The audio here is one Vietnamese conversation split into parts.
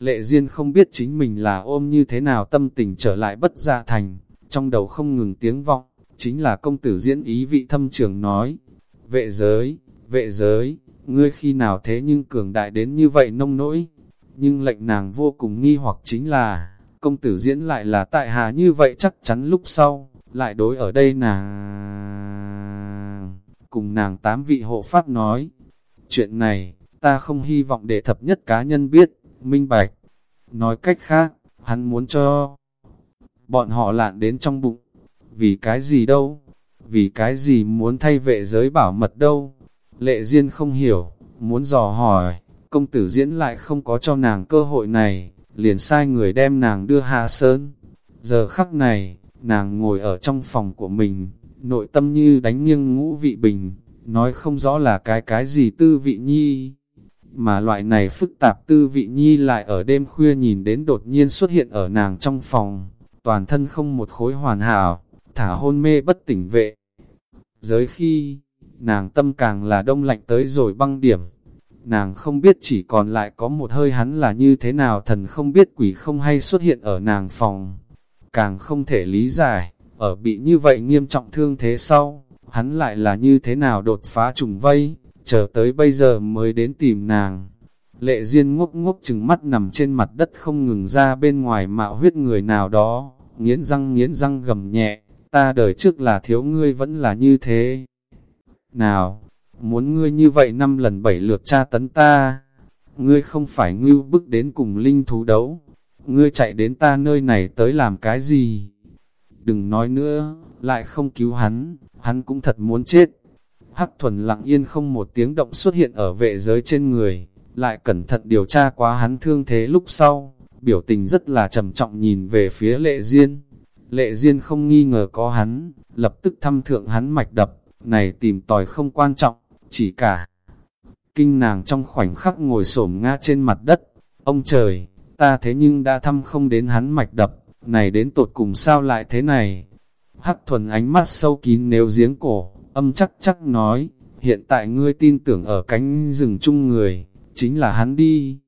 Lệ Diên không biết chính mình là ôm như thế nào tâm tình trở lại bất gia thành, trong đầu không ngừng tiếng vọng, chính là công tử diễn ý vị thâm trường nói, vệ giới, vệ giới, ngươi khi nào thế nhưng cường đại đến như vậy nông nỗi, nhưng lệnh nàng vô cùng nghi hoặc chính là, công tử diễn lại là tại hà như vậy chắc chắn lúc sau, lại đối ở đây nàng. Cùng nàng tám vị hộ pháp nói, chuyện này, ta không hy vọng để thập nhất cá nhân biết, minh bạch. Nói cách khác, hắn muốn cho bọn họ lạn đến trong bụng. Vì cái gì đâu? Vì cái gì muốn thay vệ giới bảo mật đâu? Lệ Diên không hiểu, muốn dò hỏi, công tử diễn lại không có cho nàng cơ hội này, liền sai người đem nàng đưa hạ sơn. Giờ khắc này, nàng ngồi ở trong phòng của mình, nội tâm như đánh nghiêng ngũ vị bình, nói không rõ là cái cái gì tư vị nhi. Mà loại này phức tạp tư vị nhi lại ở đêm khuya nhìn đến đột nhiên xuất hiện ở nàng trong phòng, toàn thân không một khối hoàn hảo, thả hôn mê bất tỉnh vệ. Giới khi, nàng tâm càng là đông lạnh tới rồi băng điểm, nàng không biết chỉ còn lại có một hơi hắn là như thế nào thần không biết quỷ không hay xuất hiện ở nàng phòng. Càng không thể lý giải, ở bị như vậy nghiêm trọng thương thế sau, hắn lại là như thế nào đột phá trùng vây, chờ tới bây giờ mới đến tìm nàng. Lệ Diên ngốc ngốc chừng mắt nằm trên mặt đất không ngừng ra bên ngoài mạo huyết người nào đó, nghiến răng nghiến răng gầm nhẹ, ta đời trước là thiếu ngươi vẫn là như thế. Nào, muốn ngươi như vậy năm lần bảy lượt tra tấn ta, ngươi không phải ngưu bức đến cùng linh thú đấu, ngươi chạy đến ta nơi này tới làm cái gì? Đừng nói nữa, lại không cứu hắn, hắn cũng thật muốn chết. Hắc thuần lặng yên không một tiếng động xuất hiện ở vệ giới trên người, lại cẩn thận điều tra quá hắn thương thế lúc sau, biểu tình rất là trầm trọng nhìn về phía lệ diên. Lệ diên không nghi ngờ có hắn, lập tức thăm thượng hắn mạch đập, này tìm tòi không quan trọng, chỉ cả. Kinh nàng trong khoảnh khắc ngồi xổm ngã trên mặt đất, ông trời, ta thế nhưng đã thăm không đến hắn mạch đập, này đến tột cùng sao lại thế này. Hắc thuần ánh mắt sâu kín nếu giếng cổ, âm chắc chắc nói, hiện tại ngươi tin tưởng ở cánh rừng chung người, chính là hắn đi.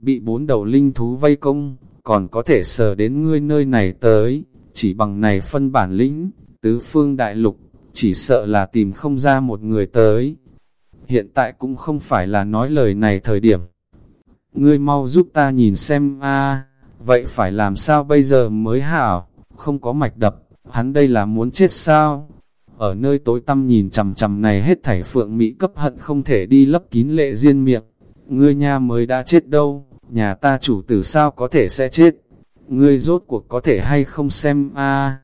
Bị bốn đầu linh thú vây công, còn có thể sờ đến ngươi nơi này tới, chỉ bằng này phân bản lĩnh, tứ phương đại lục, chỉ sợ là tìm không ra một người tới. Hiện tại cũng không phải là nói lời này thời điểm. Ngươi mau giúp ta nhìn xem a vậy phải làm sao bây giờ mới hảo, không có mạch đập, hắn đây là muốn chết sao? Ở nơi tối tăm nhìn chằm chằm này hết thảy phượng mỹ cấp hận không thể đi lấp kín lệ riêng miệng. Ngươi nha mới đã chết đâu, nhà ta chủ tử sao có thể sẽ chết? Ngươi rốt cuộc có thể hay không xem a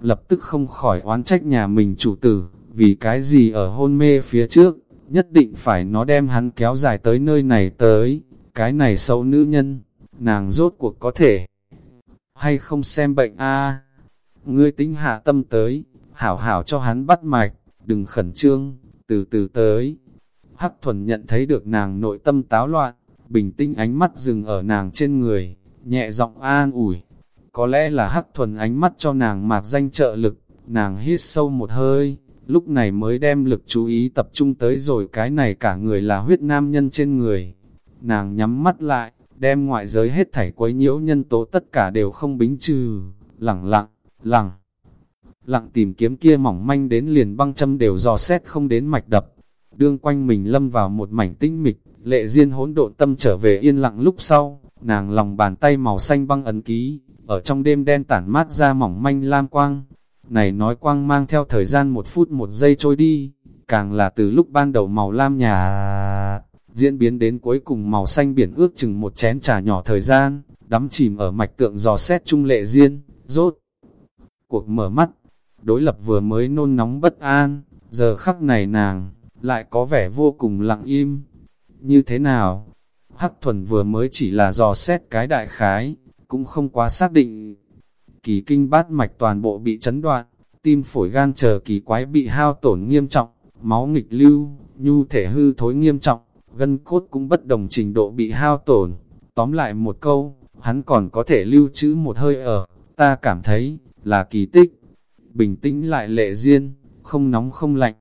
Lập tức không khỏi oán trách nhà mình chủ tử, vì cái gì ở hôn mê phía trước, nhất định phải nó đem hắn kéo dài tới nơi này tới, cái này xấu nữ nhân, nàng rốt cuộc có thể hay không xem bệnh a Ngươi tính hạ tâm tới, hảo hảo cho hắn bắt mạch, đừng khẩn trương, từ từ tới. Hắc thuần nhận thấy được nàng nội tâm táo loạn, bình tĩnh ánh mắt dừng ở nàng trên người, nhẹ giọng an ủi. Có lẽ là hắc thuần ánh mắt cho nàng mạc danh trợ lực, nàng hít sâu một hơi, lúc này mới đem lực chú ý tập trung tới rồi cái này cả người là huyết nam nhân trên người. Nàng nhắm mắt lại, đem ngoại giới hết thảy quấy nhiễu nhân tố tất cả đều không bính trừ, lẳng lặng, lẳng lặng tìm kiếm kia mỏng manh đến liền băng châm đều dò xét không đến mạch đập. Đương quanh mình lâm vào một mảnh tinh mịch, lệ duyên hỗn độn tâm trở về yên lặng lúc sau, nàng lòng bàn tay màu xanh băng ấn ký, ở trong đêm đen tản mát ra mỏng manh lam quang. Này nói quang mang theo thời gian một phút một giây trôi đi, càng là từ lúc ban đầu màu lam nhà diễn biến đến cuối cùng màu xanh biển ước chừng một chén trà nhỏ thời gian, đắm chìm ở mạch tượng dò xét trung lệ duyên rốt. Cuộc mở mắt, đối lập vừa mới nôn nóng bất an, giờ khắc này nàng, lại có vẻ vô cùng lặng im. Như thế nào? Hắc thuần vừa mới chỉ là dò xét cái đại khái, cũng không quá xác định. Kỳ kinh bát mạch toàn bộ bị chấn đoạn, tim phổi gan chờ kỳ quái bị hao tổn nghiêm trọng, máu nghịch lưu, nhu thể hư thối nghiêm trọng, gân cốt cũng bất đồng trình độ bị hao tổn. Tóm lại một câu, hắn còn có thể lưu trữ một hơi ở, ta cảm thấy, là kỳ tích bình tĩnh lại lệ duyên không nóng không lạnh.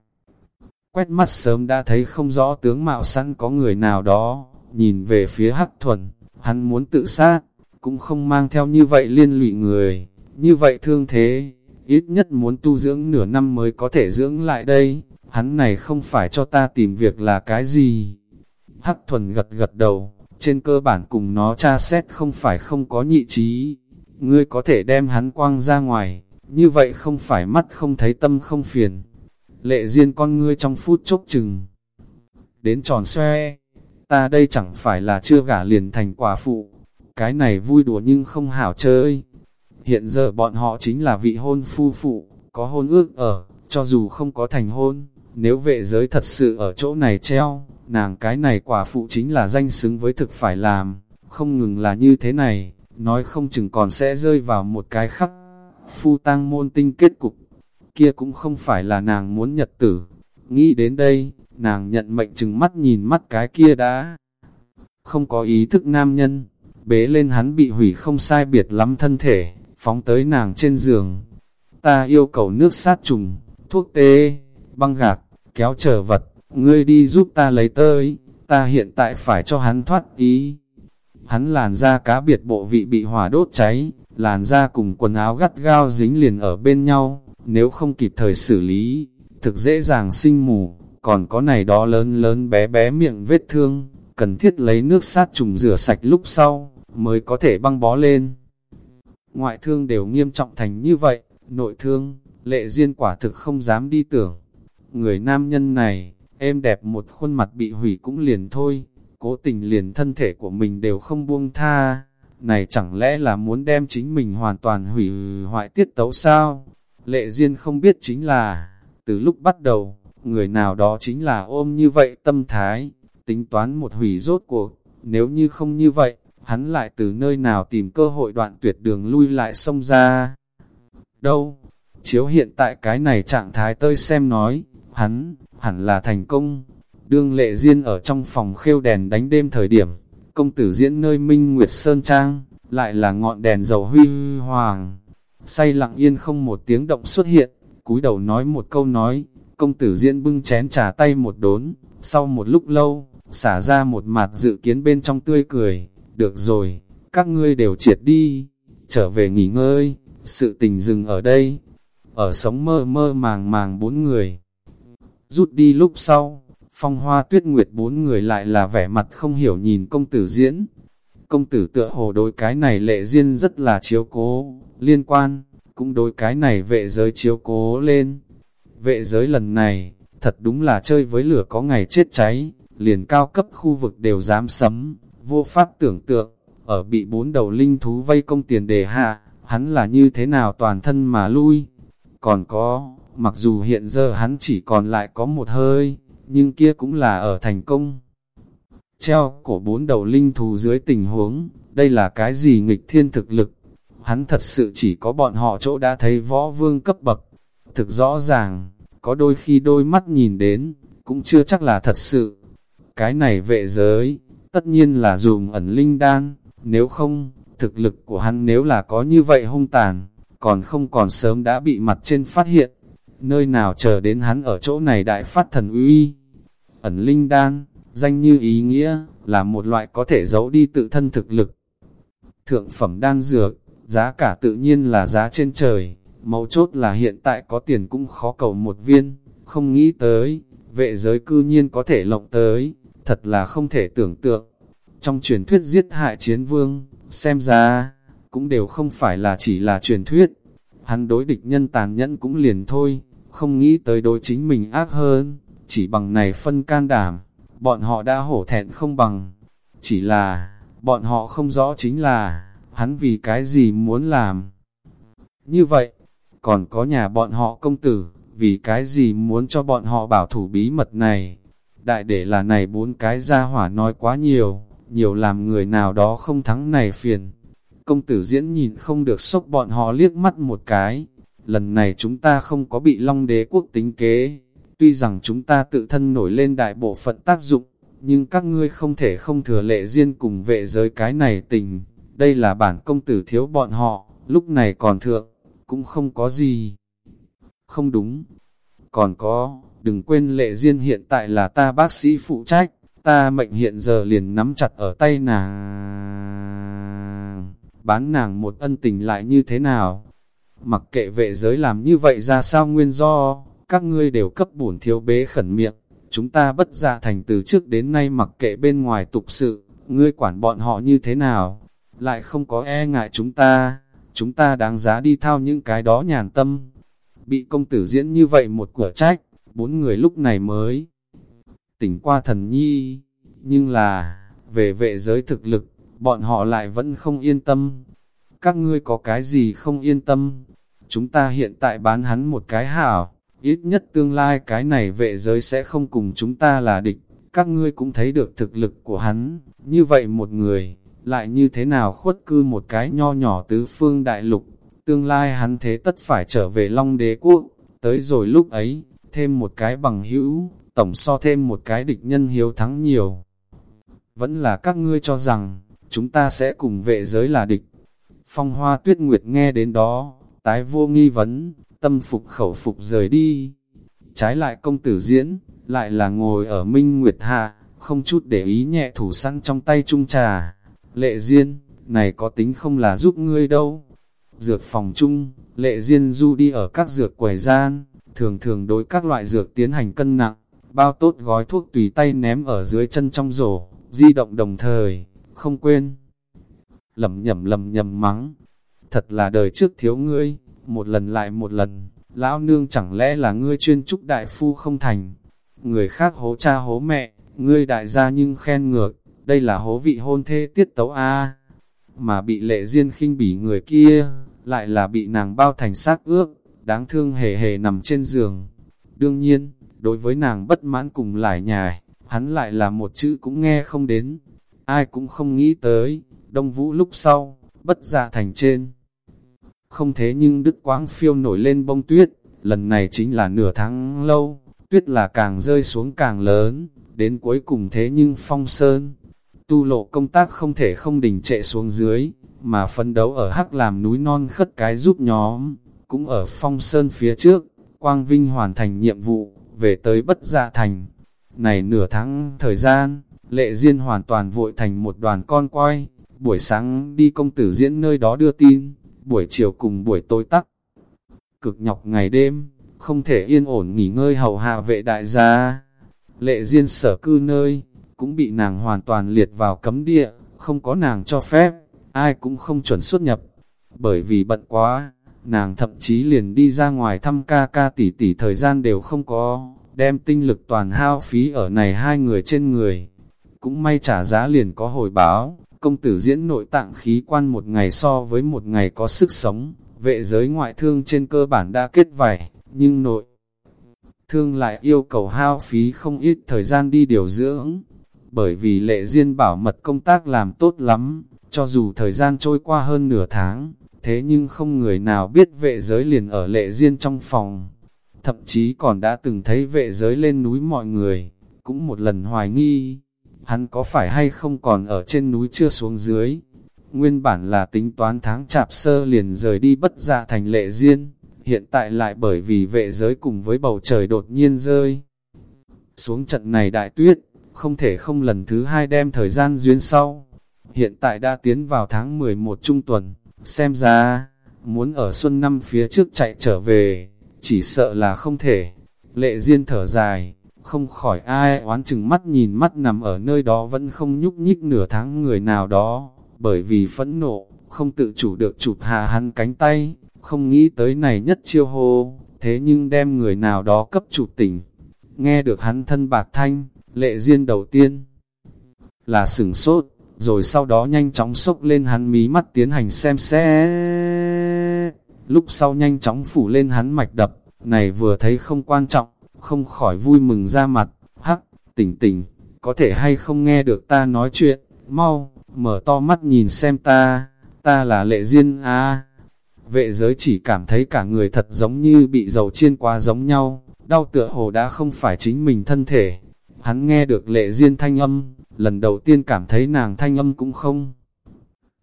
Quét mắt sớm đã thấy không rõ tướng mạo sẵn có người nào đó, nhìn về phía hắc thuần, hắn muốn tự sát, cũng không mang theo như vậy liên lụy người, như vậy thương thế, ít nhất muốn tu dưỡng nửa năm mới có thể dưỡng lại đây, hắn này không phải cho ta tìm việc là cái gì. Hắc thuần gật gật đầu, trên cơ bản cùng nó tra xét không phải không có nhị trí, ngươi có thể đem hắn quang ra ngoài, như vậy không phải mắt không thấy tâm không phiền. Lệ riêng con ngươi trong phút chốc chừng, đến tròn xoe, ta đây chẳng phải là chưa gả liền thành quả phụ, cái này vui đùa nhưng không hảo chơi. Hiện giờ bọn họ chính là vị hôn phu phụ, có hôn ước ở, cho dù không có thành hôn, nếu vệ giới thật sự ở chỗ này treo, nàng cái này quả phụ chính là danh xứng với thực phải làm, không ngừng là như thế này, nói không chừng còn sẽ rơi vào một cái khắc. Phu tang môn tinh kết cục, kia cũng không phải là nàng muốn nhật tử. Nghĩ đến đây, nàng nhận mệnh chừng mắt nhìn mắt cái kia đã. Không có ý thức nam nhân, bế lên hắn bị hủy không sai biệt lắm thân thể, phóng tới nàng trên giường. Ta yêu cầu nước sát trùng, thuốc tê, băng gạc, kéo trở vật, ngươi đi giúp ta lấy tới, ta hiện tại phải cho hắn thoát ý. Hắn làn da cá biệt bộ vị bị hỏa đốt cháy, làn da cùng quần áo gắt gao dính liền ở bên nhau, nếu không kịp thời xử lý, thực dễ dàng sinh mù, còn có này đó lớn lớn bé bé miệng vết thương, cần thiết lấy nước sát trùng rửa sạch lúc sau, mới có thể băng bó lên. Ngoại thương đều nghiêm trọng thành như vậy, nội thương, lệ duyên quả thực không dám đi tưởng. Người nam nhân này, êm đẹp một khuôn mặt bị hủy cũng liền thôi, cố tình liền thân thể của mình đều không buông tha. Này chẳng lẽ là muốn đem chính mình hoàn toàn hủy hoại tiết tấu sao? Lệ Diên không biết chính là, từ lúc bắt đầu, người nào đó chính là ôm như vậy tâm thái, tính toán một hủy rốt cuộc, nếu như không như vậy, hắn lại từ nơi nào tìm cơ hội đoạn tuyệt đường lui lại xông ra. Đâu? Chiếu hiện tại cái này trạng thái tơi xem nói, hắn, hẳn là thành công. Đương lệ riêng ở trong phòng khêu đèn đánh đêm thời điểm, công tử diễn nơi Minh Nguyệt Sơn Trang, lại là ngọn đèn dầu huy hoàng. Say lặng yên không một tiếng động xuất hiện, cúi đầu nói một câu nói, công tử diễn bưng chén trà tay một đốn, sau một lúc lâu, xả ra một mặt dự kiến bên trong tươi cười, được rồi, các ngươi đều triệt đi, trở về nghỉ ngơi, sự tình dừng ở đây, ở sống mơ mơ màng màng bốn người. Rút đi lúc sau, phong hoa tuyết nguyệt bốn người lại là vẻ mặt không hiểu nhìn công tử diễn. Công tử tựa hồ đối cái này lệ duyên rất là chiếu cố, liên quan, cũng đối cái này vệ giới chiếu cố lên. Vệ giới lần này, thật đúng là chơi với lửa có ngày chết cháy, liền cao cấp khu vực đều dám sấm, vô pháp tưởng tượng, ở bị bốn đầu linh thú vây công tiền đề hạ, hắn là như thế nào toàn thân mà lui. Còn có, mặc dù hiện giờ hắn chỉ còn lại có một hơi, nhưng kia cũng là ở thành công. Treo cổ bốn đầu linh thú dưới tình huống, đây là cái gì nghịch thiên thực lực? Hắn thật sự chỉ có bọn họ chỗ đã thấy võ vương cấp bậc. Thực rõ ràng, có đôi khi đôi mắt nhìn đến, cũng chưa chắc là thật sự. Cái này vệ giới, tất nhiên là dùng ẩn linh đan, nếu không, thực lực của hắn nếu là có như vậy hung tàn, còn không còn sớm đã bị mặt trên phát hiện, nơi nào chờ đến hắn ở chỗ này đại phát thần uy. Ẩn linh đan, danh như ý nghĩa, là một loại có thể giấu đi tự thân thực lực. Thượng phẩm đan dược, giá cả tự nhiên là giá trên trời, mấu chốt là hiện tại có tiền cũng khó cầu một viên, không nghĩ tới, vệ giới cư nhiên có thể lộng tới, thật là không thể tưởng tượng. Trong truyền thuyết giết hại chiến vương, xem ra, cũng đều không phải là chỉ là truyền thuyết. Hắn đối địch nhân tàn nhẫn cũng liền thôi, không nghĩ tới đối chính mình ác hơn, chỉ bằng này phân can đảm, bọn họ đã hổ thẹn không bằng. Chỉ là, bọn họ không rõ chính là, hắn vì cái gì muốn làm. Như vậy, còn có nhà bọn họ công tử, vì cái gì muốn cho bọn họ bảo thủ bí mật này. Đại để là này bốn cái gia hỏa nói quá nhiều, nhiều làm người nào đó không thắng này phiền. Công tử diễn nhìn không được sốc bọn họ liếc mắt một cái. Lần này chúng ta không có bị long đế quốc tính kế. Tuy rằng chúng ta tự thân nổi lên đại bộ phận tác dụng, nhưng các ngươi không thể không thừa lệ riêng cùng vệ giới cái này tình. Đây là bản công tử thiếu bọn họ, lúc này còn thượng, cũng không có gì. Không đúng. Còn có, đừng quên lệ riêng hiện tại là ta bác sĩ phụ trách, ta mệnh hiện giờ liền nắm chặt ở tay nàng. Bán nàng một ân tình lại như thế nào? Mặc kệ vệ giới làm như vậy ra sao nguyên do, các ngươi đều cấp bổn thiếu bế khẩn miệng. Chúng ta bất dạ thành từ trước đến nay mặc kệ bên ngoài tục sự, ngươi quản bọn họ như thế nào, lại không có e ngại chúng ta, chúng ta đáng giá đi thao những cái đó nhàn tâm. Bị công tử diễn như vậy một cửa trách, bốn người lúc này mới tỉnh qua thần nhi, nhưng là, về vệ giới thực lực, bọn họ lại vẫn không yên tâm. Các ngươi có cái gì không yên tâm? Chúng ta hiện tại bán hắn một cái hảo, ít nhất tương lai cái này vệ giới sẽ không cùng chúng ta là địch. Các ngươi cũng thấy được thực lực của hắn, như vậy một người, lại như thế nào khuất cư một cái nho nhỏ tứ phương đại lục, tương lai hắn thế tất phải trở về Long Đế Quốc, tới rồi lúc ấy, thêm một cái bằng hữu, tổng so thêm một cái địch nhân hiếu thắng nhiều. Vẫn là các ngươi cho rằng, chúng ta sẽ cùng vệ giới là địch. Phong hoa tuyết nguyệt nghe đến đó, tái vô nghi vấn, tâm phục khẩu phục rời đi. Trái lại công tử diễn, lại là ngồi ở minh nguyệt hạ, không chút để ý nhẹ thủ săn trong tay trung trà. Lệ Diên, này có tính không là giúp ngươi đâu. Dược phòng chung, Lệ Diên du đi ở các dược quầy gian, thường thường đối các loại dược tiến hành cân nặng, bao tốt gói thuốc tùy tay ném ở dưới chân trong rổ, di động đồng thời, không quên. Lầm nhầm lầm nhầm mắng, thật là đời trước thiếu ngươi, một lần lại một lần, lão nương chẳng lẽ là ngươi chuyên trúc đại phu không thành. Người khác hố cha hố mẹ, ngươi đại gia nhưng khen ngược, đây là hố vị hôn thê tiết tấu A. Mà bị lệ duyên khinh bỉ người kia, lại là bị nàng bao thành xác ước, đáng thương hề hề nằm trên giường. Đương nhiên, đối với nàng bất mãn cùng lại nhài, hắn lại là một chữ cũng nghe không đến. Ai cũng không nghĩ tới, đông vũ lúc sau, bất dạ thành trên. Không thế nhưng đức quáng phiêu nổi lên bông tuyết, lần này chính là nửa tháng lâu, tuyết là càng rơi xuống càng lớn, đến cuối cùng thế nhưng phong sơn. Tu lộ công tác không thể không đình trệ xuống dưới, mà phân đấu ở hắc làm núi non khất cái giúp nhóm, cũng ở phong sơn phía trước, Quang Vinh hoàn thành nhiệm vụ, về tới bất dạ thành. Này nửa tháng thời gian, lệ duyên hoàn toàn vội thành một đoàn con quay, buổi sáng đi công tử diễn nơi đó đưa tin, buổi chiều cùng buổi tối tắc. Cực nhọc ngày đêm, không thể yên ổn nghỉ ngơi hầu hạ vệ đại gia. Lệ duyên sở cư nơi, cũng bị nàng hoàn toàn liệt vào cấm địa, không có nàng cho phép, ai cũng không chuẩn xuất nhập. Bởi vì bận quá, nàng thậm chí liền đi ra ngoài thăm ca ca tỷ tỷ thời gian đều không có, đem tinh lực toàn hao phí ở này hai người trên người. Cũng may trả giá liền có hồi báo, công tử diễn nội tạng khí quan một ngày so với một ngày có sức sống, vệ giới ngoại thương trên cơ bản đã kết vảy, nhưng nội thương lại yêu cầu hao phí không ít thời gian đi điều dưỡng, bởi vì lệ duyên bảo mật công tác làm tốt lắm, cho dù thời gian trôi qua hơn nửa tháng, thế nhưng không người nào biết vệ giới liền ở lệ duyên trong phòng. Thậm chí còn đã từng thấy vệ giới lên núi mọi người, cũng một lần hoài nghi, hắn có phải hay không còn ở trên núi chưa xuống dưới. Nguyên bản là tính toán tháng chạp sơ liền rời đi bất dạ thành lệ duyên, hiện tại lại bởi vì vệ giới cùng với bầu trời đột nhiên rơi. Xuống trận này đại tuyết, không thể không lần thứ hai đem thời gian duyên sau. Hiện tại đã tiến vào tháng 11 trung tuần, xem ra, muốn ở xuân năm phía trước chạy trở về, chỉ sợ là không thể. Lệ Diên thở dài, không khỏi ai oán chừng mắt nhìn mắt nằm ở nơi đó vẫn không nhúc nhích nửa tháng người nào đó, bởi vì phẫn nộ, không tự chủ được chụp hạ hắn cánh tay, không nghĩ tới này nhất chiêu hô, thế nhưng đem người nào đó cấp chụp tỉnh. Nghe được hắn thân bạc thanh, lệ duyên đầu tiên là sửng sốt, rồi sau đó nhanh chóng sốc lên hắn mí mắt tiến hành xem xét. Lúc sau nhanh chóng phủ lên hắn mạch đập, này vừa thấy không quan trọng, không khỏi vui mừng ra mặt, hắc, tỉnh tỉnh, có thể hay không nghe được ta nói chuyện, mau, mở to mắt nhìn xem ta, ta là lệ duyên à. Vệ giới chỉ cảm thấy cả người thật giống như bị dầu chiên quá giống nhau, đau tựa hồ đã không phải chính mình thân thể. Hắn nghe được lệ duyên thanh âm, lần đầu tiên cảm thấy nàng thanh âm cũng không.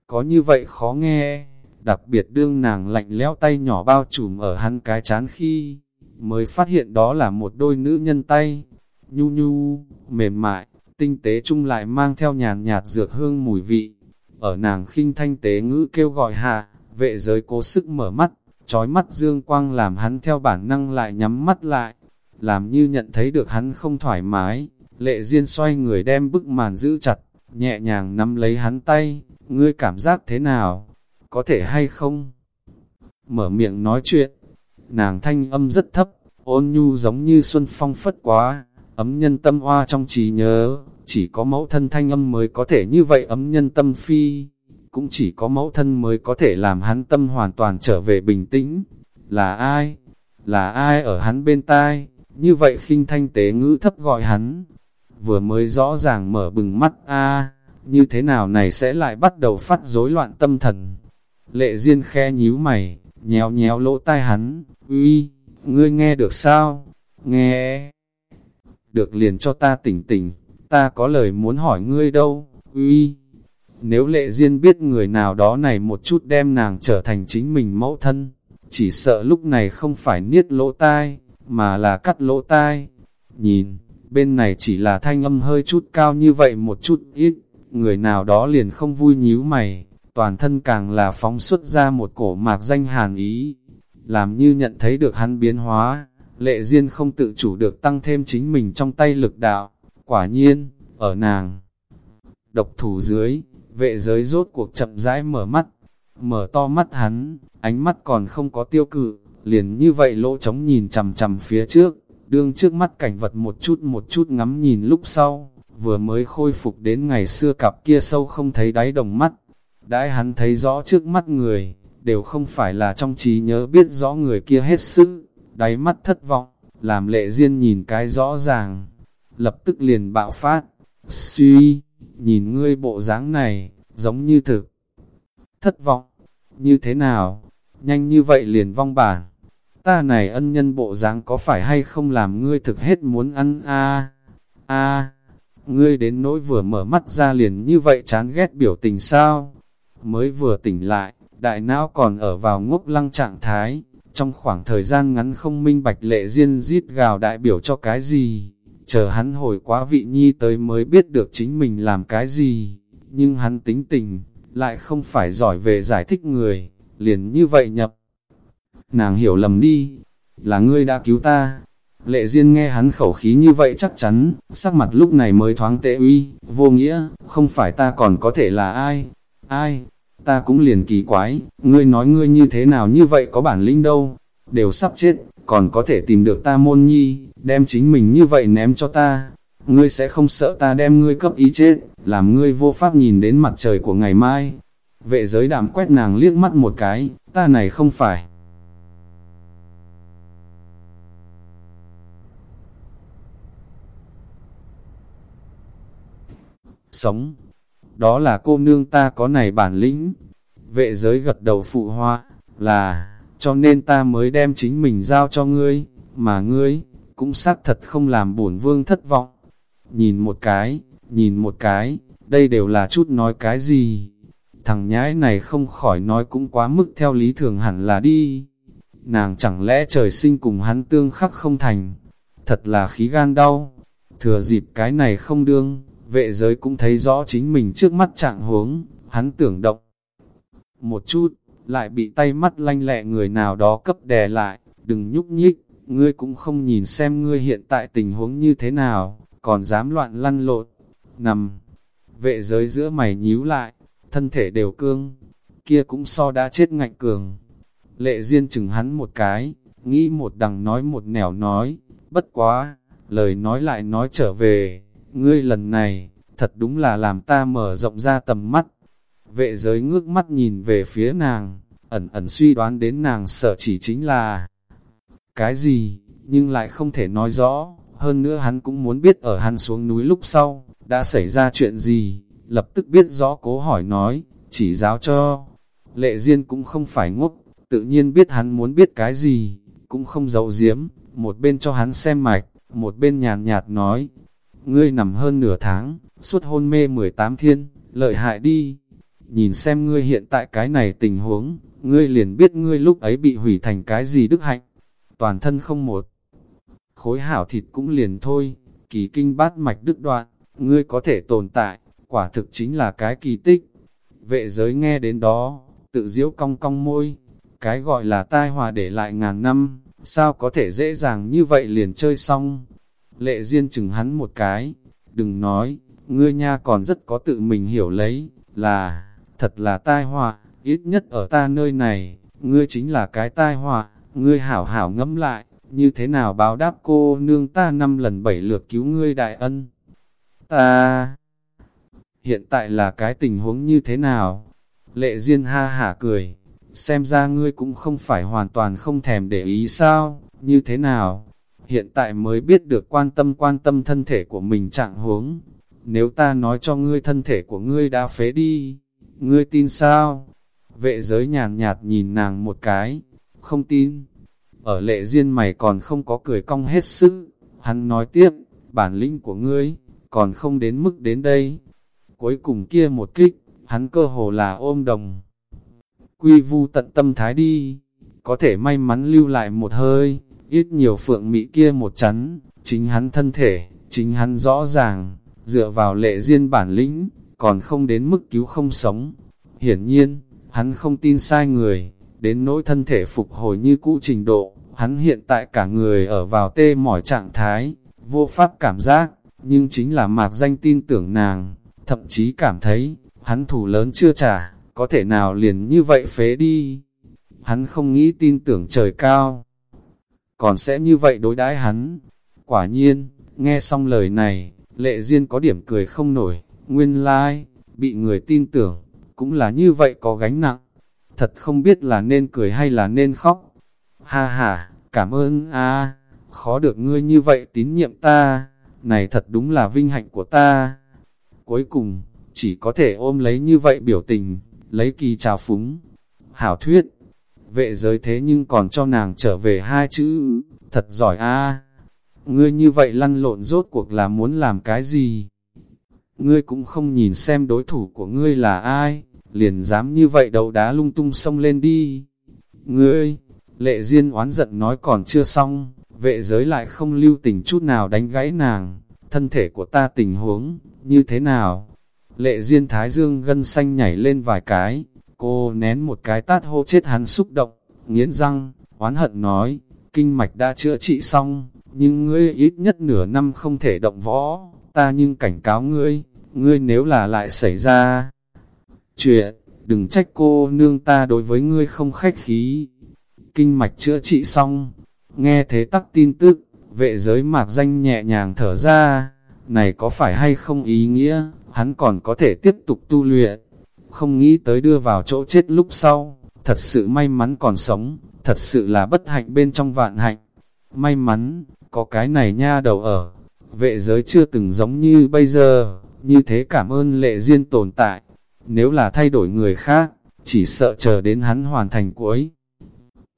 Có như vậy khó nghe, đặc biệt đương nàng lạnh lẽo tay nhỏ bao trùm ở hắn cái chán khi, mới phát hiện đó là một đôi nữ nhân tay, nhu nhu, mềm mại, tinh tế chung lại mang theo nhàn nhạt dược hương mùi vị. Ở nàng khinh thanh tế ngữ kêu gọi hạ, vệ giới cố sức mở mắt, trói mắt dương quang làm hắn theo bản năng lại nhắm mắt lại, làm như nhận thấy được hắn không thoải mái, lệ duyên xoay người đem bức màn giữ chặt, nhẹ nhàng nắm lấy hắn tay, ngươi cảm giác thế nào, có thể hay không? Mở miệng nói chuyện, nàng thanh âm rất thấp, ôn nhu giống như xuân phong phất quá, ấm nhân tâm hoa trong trí nhớ, chỉ có mẫu thân thanh âm mới có thể như vậy ấm nhân tâm phi, cũng chỉ có mẫu thân mới có thể làm hắn tâm hoàn toàn trở về bình tĩnh. Là ai? Là ai ở hắn bên tai? Như vậy khinh thanh tế ngữ thấp gọi hắn. Vừa mới rõ ràng mở bừng mắt a như thế nào này sẽ lại bắt đầu phát rối loạn tâm thần. Lệ Diên khe nhíu mày, nhéo nhéo lỗ tai hắn, uy, ngươi nghe được sao? Nghe. Được liền cho ta tỉnh tỉnh, ta có lời muốn hỏi ngươi đâu, uy. Nếu lệ duyên biết người nào đó này một chút đem nàng trở thành chính mình mẫu thân, chỉ sợ lúc này không phải niết lỗ tai, mà là cắt lỗ tai. Nhìn, bên này chỉ là thanh âm hơi chút cao như vậy một chút ít, người nào đó liền không vui nhíu mày, toàn thân càng là phóng xuất ra một cổ mạc danh hàn ý, làm như nhận thấy được hắn biến hóa, lệ duyên không tự chủ được tăng thêm chính mình trong tay lực đạo, quả nhiên, ở nàng. Độc thủ dưới, vệ giới rốt cuộc chậm rãi mở mắt, mở to mắt hắn, ánh mắt còn không có tiêu cự, liền như vậy lỗ trống nhìn chầm chầm phía trước, đương trước mắt cảnh vật một chút một chút ngắm nhìn lúc sau, vừa mới khôi phục đến ngày xưa cặp kia sâu không thấy đáy đồng mắt. Đãi hắn thấy rõ trước mắt người, đều không phải là trong trí nhớ biết rõ người kia hết sức, đáy mắt thất vọng, làm lệ duyên nhìn cái rõ ràng, lập tức liền bạo phát, suy, nhìn ngươi bộ dáng này, giống như thực. Thất vọng, như thế nào, nhanh như vậy liền vong bản, ta này ân nhân bộ dáng có phải hay không làm ngươi thực hết muốn ăn a a ngươi đến nỗi vừa mở mắt ra liền như vậy chán ghét biểu tình sao? Mới vừa tỉnh lại, đại não còn ở vào ngốc lăng trạng thái, trong khoảng thời gian ngắn không minh bạch lệ riêng giết gào đại biểu cho cái gì, chờ hắn hồi quá vị nhi tới mới biết được chính mình làm cái gì, nhưng hắn tính tình, lại không phải giỏi về giải thích người, liền như vậy nhập. Nàng hiểu lầm đi, là ngươi đã cứu ta, Lệ Diên nghe hắn khẩu khí như vậy chắc chắn, sắc mặt lúc này mới thoáng tệ uy, vô nghĩa, không phải ta còn có thể là ai? Ai? Ta cũng liền kỳ quái, ngươi nói ngươi như thế nào như vậy có bản lĩnh đâu, đều sắp chết, còn có thể tìm được ta môn nhi, đem chính mình như vậy ném cho ta. Ngươi sẽ không sợ ta đem ngươi cấp ý chết, làm ngươi vô pháp nhìn đến mặt trời của ngày mai. Vệ giới đàm quét nàng liếc mắt một cái, ta này không phải sống. Đó là cô nương ta có này bản lĩnh. Vệ giới gật đầu phụ hoa, là, cho nên ta mới đem chính mình giao cho ngươi, mà ngươi, cũng xác thật không làm bổn vương thất vọng. Nhìn một cái, nhìn một cái, đây đều là chút nói cái gì. Thằng nhãi này không khỏi nói cũng quá mức theo lý thường hẳn là đi. Nàng chẳng lẽ trời sinh cùng hắn tương khắc không thành. Thật là khí gan đau. Thừa dịp cái này không đương, vệ giới cũng thấy rõ chính mình trước mắt trạng huống, hắn tưởng động. Một chút, lại bị tay mắt lanh lẹ người nào đó cấp đè lại, đừng nhúc nhích, ngươi cũng không nhìn xem ngươi hiện tại tình huống như thế nào, còn dám loạn lăn lộn, nằm. Vệ giới giữa mày nhíu lại, thân thể đều cương, kia cũng so đã chết ngạnh cường. Lệ Diên chừng hắn một cái, nghĩ một đằng nói một nẻo nói, bất quá, lời nói lại nói trở về, ngươi lần này, thật đúng là làm ta mở rộng ra tầm mắt. Vệ giới ngước mắt nhìn về phía nàng, ẩn ẩn suy đoán đến nàng sợ chỉ chính là cái gì, nhưng lại không thể nói rõ, hơn nữa hắn cũng muốn biết ở hắn xuống núi lúc sau, đã xảy ra chuyện gì, lập tức biết rõ cố hỏi nói, chỉ giáo cho. Lệ Diên cũng không phải ngốc, tự nhiên biết hắn muốn biết cái gì, cũng không giấu giếm, một bên cho hắn xem mạch, một bên nhàn nhạt nói, ngươi nằm hơn nửa tháng, suốt hôn mê 18 thiên, lợi hại đi. Nhìn xem ngươi hiện tại cái này tình huống, ngươi liền biết ngươi lúc ấy bị hủy thành cái gì đức hạnh. Toàn thân không một. Khối hảo thịt cũng liền thôi, kỳ kinh bát mạch đức đoạn, ngươi có thể tồn tại, quả thực chính là cái kỳ tích. Vệ giới nghe đến đó, tự diễu cong cong môi, cái gọi là tai hòa để lại ngàn năm, sao có thể dễ dàng như vậy liền chơi xong. Lệ Diên chừng hắn một cái, đừng nói, ngươi nha còn rất có tự mình hiểu lấy, là, thật là tai họa, ít nhất ở ta nơi này, ngươi chính là cái tai họa, ngươi hảo hảo ngẫm lại, như thế nào báo đáp cô nương ta năm lần bảy lượt cứu ngươi đại ân. Ta, hiện tại là cái tình huống như thế nào? Lệ Diên ha hả cười, xem ra ngươi cũng không phải hoàn toàn không thèm để ý sao, như thế nào? Hiện tại mới biết được quan tâm quan tâm thân thể của mình trạng huống. Nếu ta nói cho ngươi thân thể của ngươi đã phế đi, ngươi tin sao? Vệ giới nhàn nhạt, nhạt nhìn nàng một cái, không tin. Ở lệ riêng mày còn không có cười cong hết sức, hắn nói tiếp, bản lĩnh của ngươi, còn không đến mức đến đây. Cuối cùng kia một kích, hắn cơ hồ là ôm đồng. Quy vu tận tâm thái đi, có thể may mắn lưu lại một hơi, ít nhiều phượng mỹ kia một chắn, chính hắn thân thể, chính hắn rõ ràng, dựa vào lệ riêng bản lĩnh, còn không đến mức cứu không sống. Hiển nhiên, hắn không tin sai người, đến nỗi thân thể phục hồi như cũ trình độ, hắn hiện tại cả người ở vào tê mỏi trạng thái, vô pháp cảm giác, nhưng chính là mạc danh tin tưởng nàng, thậm chí cảm thấy, hắn thủ lớn chưa trả, có thể nào liền như vậy phế đi. Hắn không nghĩ tin tưởng trời cao, còn sẽ như vậy đối đãi hắn. Quả nhiên, nghe xong lời này, lệ duyên có điểm cười không nổi, nguyên lai, like, bị người tin tưởng, cũng là như vậy có gánh nặng. Thật không biết là nên cười hay là nên khóc. Ha ha, cảm ơn a khó được ngươi như vậy tín nhiệm ta, này thật đúng là vinh hạnh của ta. Cuối cùng, chỉ có thể ôm lấy như vậy biểu tình, lấy kỳ trào phúng. Hảo thuyết, vệ giới thế nhưng còn cho nàng trở về hai chữ, thật giỏi a Ngươi như vậy lăn lộn rốt cuộc là muốn làm cái gì? Ngươi cũng không nhìn xem đối thủ của ngươi là ai, liền dám như vậy đầu đá lung tung xông lên đi. Ngươi, lệ duyên oán giận nói còn chưa xong, vệ giới lại không lưu tình chút nào đánh gãy nàng, thân thể của ta tình huống, như thế nào? Lệ duyên thái dương gân xanh nhảy lên vài cái, cô nén một cái tát hô chết hắn xúc động, nghiến răng, oán hận nói, kinh mạch đã chữa trị xong, nhưng ngươi ít nhất nửa năm không thể động võ, ta nhưng cảnh cáo ngươi, ngươi nếu là lại xảy ra chuyện, đừng trách cô nương ta đối với ngươi không khách khí. Kinh mạch chữa trị xong, nghe thế tắc tin tức, vệ giới mạc danh nhẹ nhàng thở ra, này có phải hay không ý nghĩa, hắn còn có thể tiếp tục tu luyện, không nghĩ tới đưa vào chỗ chết lúc sau, thật sự may mắn còn sống, thật sự là bất hạnh bên trong vạn hạnh. May mắn, có cái này nha đầu ở, vệ giới chưa từng giống như bây giờ, như thế cảm ơn lệ duyên tồn tại. Nếu là thay đổi người khác, chỉ sợ chờ đến hắn hoàn thành cuối.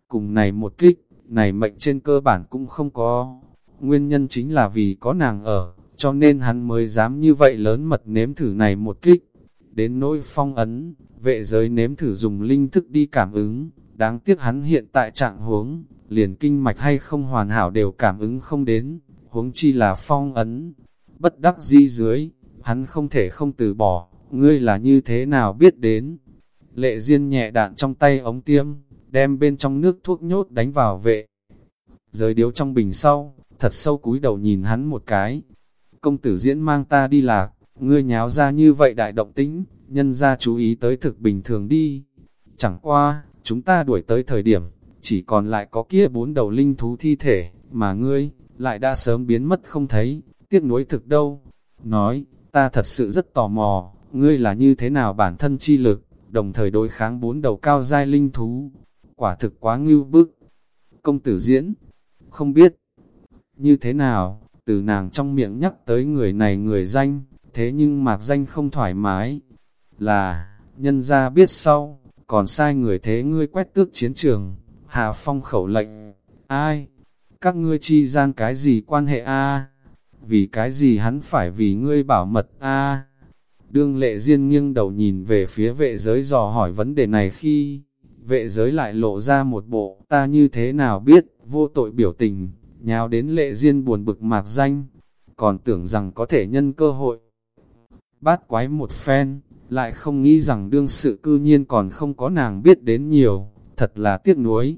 Cùng này một kích, này mệnh trên cơ bản cũng không có. Nguyên nhân chính là vì có nàng ở, cho nên hắn mới dám như vậy lớn mật nếm thử này một kích. Đến nỗi phong ấn, vệ giới nếm thử dùng linh thức đi cảm ứng, đáng tiếc hắn hiện tại trạng huống, liền kinh mạch hay không hoàn hảo đều cảm ứng không đến, huống chi là phong ấn. Bất đắc di dưới, hắn không thể không từ bỏ, ngươi là như thế nào biết đến. Lệ Diên nhẹ đạn trong tay ống tiêm, đem bên trong nước thuốc nhốt đánh vào vệ. Giới điếu trong bình sau, thật sâu cúi đầu nhìn hắn một cái. Công tử diễn mang ta đi lạc, ngươi nháo ra như vậy đại động tĩnh, nhân ra chú ý tới thực bình thường đi. Chẳng qua, chúng ta đuổi tới thời điểm, chỉ còn lại có kia bốn đầu linh thú thi thể, mà ngươi, lại đã sớm biến mất không thấy, tiếc nuối thực đâu. Nói, ta thật sự rất tò mò, ngươi là như thế nào bản thân chi lực, đồng thời đối kháng bốn đầu cao giai linh thú. Quả thực quá ngưu bức. Công tử diễn, không biết như thế nào, từ nàng trong miệng nhắc tới người này người danh, thế nhưng mạc danh không thoải mái. Là, nhân ra biết sau, còn sai người thế ngươi quét tước chiến trường, hà phong khẩu lệnh, ai? Các ngươi chi gian cái gì quan hệ a Vì cái gì hắn phải vì ngươi bảo mật a Đương lệ riêng nghiêng đầu nhìn về phía vệ giới dò hỏi vấn đề này khi vệ giới lại lộ ra một bộ ta như thế nào biết, vô tội biểu tình, nhào đến lệ riêng buồn bực mạc danh. còn tưởng rằng có thể nhân cơ hội. Bát quái một phen, lại không nghĩ rằng đương sự cư nhiên còn không có nàng biết đến nhiều, thật là tiếc nuối.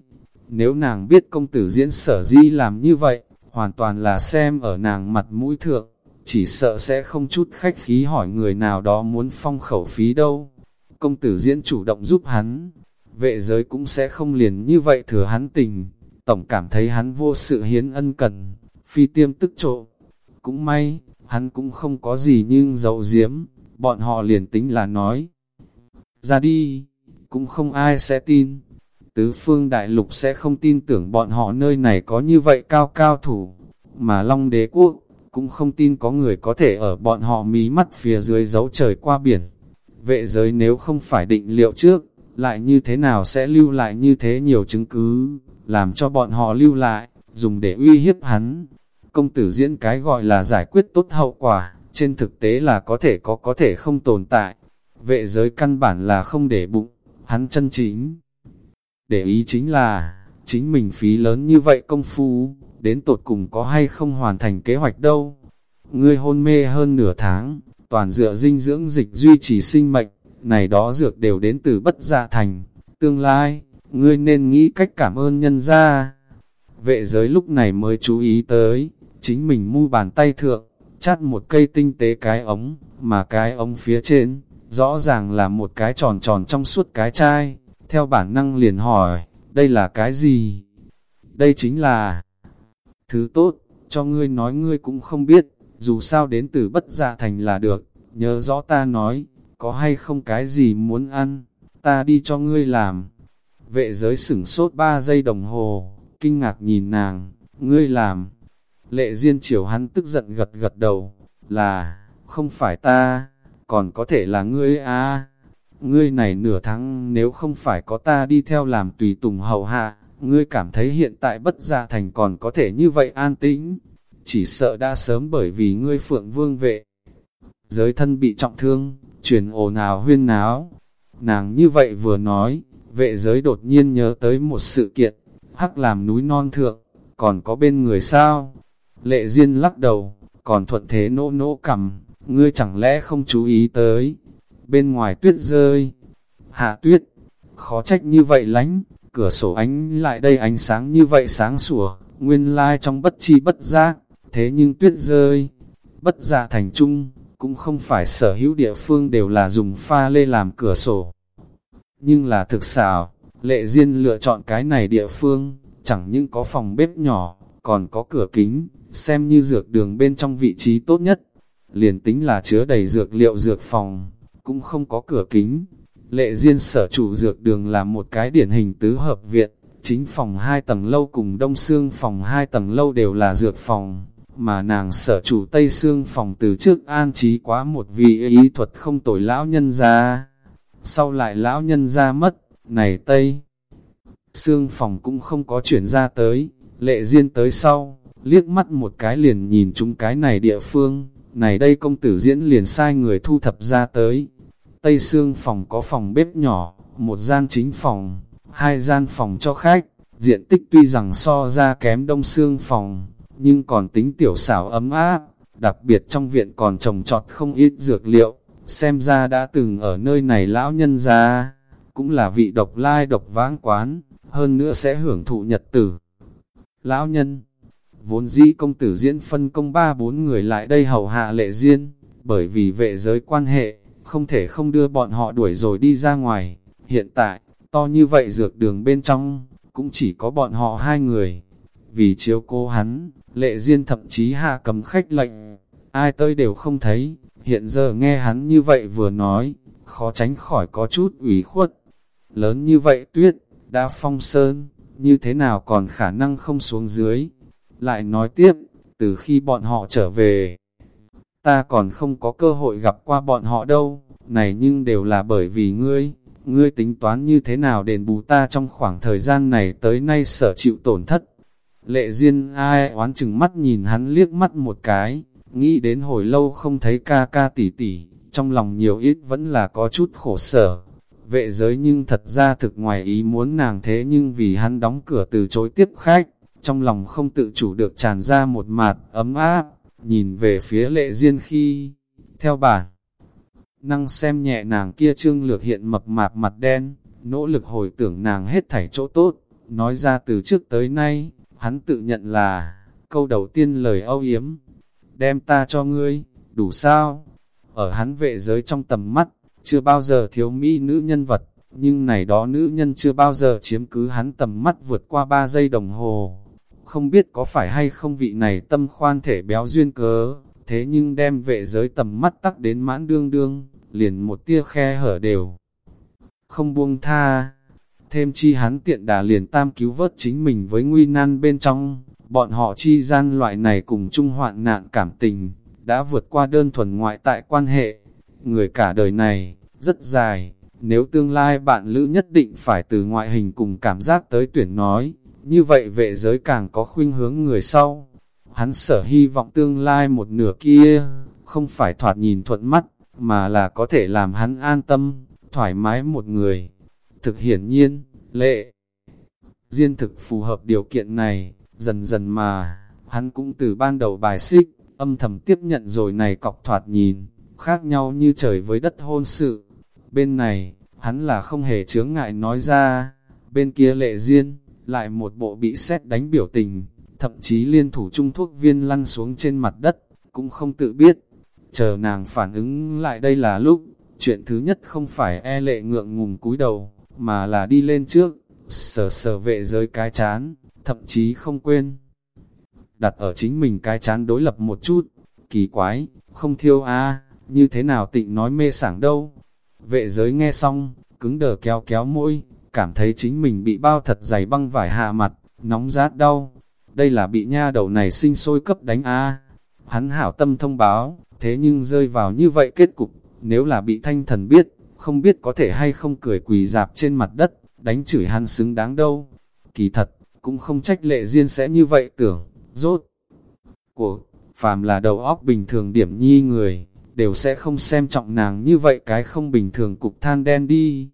Nếu nàng biết công tử diễn sở di làm như vậy, hoàn toàn là xem ở nàng mặt mũi thượng, chỉ sợ sẽ không chút khách khí hỏi người nào đó muốn phong khẩu phí đâu. Công tử diễn chủ động giúp hắn, vệ giới cũng sẽ không liền như vậy thừa hắn tình, tổng cảm thấy hắn vô sự hiến ân cần, phi tiêm tức trộm Cũng may, hắn cũng không có gì nhưng dậu diếm, bọn họ liền tính là nói. Ra đi, cũng không ai sẽ tin. Tứ phương đại lục sẽ không tin tưởng bọn họ nơi này có như vậy cao cao thủ, mà Long đế quốc cũng không tin có người có thể ở bọn họ mí mắt phía dưới dấu trời qua biển. Vệ giới nếu không phải định liệu trước, lại như thế nào sẽ lưu lại như thế nhiều chứng cứ, làm cho bọn họ lưu lại, dùng để uy hiếp hắn. Công tử diễn cái gọi là giải quyết tốt hậu quả, trên thực tế là có thể có có thể không tồn tại. Vệ giới căn bản là không để bụng, hắn chân chính. Để ý chính là, chính mình phí lớn như vậy công phu, đến tột cùng có hay không hoàn thành kế hoạch đâu. Ngươi hôn mê hơn nửa tháng, toàn dựa dinh dưỡng dịch duy trì sinh mệnh, này đó dược đều đến từ bất dạ thành. Tương lai, ngươi nên nghĩ cách cảm ơn nhân gia. Vệ giới lúc này mới chú ý tới, chính mình mu bàn tay thượng, chắt một cây tinh tế cái ống, mà cái ống phía trên, rõ ràng là một cái tròn tròn trong suốt cái chai. Theo bản năng liền hỏi, đây là cái gì? Đây chính là thứ tốt, cho ngươi nói ngươi cũng không biết, dù sao đến từ bất dạ thành là được, nhớ rõ ta nói, có hay không cái gì muốn ăn, ta đi cho ngươi làm. Vệ giới sửng sốt 3 giây đồng hồ, kinh ngạc nhìn nàng, ngươi làm. Lệ Diên chiều hắn tức giận gật gật đầu, là, không phải ta, còn có thể là ngươi à. Ngươi này nửa tháng nếu không phải có ta đi theo làm tùy tùng hầu hạ, ngươi cảm thấy hiện tại bất gia thành còn có thể như vậy an tĩnh, chỉ sợ đã sớm bởi vì ngươi phượng vương vệ. Giới thân bị trọng thương, truyền ồn ào huyên náo. Nàng như vậy vừa nói, vệ giới đột nhiên nhớ tới một sự kiện, hắc làm núi non thượng, còn có bên người sao? Lệ Diên lắc đầu, còn thuận thế nỗ nỗ cầm, ngươi chẳng lẽ không chú ý tới. Bên ngoài tuyết rơi, hạ tuyết, khó trách như vậy lánh, cửa sổ ánh lại đây ánh sáng như vậy sáng sủa, nguyên lai trong bất chi bất giác, thế nhưng tuyết rơi, bất dạ thành trung, cũng không phải sở hữu địa phương đều là dùng pha lê làm cửa sổ. Nhưng là thực xảo, lệ duyên lựa chọn cái này địa phương, chẳng những có phòng bếp nhỏ, còn có cửa kính, xem như dược đường bên trong vị trí tốt nhất. Liền tính là chứa đầy dược liệu dược phòng, cũng không có cửa kính. Lệ riêng sở chủ dược đường là một cái điển hình tứ hợp viện, chính phòng hai tầng lâu cùng đông xương phòng hai tầng lâu đều là dược phòng mà nàng sở chủ Tây xương phòng từ trước an trí quá một vị ý thuật không tồi lão nhân ra. Sau lại lão nhân ra mất, này Tây xương phòng cũng không có chuyển ra tới, lệ riêng tới sau, liếc mắt một cái liền nhìn chúng cái này địa phương, này đây công tử diễn liền sai người thu thập ra tới. Tây xương phòng có phòng bếp nhỏ, một gian chính phòng, hai gian phòng cho khách, diện tích tuy rằng so ra kém đông xương phòng, nhưng còn tính tiểu xảo ấm áp, đặc biệt trong viện còn trồng trọt không ít dược liệu, xem ra đã từng ở nơi này lão nhân ra, cũng là vị độc lai độc vãng quán, hơn nữa sẽ hưởng thụ nhật tử. Lão nhân, vốn dĩ công tử diễn phân công ba bốn người lại đây hầu hạ lệ riêng, bởi vì vệ giới quan hệ, không thể không đưa bọn họ đuổi rồi đi ra ngoài. Hiện tại, to như vậy dược đường bên trong, cũng chỉ có bọn họ hai người. Vì chiếu cô hắn, Lệ duyên thậm chí hạ cầm khách lệnh, ai tới đều không thấy, hiện giờ nghe hắn như vậy vừa nói, khó tránh khỏi có chút ủy khuất. Lớn như vậy tuyết, đã phong sơn, như thế nào còn khả năng không xuống dưới. Lại nói tiếp, từ khi bọn họ trở về, ta còn không có cơ hội gặp qua bọn họ đâu, này nhưng đều là bởi vì ngươi, ngươi tính toán như thế nào đền bù ta trong khoảng thời gian này tới nay sở chịu tổn thất. Lệ Diên ai oán chừng mắt nhìn hắn liếc mắt một cái, nghĩ đến hồi lâu không thấy ca ca tỷ tỷ, trong lòng nhiều ít vẫn là có chút khổ sở. Vệ giới nhưng thật ra thực ngoài ý muốn nàng thế nhưng vì hắn đóng cửa từ chối tiếp khách, trong lòng không tự chủ được tràn ra một mạt ấm áp, nhìn về phía lệ duyên khi, theo bản. Năng xem nhẹ nàng kia trương lược hiện mập mạp mặt đen, nỗ lực hồi tưởng nàng hết thảy chỗ tốt, nói ra từ trước tới nay, hắn tự nhận là, câu đầu tiên lời âu yếm, đem ta cho ngươi, đủ sao? Ở hắn vệ giới trong tầm mắt, chưa bao giờ thiếu mỹ nữ nhân vật, nhưng này đó nữ nhân chưa bao giờ chiếm cứ hắn tầm mắt vượt qua 3 giây đồng hồ. Không biết có phải hay không vị này tâm khoan thể béo duyên cớ, thế nhưng đem vệ giới tầm mắt tắc đến mãn đương đương, liền một tia khe hở đều. Không buông tha, thêm chi hắn tiện đà liền tam cứu vớt chính mình với nguy nan bên trong, bọn họ chi gian loại này cùng chung hoạn nạn cảm tình, đã vượt qua đơn thuần ngoại tại quan hệ. Người cả đời này, rất dài, nếu tương lai bạn lữ nhất định phải từ ngoại hình cùng cảm giác tới tuyển nói, như vậy vệ giới càng có khuynh hướng người sau. Hắn sở hy vọng tương lai một nửa kia, không phải thoạt nhìn thuận mắt, mà là có thể làm hắn an tâm, thoải mái một người. Thực hiển nhiên, lệ, diên thực phù hợp điều kiện này, dần dần mà, hắn cũng từ ban đầu bài xích, âm thầm tiếp nhận rồi này cọc thoạt nhìn, khác nhau như trời với đất hôn sự. Bên này, hắn là không hề chướng ngại nói ra, bên kia lệ diên, lại một bộ bị xét đánh biểu tình, thậm chí liên thủ trung thuốc viên lăn xuống trên mặt đất, cũng không tự biết. Chờ nàng phản ứng lại đây là lúc, chuyện thứ nhất không phải e lệ ngượng ngùng cúi đầu, mà là đi lên trước, sờ sờ vệ giới cái chán, thậm chí không quên. Đặt ở chính mình cái chán đối lập một chút, kỳ quái, không thiêu a như thế nào tịnh nói mê sảng đâu. Vệ giới nghe xong, cứng đờ kéo kéo môi, cảm thấy chính mình bị bao thật dày băng vải hạ mặt, nóng rát đau. Đây là bị nha đầu này sinh sôi cấp đánh a Hắn hảo tâm thông báo, thế nhưng rơi vào như vậy kết cục, nếu là bị thanh thần biết, không biết có thể hay không cười quỳ dạp trên mặt đất, đánh chửi hắn xứng đáng đâu. Kỳ thật, cũng không trách lệ duyên sẽ như vậy tưởng, rốt. Của, phàm là đầu óc bình thường điểm nhi người, đều sẽ không xem trọng nàng như vậy cái không bình thường cục than đen đi.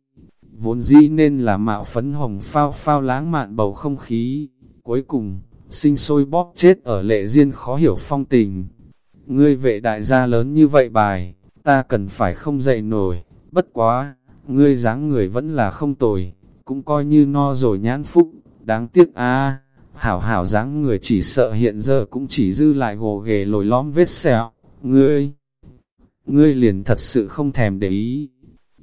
Vốn dĩ nên là mạo phấn hồng phao phao láng mạn bầu không khí, cuối cùng, sinh sôi bóp chết ở lệ duyên khó hiểu phong tình. Ngươi vệ đại gia lớn như vậy bài, ta cần phải không dậy nổi, bất quá, ngươi dáng người vẫn là không tồi, cũng coi như no rồi nhãn phúc, đáng tiếc a hảo hảo dáng người chỉ sợ hiện giờ cũng chỉ dư lại gồ ghề lồi lõm vết sẹo, ngươi, ngươi liền thật sự không thèm để ý,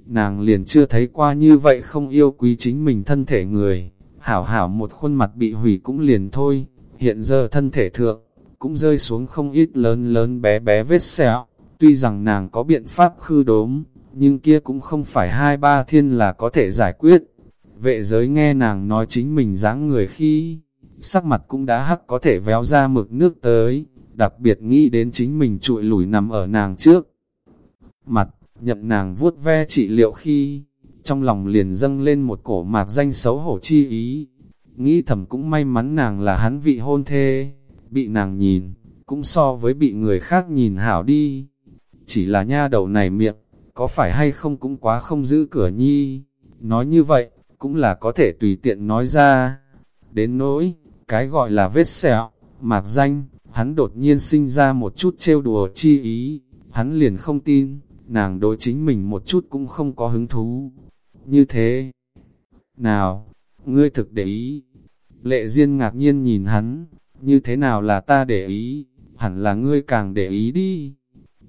nàng liền chưa thấy qua như vậy không yêu quý chính mình thân thể người, hảo hảo một khuôn mặt bị hủy cũng liền thôi, hiện giờ thân thể thượng, cũng rơi xuống không ít lớn lớn bé bé vết sẹo, tuy rằng nàng có biện pháp khư đốm, nhưng kia cũng không phải hai ba thiên là có thể giải quyết. Vệ giới nghe nàng nói chính mình dáng người khi, sắc mặt cũng đã hắc có thể véo ra mực nước tới, đặc biệt nghĩ đến chính mình trụi lủi nằm ở nàng trước. Mặt, nhậm nàng vuốt ve trị liệu khi, trong lòng liền dâng lên một cổ mạc danh xấu hổ chi ý. Nghĩ thầm cũng may mắn nàng là hắn vị hôn thê, bị nàng nhìn, cũng so với bị người khác nhìn hảo đi. Chỉ là nha đầu này miệng, có phải hay không cũng quá không giữ cửa nhi. Nói như vậy, cũng là có thể tùy tiện nói ra. Đến nỗi, cái gọi là vết sẹo, mạc danh, hắn đột nhiên sinh ra một chút trêu đùa chi ý, hắn liền không tin, nàng đối chính mình một chút cũng không có hứng thú. Như thế, nào, ngươi thực để ý, lệ duyên ngạc nhiên nhìn hắn, như thế nào là ta để ý, hẳn là ngươi càng để ý đi.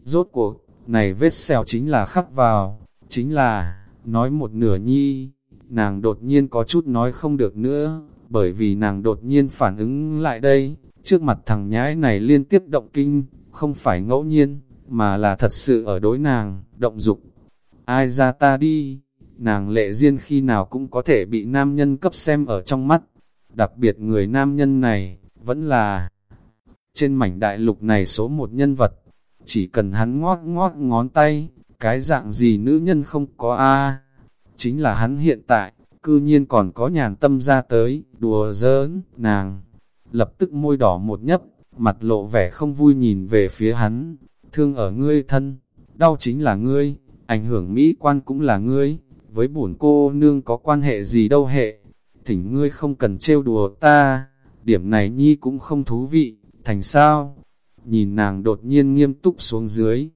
Rốt cuộc, này vết sẹo chính là khắc vào, chính là, nói một nửa nhi, nàng đột nhiên có chút nói không được nữa, bởi vì nàng đột nhiên phản ứng lại đây, trước mặt thằng nhãi này liên tiếp động kinh, không phải ngẫu nhiên, mà là thật sự ở đối nàng, động dục. Ai ra ta đi, nàng lệ duyên khi nào cũng có thể bị nam nhân cấp xem ở trong mắt, đặc biệt người nam nhân này, vẫn là trên mảnh đại lục này số một nhân vật, chỉ cần hắn ngoác ngoác ngón tay, cái dạng gì nữ nhân không có a Chính là hắn hiện tại, cư nhiên còn có nhàn tâm ra tới, đùa giỡn, nàng. Lập tức môi đỏ một nhấp, mặt lộ vẻ không vui nhìn về phía hắn, thương ở ngươi thân, đau chính là ngươi, ảnh hưởng mỹ quan cũng là ngươi, với bổn cô nương có quan hệ gì đâu hệ, thỉnh ngươi không cần trêu đùa ta, điểm này nhi cũng không thú vị, thành sao? nhìn nàng đột nhiên nghiêm túc xuống dưới.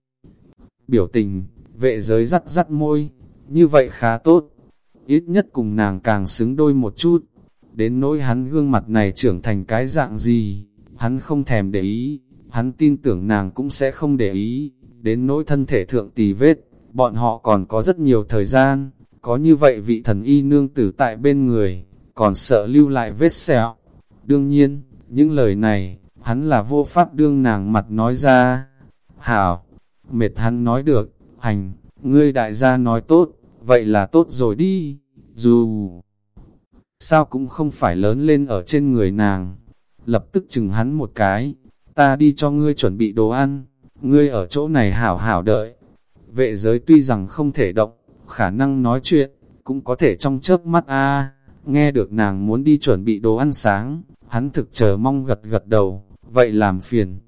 Biểu tình, vệ giới rắt rắt môi, như vậy khá tốt, ít nhất cùng nàng càng xứng đôi một chút. Đến nỗi hắn gương mặt này trưởng thành cái dạng gì, hắn không thèm để ý, hắn tin tưởng nàng cũng sẽ không để ý, đến nỗi thân thể thượng tỳ vết, bọn họ còn có rất nhiều thời gian, có như vậy vị thần y nương tử tại bên người, còn sợ lưu lại vết sẹo. Đương nhiên, những lời này, hắn là vô pháp đương nàng mặt nói ra. Hảo, mệt hắn nói được, hành, ngươi đại gia nói tốt, vậy là tốt rồi đi, dù sao cũng không phải lớn lên ở trên người nàng. Lập tức chừng hắn một cái, ta đi cho ngươi chuẩn bị đồ ăn, ngươi ở chỗ này hảo hảo đợi. Vệ giới tuy rằng không thể động, khả năng nói chuyện, cũng có thể trong chớp mắt a nghe được nàng muốn đi chuẩn bị đồ ăn sáng, hắn thực chờ mong gật gật đầu, vậy làm phiền.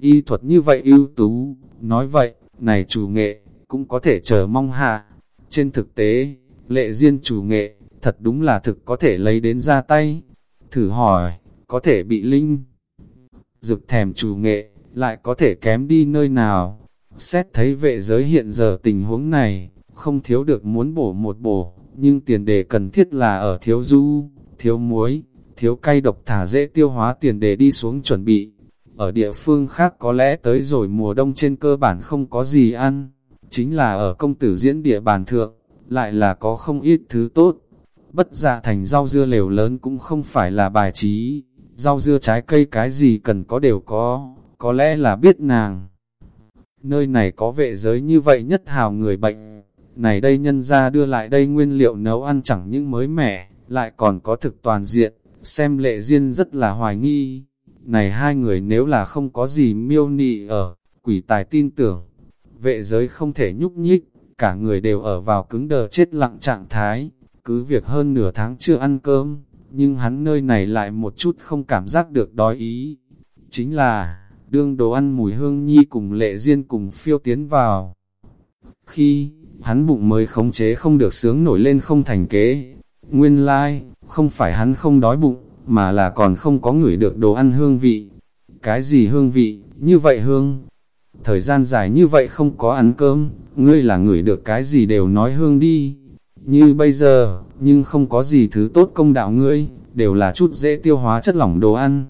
Y thuật như vậy ưu tú, nói vậy, này chủ nghệ, cũng có thể chờ mong hạ. Trên thực tế, lệ duyên chủ nghệ, thật đúng là thực có thể lấy đến ra tay. Thử hỏi, có thể bị linh dực thèm chủ nghệ, lại có thể kém đi nơi nào. Xét thấy vệ giới hiện giờ tình huống này, không thiếu được muốn bổ một bổ, nhưng tiền đề cần thiết là ở thiếu du, thiếu muối, thiếu cay độc thả dễ tiêu hóa tiền đề đi xuống chuẩn bị. Ở địa phương khác có lẽ tới rồi mùa đông trên cơ bản không có gì ăn, chính là ở công tử diễn địa bàn thượng, lại là có không ít thứ tốt. Bất dạ thành rau dưa lều lớn cũng không phải là bài trí, rau dưa trái cây cái gì cần có đều có, có lẽ là biết nàng. Nơi này có vệ giới như vậy nhất hào người bệnh, này đây nhân ra đưa lại đây nguyên liệu nấu ăn chẳng những mới mẻ, lại còn có thực toàn diện, xem lệ duyên rất là hoài nghi. Này hai người nếu là không có gì miêu nị ở, quỷ tài tin tưởng, vệ giới không thể nhúc nhích, cả người đều ở vào cứng đờ chết lặng trạng thái, cứ việc hơn nửa tháng chưa ăn cơm, nhưng hắn nơi này lại một chút không cảm giác được đói ý. Chính là, đương đồ ăn mùi hương nhi cùng lệ duyên cùng phiêu tiến vào. Khi, hắn bụng mới khống chế không được sướng nổi lên không thành kế. Nguyên lai, like, không phải hắn không đói bụng, mà là còn không có ngửi được đồ ăn hương vị. Cái gì hương vị, như vậy hương? Thời gian dài như vậy không có ăn cơm, ngươi là ngửi được cái gì đều nói hương đi. Như bây giờ, nhưng không có gì thứ tốt công đạo ngươi, đều là chút dễ tiêu hóa chất lỏng đồ ăn.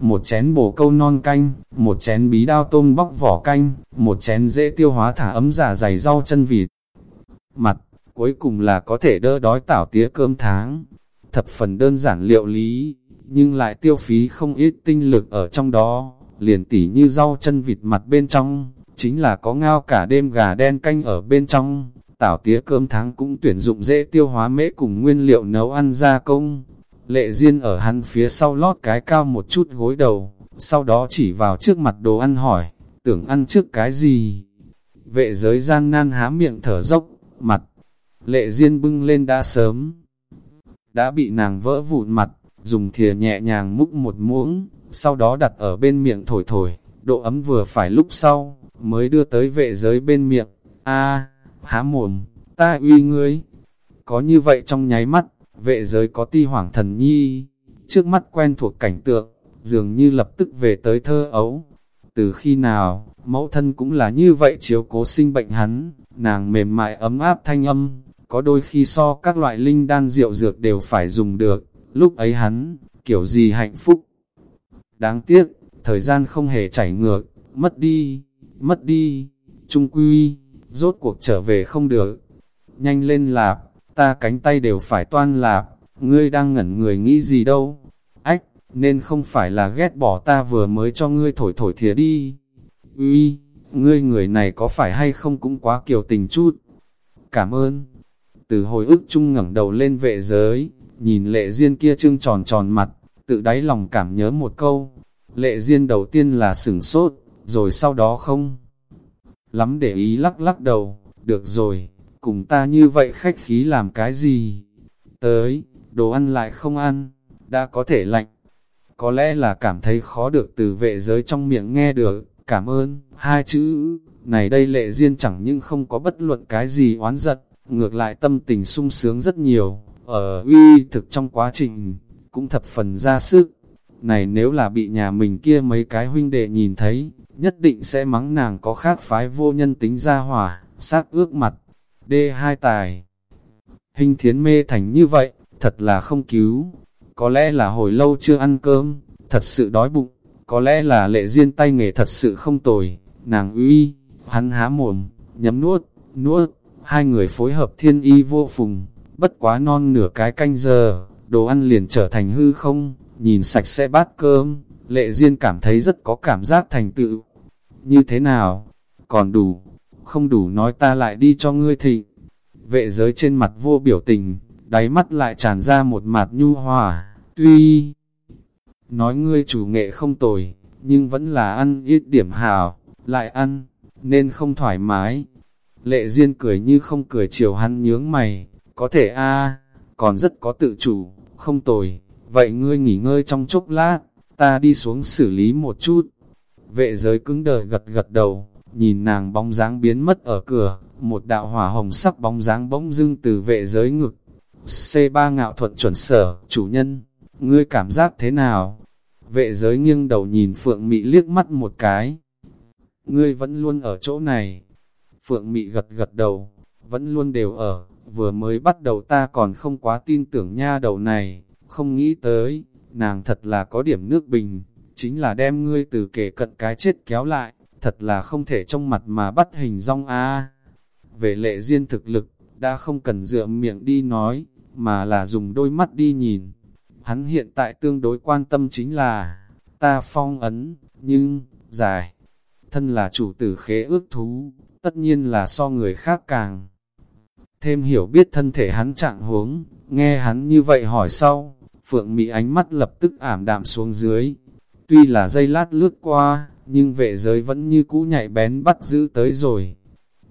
Một chén bổ câu non canh, một chén bí đao tôm bóc vỏ canh, một chén dễ tiêu hóa thả ấm giả dày rau chân vịt. Mặt, cuối cùng là có thể đỡ đói tảo tía cơm tháng. Thập phần đơn giản liệu lý, nhưng lại tiêu phí không ít tinh lực ở trong đó, liền tỉ như rau chân vịt mặt bên trong, chính là có ngao cả đêm gà đen canh ở bên trong, tảo tía cơm tháng cũng tuyển dụng dễ tiêu hóa mễ cùng nguyên liệu nấu ăn gia công. Lệ Diên ở hắn phía sau lót cái cao một chút gối đầu, sau đó chỉ vào trước mặt đồ ăn hỏi, tưởng ăn trước cái gì? Vệ giới gian nan há miệng thở dốc, mặt, lệ Diên bưng lên đã sớm, đã bị nàng vỡ vụn mặt, dùng thìa nhẹ nhàng múc một muỗng, sau đó đặt ở bên miệng thổi thổi, độ ấm vừa phải lúc sau, mới đưa tới vệ giới bên miệng. A, há mồm, ta uy ngươi. Có như vậy trong nháy mắt, vệ giới có ti hoảng thần nhi, trước mắt quen thuộc cảnh tượng, dường như lập tức về tới thơ ấu. Từ khi nào, mẫu thân cũng là như vậy chiếu cố sinh bệnh hắn, nàng mềm mại ấm áp thanh âm, có đôi khi so các loại linh đan rượu dược đều phải dùng được, lúc ấy hắn, kiểu gì hạnh phúc. Đáng tiếc, thời gian không hề chảy ngược, mất đi, mất đi, trung quy, rốt cuộc trở về không được. Nhanh lên lạp, ta cánh tay đều phải toan lạp, ngươi đang ngẩn người nghĩ gì đâu. Ách, nên không phải là ghét bỏ ta vừa mới cho ngươi thổi thổi thìa đi. Uy, ngươi người này có phải hay không cũng quá kiều tình chút. Cảm ơn. Từ hồi ức chung ngẩng đầu lên vệ giới, nhìn lệ duyên kia trưng tròn tròn mặt, tự đáy lòng cảm nhớ một câu. Lệ duyên đầu tiên là sửng sốt, rồi sau đó không. Lắm để ý lắc lắc đầu, được rồi, cùng ta như vậy khách khí làm cái gì? Tới, đồ ăn lại không ăn, đã có thể lạnh. Có lẽ là cảm thấy khó được từ vệ giới trong miệng nghe được, cảm ơn, hai chữ, này đây lệ duyên chẳng nhưng không có bất luận cái gì oán giận, ngược lại tâm tình sung sướng rất nhiều, ở uy thực trong quá trình, cũng thập phần ra sức này nếu là bị nhà mình kia mấy cái huynh đệ nhìn thấy, nhất định sẽ mắng nàng có khác phái vô nhân tính ra hỏa, xác ước mặt, đê hai tài. Hình thiến mê thành như vậy, thật là không cứu, có lẽ là hồi lâu chưa ăn cơm, thật sự đói bụng, có lẽ là lệ duyên tay nghề thật sự không tồi, nàng uy, hắn há mồm, nhấm nuốt, nuốt, hai người phối hợp thiên y vô phùng, bất quá non nửa cái canh giờ, đồ ăn liền trở thành hư không, nhìn sạch sẽ bát cơm, lệ duyên cảm thấy rất có cảm giác thành tựu. Như thế nào? Còn đủ, không đủ nói ta lại đi cho ngươi thịnh. Vệ giới trên mặt vô biểu tình, đáy mắt lại tràn ra một mặt nhu hòa, tuy nói ngươi chủ nghệ không tồi, nhưng vẫn là ăn ít điểm hào, lại ăn, nên không thoải mái. Lệ Diên cười như không cười chiều hắn nhướng mày, có thể a còn rất có tự chủ, không tồi, vậy ngươi nghỉ ngơi trong chốc lát, ta đi xuống xử lý một chút. Vệ giới cứng đờ gật gật đầu, nhìn nàng bóng dáng biến mất ở cửa, một đạo hỏa hồng sắc bóng dáng bỗng dưng từ vệ giới ngực. C3 ngạo thuận chuẩn sở, chủ nhân, ngươi cảm giác thế nào? Vệ giới nghiêng đầu nhìn Phượng Mị liếc mắt một cái. Ngươi vẫn luôn ở chỗ này. Phượng Mị gật gật đầu, vẫn luôn đều ở, vừa mới bắt đầu ta còn không quá tin tưởng nha đầu này, không nghĩ tới, nàng thật là có điểm nước bình, chính là đem ngươi từ kể cận cái chết kéo lại, thật là không thể trong mặt mà bắt hình rong a. Về lệ riêng thực lực, đã không cần dựa miệng đi nói, mà là dùng đôi mắt đi nhìn. Hắn hiện tại tương đối quan tâm chính là, ta phong ấn, nhưng, dài, thân là chủ tử khế ước thú, tất nhiên là so người khác càng. Thêm hiểu biết thân thể hắn trạng huống, nghe hắn như vậy hỏi sau, Phượng Mỹ ánh mắt lập tức ảm đạm xuống dưới. Tuy là dây lát lướt qua, nhưng vệ giới vẫn như cũ nhạy bén bắt giữ tới rồi.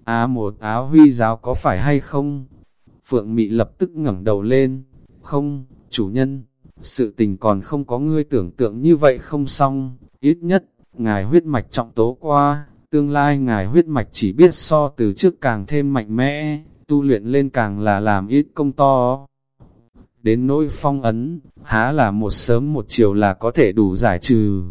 Á một áo huy giáo có phải hay không? Phượng Mị lập tức ngẩng đầu lên. Không, chủ nhân, sự tình còn không có ngươi tưởng tượng như vậy không xong. Ít nhất, ngài huyết mạch trọng tố qua, tương lai ngài huyết mạch chỉ biết so từ trước càng thêm mạnh mẽ, tu luyện lên càng là làm ít công to. Đến nỗi phong ấn, há là một sớm một chiều là có thể đủ giải trừ.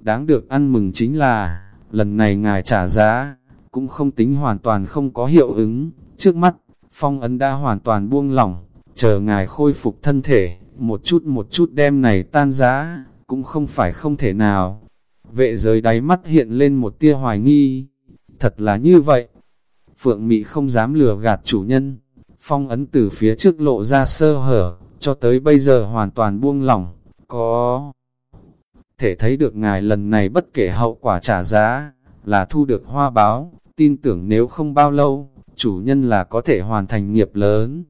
Đáng được ăn mừng chính là, lần này ngài trả giá, cũng không tính hoàn toàn không có hiệu ứng. Trước mắt, phong ấn đã hoàn toàn buông lỏng, chờ ngài khôi phục thân thể, một chút một chút đem này tan giá, cũng không phải không thể nào. Vệ giới đáy mắt hiện lên một tia hoài nghi, thật là như vậy. Phượng Mị không dám lừa gạt chủ nhân, phong ấn từ phía trước lộ ra sơ hở, cho tới bây giờ hoàn toàn buông lỏng, có thể thấy được ngài lần này bất kể hậu quả trả giá, là thu được hoa báo, tin tưởng nếu không bao lâu, chủ nhân là có thể hoàn thành nghiệp lớn.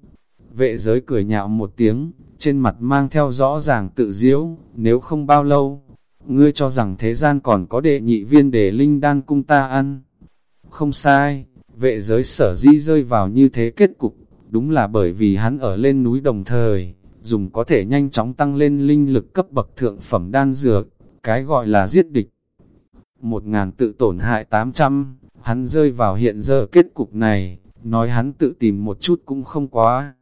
Vệ giới cười nhạo một tiếng, trên mặt mang theo rõ ràng tự diễu, nếu không bao lâu, ngươi cho rằng thế gian còn có đệ nhị viên để linh đan cung ta ăn. Không sai, vệ giới sở di rơi vào như thế kết cục, đúng là bởi vì hắn ở lên núi đồng thời, dùng có thể nhanh chóng tăng lên linh lực cấp bậc thượng phẩm đan dược, cái gọi là giết địch. Một ngàn tự tổn hại tám trăm, hắn rơi vào hiện giờ kết cục này, nói hắn tự tìm một chút cũng không quá.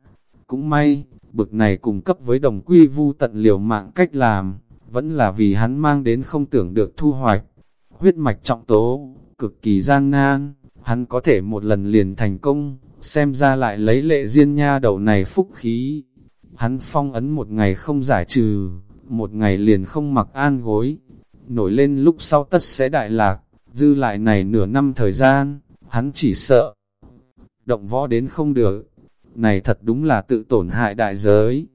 Cũng may, bực này cùng cấp với đồng quy vu tận liều mạng cách làm, vẫn là vì hắn mang đến không tưởng được thu hoạch. Huyết mạch trọng tố, cực kỳ gian nan, hắn có thể một lần liền thành công, xem ra lại lấy lệ diên nha đầu này phúc khí. Hắn phong ấn một ngày không giải trừ, một ngày liền không mặc an gối, nổi lên lúc sau tất sẽ đại lạc, dư lại này nửa năm thời gian, hắn chỉ sợ. Động võ đến không được, này thật đúng là tự tổn hại đại giới.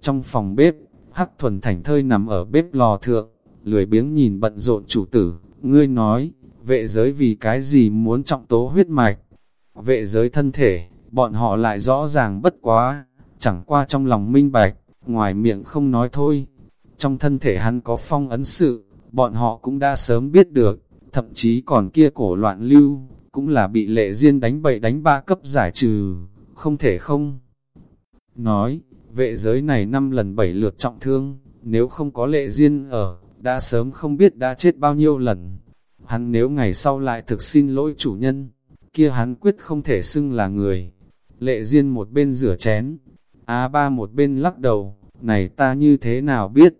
Trong phòng bếp, Hắc thuần thành thơi nằm ở bếp lò thượng, lười biếng nhìn bận rộn chủ tử, ngươi nói, vệ giới vì cái gì muốn trọng tố huyết mạch. Vệ giới thân thể, bọn họ lại rõ ràng bất quá, chẳng qua trong lòng minh bạch, ngoài miệng không nói thôi. Trong thân thể hắn có phong ấn sự, bọn họ cũng đã sớm biết được, thậm chí còn kia cổ loạn lưu, cũng là bị lệ duyên đánh bậy đánh ba cấp giải trừ, không thể không. Nói, vệ giới này năm lần bảy lượt trọng thương, nếu không có lệ duyên ở, đã sớm không biết đã chết bao nhiêu lần. Hắn nếu ngày sau lại thực xin lỗi chủ nhân, kia hắn quyết không thể xưng là người. Lệ duyên một bên rửa chén, A ba một bên lắc đầu, này ta như thế nào biết?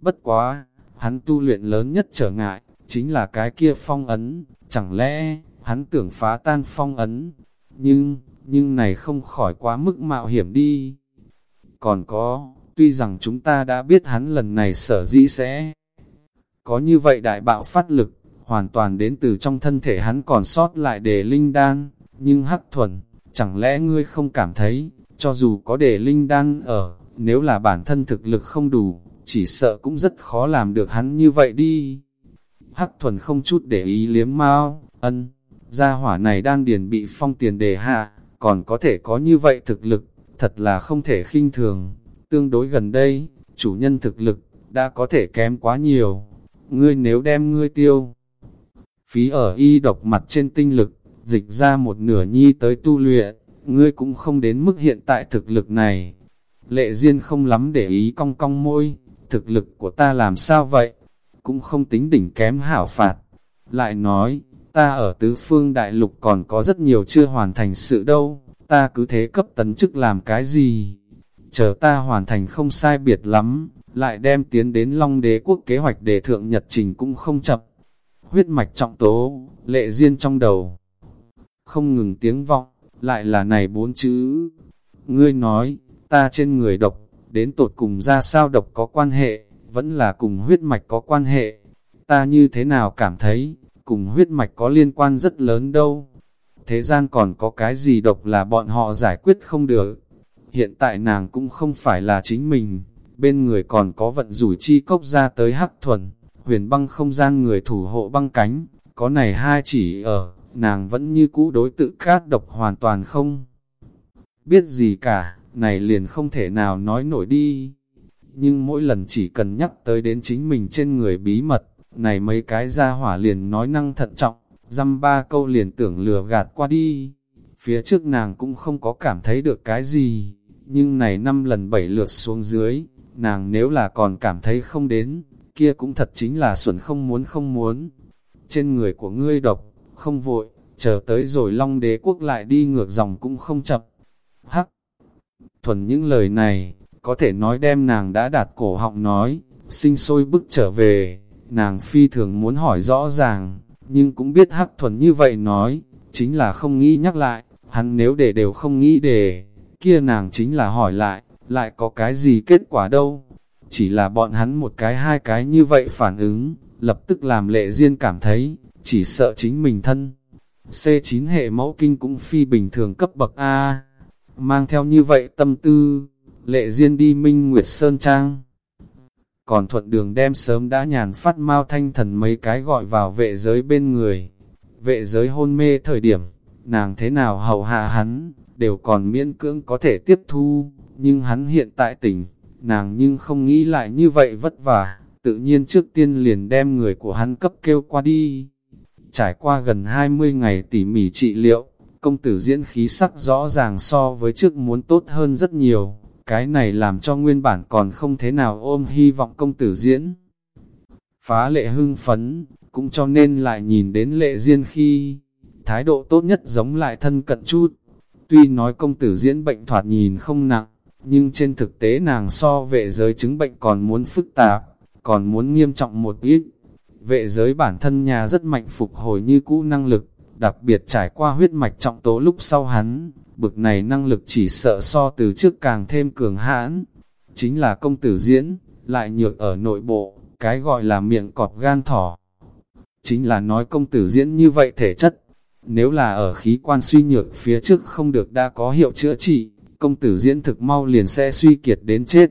Bất quá, hắn tu luyện lớn nhất trở ngại, chính là cái kia phong ấn, chẳng lẽ, hắn tưởng phá tan phong ấn, nhưng, nhưng này không khỏi quá mức mạo hiểm đi. Còn có, tuy rằng chúng ta đã biết hắn lần này sở dĩ sẽ có như vậy đại bạo phát lực, hoàn toàn đến từ trong thân thể hắn còn sót lại đề linh đan, nhưng hắc thuần, chẳng lẽ ngươi không cảm thấy, cho dù có đề linh đan ở, nếu là bản thân thực lực không đủ, chỉ sợ cũng rất khó làm được hắn như vậy đi. Hắc thuần không chút để ý liếm mau, ân, gia hỏa này đang điền bị phong tiền đề hạ, còn có thể có như vậy thực lực, thật là không thể khinh thường. Tương đối gần đây, chủ nhân thực lực, đã có thể kém quá nhiều. Ngươi nếu đem ngươi tiêu, phí ở y độc mặt trên tinh lực, dịch ra một nửa nhi tới tu luyện, ngươi cũng không đến mức hiện tại thực lực này. Lệ Diên không lắm để ý cong cong môi, thực lực của ta làm sao vậy? Cũng không tính đỉnh kém hảo phạt. Lại nói, ta ở tứ phương đại lục còn có rất nhiều chưa hoàn thành sự đâu, ta cứ thế cấp tấn chức làm cái gì? Chờ ta hoàn thành không sai biệt lắm, lại đem tiến đến Long Đế quốc kế hoạch để thượng nhật trình cũng không chậm. Huyết mạch trọng tố, lệ riêng trong đầu. Không ngừng tiếng vọng, lại là này bốn chữ. Ngươi nói, ta trên người độc, đến tột cùng ra sao độc có quan hệ, vẫn là cùng huyết mạch có quan hệ. Ta như thế nào cảm thấy, cùng huyết mạch có liên quan rất lớn đâu. Thế gian còn có cái gì độc là bọn họ giải quyết không được. Hiện tại nàng cũng không phải là chính mình, bên người còn có vận rủi chi cốc ra tới hắc thuần, huyền băng không gian người thủ hộ băng cánh, có này hai chỉ ở, nàng vẫn như cũ đối tự cát độc hoàn toàn không. Biết gì cả, này liền không thể nào nói nổi đi. Nhưng mỗi lần chỉ cần nhắc tới đến chính mình trên người bí mật, này mấy cái ra hỏa liền nói năng thận trọng, dăm ba câu liền tưởng lừa gạt qua đi. Phía trước nàng cũng không có cảm thấy được cái gì, nhưng này năm lần bảy lượt xuống dưới, nàng nếu là còn cảm thấy không đến, kia cũng thật chính là xuẩn không muốn không muốn. Trên người của ngươi độc, không vội, chờ tới rồi long đế quốc lại đi ngược dòng cũng không chậm. Hắc! Thuần những lời này, có thể nói đem nàng đã đạt cổ họng nói, sinh sôi bức trở về, nàng phi thường muốn hỏi rõ ràng, nhưng cũng biết hắc thuần như vậy nói, chính là không nghĩ nhắc lại, hắn nếu để đều không nghĩ để, kia nàng chính là hỏi lại, lại có cái gì kết quả đâu. Chỉ là bọn hắn một cái hai cái như vậy phản ứng, lập tức làm lệ duyên cảm thấy, chỉ sợ chính mình thân. C9 hệ mẫu kinh cũng phi bình thường cấp bậc A, mang theo như vậy tâm tư, lệ duyên đi Minh Nguyệt Sơn Trang. Còn thuận đường đem sớm đã nhàn phát mau thanh thần mấy cái gọi vào vệ giới bên người. Vệ giới hôn mê thời điểm, nàng thế nào hầu hạ hắn, đều còn miễn cưỡng có thể tiếp thu, nhưng hắn hiện tại tỉnh, nàng nhưng không nghĩ lại như vậy vất vả, tự nhiên trước tiên liền đem người của hắn cấp kêu qua đi. Trải qua gần 20 ngày tỉ mỉ trị liệu, công tử diễn khí sắc rõ ràng so với trước muốn tốt hơn rất nhiều, cái này làm cho nguyên bản còn không thế nào ôm hy vọng công tử diễn. Phá lệ hưng phấn, cũng cho nên lại nhìn đến lệ duyên khi, thái độ tốt nhất giống lại thân cận chút. Tuy nói công tử diễn bệnh thoạt nhìn không nặng, nhưng trên thực tế nàng so vệ giới chứng bệnh còn muốn phức tạp, còn muốn nghiêm trọng một ít. Vệ giới bản thân nhà rất mạnh phục hồi như cũ năng lực, đặc biệt trải qua huyết mạch trọng tố lúc sau hắn, bực này năng lực chỉ sợ so từ trước càng thêm cường hãn. Chính là công tử diễn, lại nhược ở nội bộ, cái gọi là miệng cọp gan thỏ. Chính là nói công tử diễn như vậy thể chất, nếu là ở khí quan suy nhược phía trước không được đã có hiệu chữa trị, công tử diễn thực mau liền sẽ suy kiệt đến chết.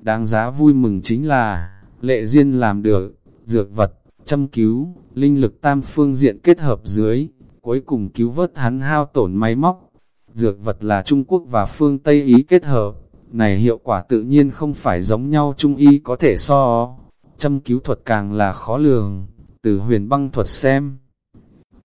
Đáng giá vui mừng chính là, lệ duyên làm được, dược vật, châm cứu, linh lực tam phương diện kết hợp dưới, cuối cùng cứu vớt hắn hao tổn máy móc. Dược vật là Trung Quốc và phương Tây Ý kết hợp, này hiệu quả tự nhiên không phải giống nhau Trung Y có thể so. Châm cứu thuật càng là khó lường, từ huyền băng thuật xem.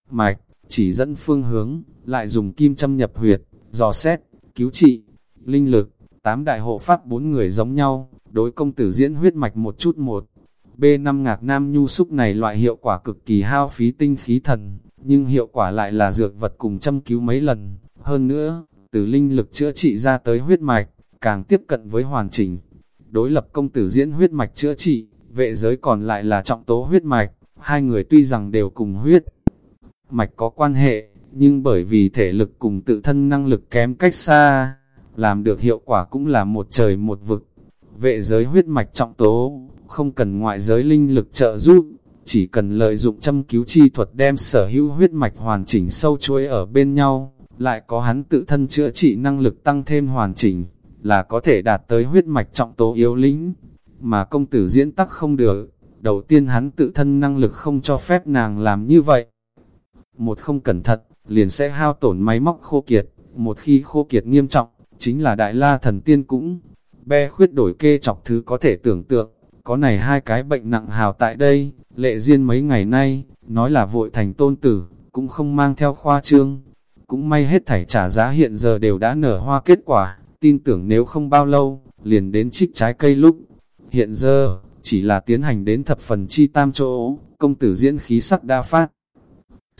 Mạch, chỉ dẫn phương hướng, lại dùng kim châm nhập huyệt, dò xét, cứu trị, linh lực, tám đại hộ pháp bốn người giống nhau, đối công tử diễn huyết mạch một chút một. B5 ngạc nam nhu xúc này loại hiệu quả cực kỳ hao phí tinh khí thần, nhưng hiệu quả lại là dược vật cùng châm cứu mấy lần. Hơn nữa, từ linh lực chữa trị ra tới huyết mạch, càng tiếp cận với hoàn chỉnh. Đối lập công tử diễn huyết mạch chữa trị, vệ giới còn lại là trọng tố huyết mạch, hai người tuy rằng đều cùng huyết mạch có quan hệ, nhưng bởi vì thể lực cùng tự thân năng lực kém cách xa, làm được hiệu quả cũng là một trời một vực. Vệ giới huyết mạch trọng tố, không cần ngoại giới linh lực trợ giúp, chỉ cần lợi dụng châm cứu chi thuật đem sở hữu huyết mạch hoàn chỉnh sâu chuỗi ở bên nhau, lại có hắn tự thân chữa trị năng lực tăng thêm hoàn chỉnh, là có thể đạt tới huyết mạch trọng tố yếu lĩnh, mà công tử diễn tắc không được, đầu tiên hắn tự thân năng lực không cho phép nàng làm như vậy. Một không cẩn thận, liền sẽ hao tổn máy móc khô kiệt, một khi khô kiệt nghiêm trọng, chính là đại la thần tiên cũng, be khuyết đổi kê chọc thứ có thể tưởng tượng, có này hai cái bệnh nặng hào tại đây, lệ duyên mấy ngày nay, nói là vội thành tôn tử, cũng không mang theo khoa trương, cũng may hết thảy trả giá hiện giờ đều đã nở hoa kết quả, tin tưởng nếu không bao lâu, liền đến trích trái cây lúc. Hiện giờ, chỉ là tiến hành đến thập phần chi tam chỗ, công tử diễn khí sắc đa phát.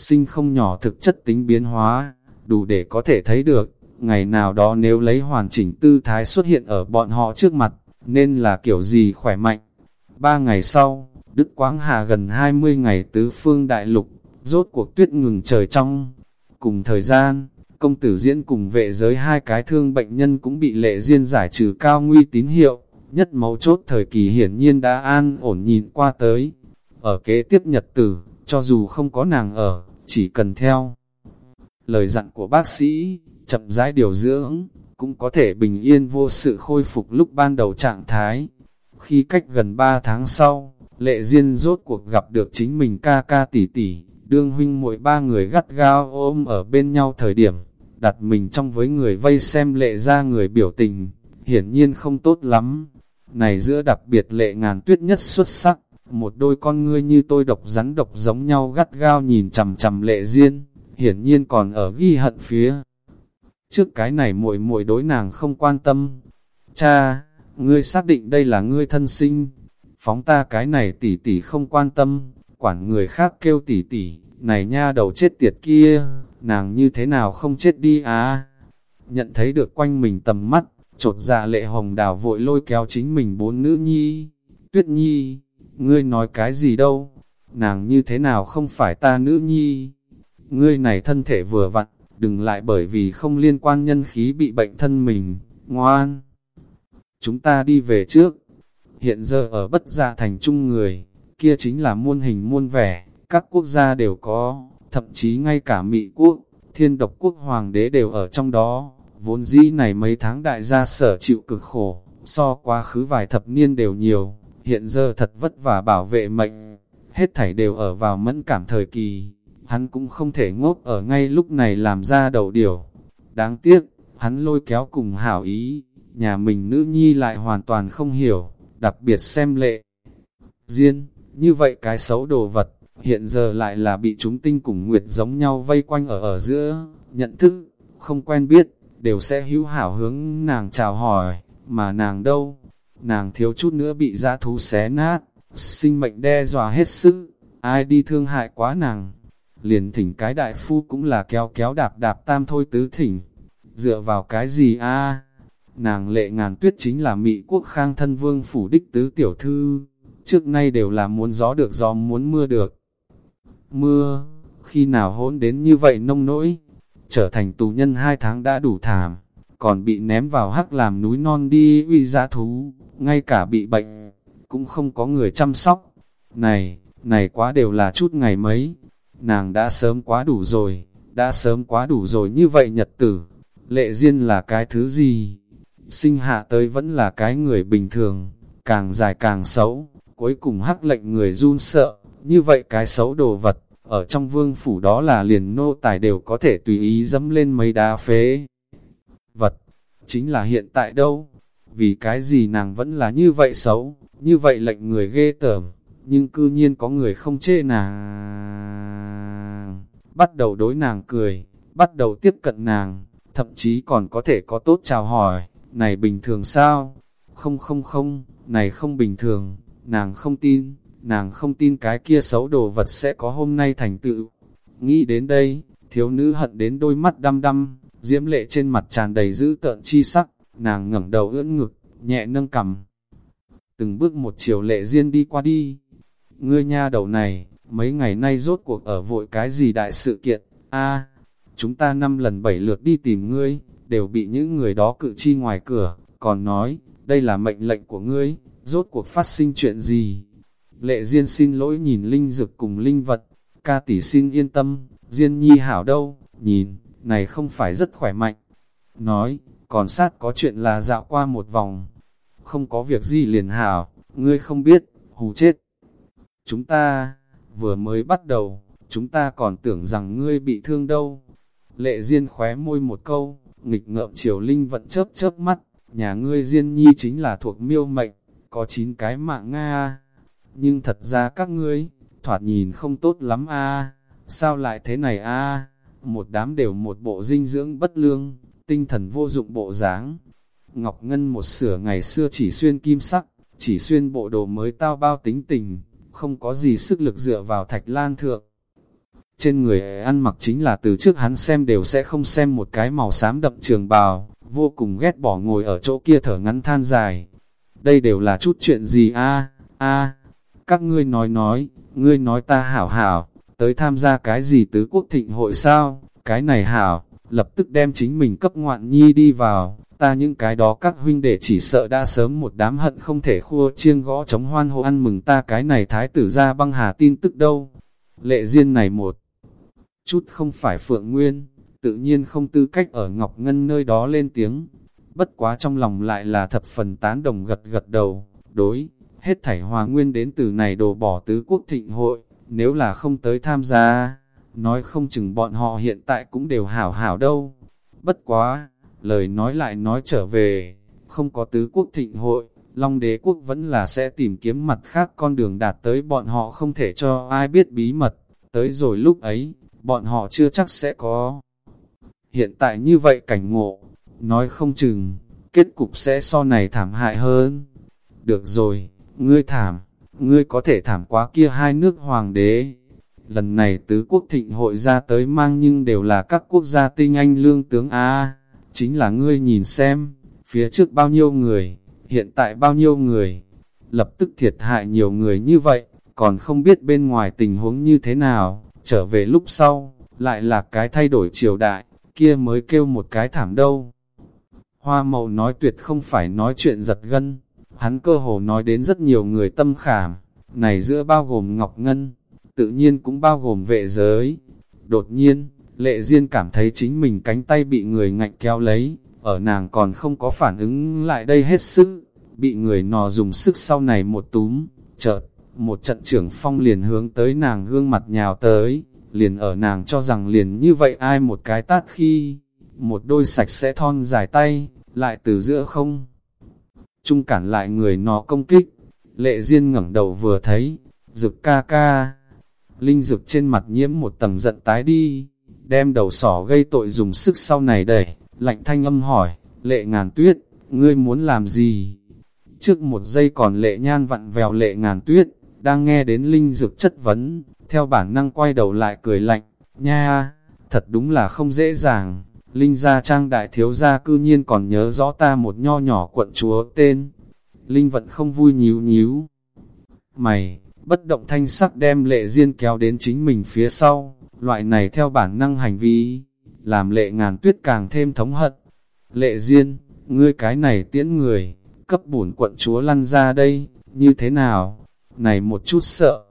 Sinh không nhỏ thực chất tính biến hóa, đủ để có thể thấy được, ngày nào đó nếu lấy hoàn chỉnh tư thái xuất hiện ở bọn họ trước mặt, nên là kiểu gì khỏe mạnh. Ba ngày sau, Đức Quáng Hà gần 20 ngày tứ phương đại lục, rốt cuộc tuyết ngừng trời trong. Cùng thời gian, công tử diễn cùng vệ giới hai cái thương bệnh nhân cũng bị lệ duyên giải trừ cao nguy tín hiệu, nhất mấu chốt thời kỳ hiển nhiên đã an ổn nhìn qua tới. Ở kế tiếp nhật tử, cho dù không có nàng ở, chỉ cần theo lời dặn của bác sĩ, chậm rãi điều dưỡng, cũng có thể bình yên vô sự khôi phục lúc ban đầu trạng thái. Khi cách gần 3 tháng sau, lệ duyên rốt cuộc gặp được chính mình ca ca tỷ tỷ, đương huynh mỗi ba người gắt gao ôm ở bên nhau thời điểm, đặt mình trong với người vây xem lệ ra người biểu tình, hiển nhiên không tốt lắm. Này giữa đặc biệt lệ ngàn tuyết nhất xuất sắc, một đôi con ngươi như tôi độc rắn độc giống nhau gắt gao nhìn chầm chầm lệ duyên, hiển nhiên còn ở ghi hận phía. Trước cái này muội muội đối nàng không quan tâm. Cha, ngươi xác định đây là ngươi thân sinh. Phóng ta cái này tỷ tỷ không quan tâm, quản người khác kêu tỷ tỷ, này nha đầu chết tiệt kia, nàng như thế nào không chết đi á. Nhận thấy được quanh mình tầm mắt, trột dạ lệ hồng đào vội lôi kéo chính mình bốn nữ nhi. Tuyết nhi, ngươi nói cái gì đâu, nàng như thế nào không phải ta nữ nhi. Ngươi này thân thể vừa vặn, đừng lại bởi vì không liên quan nhân khí bị bệnh thân mình, ngoan. Chúng ta đi về trước. Hiện giờ ở bất gia thành trung người, kia chính là muôn hình muôn vẻ, các quốc gia đều có, thậm chí ngay cả Mỹ quốc, thiên độc quốc hoàng đế đều ở trong đó. Vốn dĩ này mấy tháng đại gia sở chịu cực khổ, so quá khứ vài thập niên đều nhiều, hiện giờ thật vất vả bảo vệ mệnh, hết thảy đều ở vào mẫn cảm thời kỳ. Hắn cũng không thể ngốc ở ngay lúc này làm ra đầu điều. Đáng tiếc, hắn lôi kéo cùng hảo ý, nhà mình nữ nhi lại hoàn toàn không hiểu, đặc biệt xem lệ. Diên, như vậy cái xấu đồ vật, hiện giờ lại là bị chúng tinh cùng nguyệt giống nhau vây quanh ở ở giữa, nhận thức, không quen biết, đều sẽ hữu hảo hướng nàng chào hỏi, mà nàng đâu, nàng thiếu chút nữa bị dã thú xé nát, sinh mệnh đe dọa hết sức, ai đi thương hại quá nàng? Liền thỉnh cái đại phu cũng là kéo kéo đạp đạp tam thôi tứ thỉnh. Dựa vào cái gì a? Nàng lệ ngàn tuyết chính là Mỹ quốc khang thân vương phủ đích tứ tiểu thư, trước nay đều là muốn gió được gió muốn mưa được. Mưa, khi nào hỗn đến như vậy nông nỗi, trở thành tù nhân hai tháng đã đủ thảm, còn bị ném vào hắc làm núi non đi uy giã thú, ngay cả bị bệnh, cũng không có người chăm sóc. Này, này quá đều là chút ngày mấy, nàng đã sớm quá đủ rồi, đã sớm quá đủ rồi như vậy nhật tử. Lệ duyên là cái thứ gì? Sinh hạ tới vẫn là cái người bình thường, càng dài càng xấu, cuối cùng hắc lệnh người run sợ, như vậy cái xấu đồ vật, ở trong vương phủ đó là liền nô tài đều có thể tùy ý dẫm lên mấy đá phế. Chính là hiện tại đâu? Vì cái gì nàng vẫn là như vậy xấu, như vậy lệnh người ghê tởm, nhưng cư nhiên có người không chê nàng bắt đầu đối nàng cười, bắt đầu tiếp cận nàng, thậm chí còn có thể có tốt chào hỏi, này bình thường sao? Không không không, này không bình thường, nàng không tin, nàng không tin cái kia xấu đồ vật sẽ có hôm nay thành tựu. Nghĩ đến đây, thiếu nữ hận đến đôi mắt đăm đăm, diễm lệ trên mặt tràn đầy dữ tợn chi sắc, nàng ngẩng đầu ưỡn ngực, nhẹ nâng cầm. từng bước một chiều lệ riêng đi qua đi. Ngươi nha đầu này, mấy ngày nay rốt cuộc ở vội cái gì đại sự kiện, a chúng ta năm lần bảy lượt đi tìm ngươi, đều bị những người đó cự chi ngoài cửa, còn nói, đây là mệnh lệnh của ngươi, rốt cuộc phát sinh chuyện gì. Lệ Diên xin lỗi nhìn Linh Dực cùng Linh Vật, ca tỷ xin yên tâm, Diên Nhi hảo đâu, nhìn, này không phải rất khỏe mạnh. Nói, còn sát có chuyện là dạo qua một vòng, không có việc gì liền hảo, ngươi không biết, hù chết. Chúng ta, vừa mới bắt đầu, chúng ta còn tưởng rằng ngươi bị thương đâu. Lệ Diên khóe môi một câu, nghịch ngợm triều Linh vẫn chớp chớp mắt, nhà ngươi Diên Nhi chính là thuộc miêu mệnh, có 9 cái mạng Nga. Nhưng thật ra các ngươi, thoạt nhìn không tốt lắm a sao lại thế này a một đám đều một bộ dinh dưỡng bất lương, tinh thần vô dụng bộ dáng. Ngọc Ngân một sửa ngày xưa chỉ xuyên kim sắc, chỉ xuyên bộ đồ mới tao bao tính tình, không có gì sức lực dựa vào thạch lan thượng. Trên người ăn mặc chính là từ trước hắn xem đều sẽ không xem một cái màu xám đậm trường bào, vô cùng ghét bỏ ngồi ở chỗ kia thở ngắn than dài. Đây đều là chút chuyện gì a a các ngươi nói nói, ngươi nói ta hảo hảo, tới tham gia cái gì tứ quốc thịnh hội sao, cái này hảo, lập tức đem chính mình cấp ngoạn nhi đi vào, ta những cái đó các huynh đệ chỉ sợ đã sớm một đám hận không thể khua chiêng gõ chống hoan hô ăn mừng ta cái này thái tử ra băng hà tin tức đâu. Lệ duyên này một chút không phải phượng nguyên, tự nhiên không tư cách ở Ngọc Ngân nơi đó lên tiếng. Bất quá trong lòng lại là thập phần tán đồng gật gật đầu, đối, hết thảy hòa nguyên đến từ này đồ bỏ tứ quốc thịnh hội, nếu là không tới tham gia, nói không chừng bọn họ hiện tại cũng đều hảo hảo đâu. Bất quá, lời nói lại nói trở về, không có tứ quốc thịnh hội, Long đế quốc vẫn là sẽ tìm kiếm mặt khác con đường đạt tới bọn họ không thể cho ai biết bí mật, tới rồi lúc ấy, bọn họ chưa chắc sẽ có. Hiện tại như vậy cảnh ngộ, nói không chừng, kết cục sẽ so này thảm hại hơn. Được rồi, ngươi thảm, ngươi có thể thảm quá kia hai nước hoàng đế. Lần này tứ quốc thịnh hội ra tới mang nhưng đều là các quốc gia tinh anh lương tướng A, chính là ngươi nhìn xem, phía trước bao nhiêu người, hiện tại bao nhiêu người, lập tức thiệt hại nhiều người như vậy, còn không biết bên ngoài tình huống như thế nào, trở về lúc sau, lại là cái thay đổi triều đại, kia mới kêu một cái thảm đâu. Hoa mậu nói tuyệt không phải nói chuyện giật gân, hắn cơ hồ nói đến rất nhiều người tâm khảm, này giữa bao gồm Ngọc Ngân, tự nhiên cũng bao gồm vệ giới. Đột nhiên, lệ duyên cảm thấy chính mình cánh tay bị người ngạnh kéo lấy, ở nàng còn không có phản ứng lại đây hết sức, bị người nò dùng sức sau này một túm, chợt, một trận trưởng phong liền hướng tới nàng gương mặt nhào tới, liền ở nàng cho rằng liền như vậy ai một cái tát khi, một đôi sạch sẽ thon dài tay, lại từ giữa không trung cản lại người nó công kích. Lệ Diên ngẩng đầu vừa thấy, rực ca ca. Linh rực trên mặt nhiễm một tầng giận tái đi, đem đầu sỏ gây tội dùng sức sau này đẩy, lạnh thanh âm hỏi, lệ ngàn tuyết, ngươi muốn làm gì? Trước một giây còn lệ nhan vặn vèo lệ ngàn tuyết, đang nghe đến linh dực chất vấn, theo bản năng quay đầu lại cười lạnh, nha, thật đúng là không dễ dàng. Linh gia trang đại thiếu gia cư nhiên còn nhớ rõ ta một nho nhỏ quận chúa tên. Linh vẫn không vui nhíu nhíu. Mày, bất động thanh sắc đem lệ riêng kéo đến chính mình phía sau, loại này theo bản năng hành vi, làm lệ ngàn tuyết càng thêm thống hận. Lệ riêng, ngươi cái này tiễn người, cấp bổn quận chúa lăn ra đây, như thế nào? Này một chút sợ,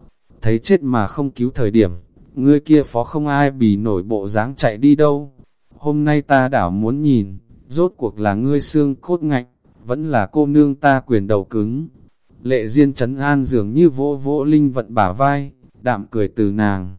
thấy chết mà không cứu thời điểm, ngươi kia phó không ai bì nổi bộ dáng chạy đi đâu hôm nay ta đảo muốn nhìn, rốt cuộc là ngươi xương cốt ngạnh, vẫn là cô nương ta quyền đầu cứng. Lệ Diên chấn an dường như vỗ vỗ linh vận bả vai, đạm cười từ nàng.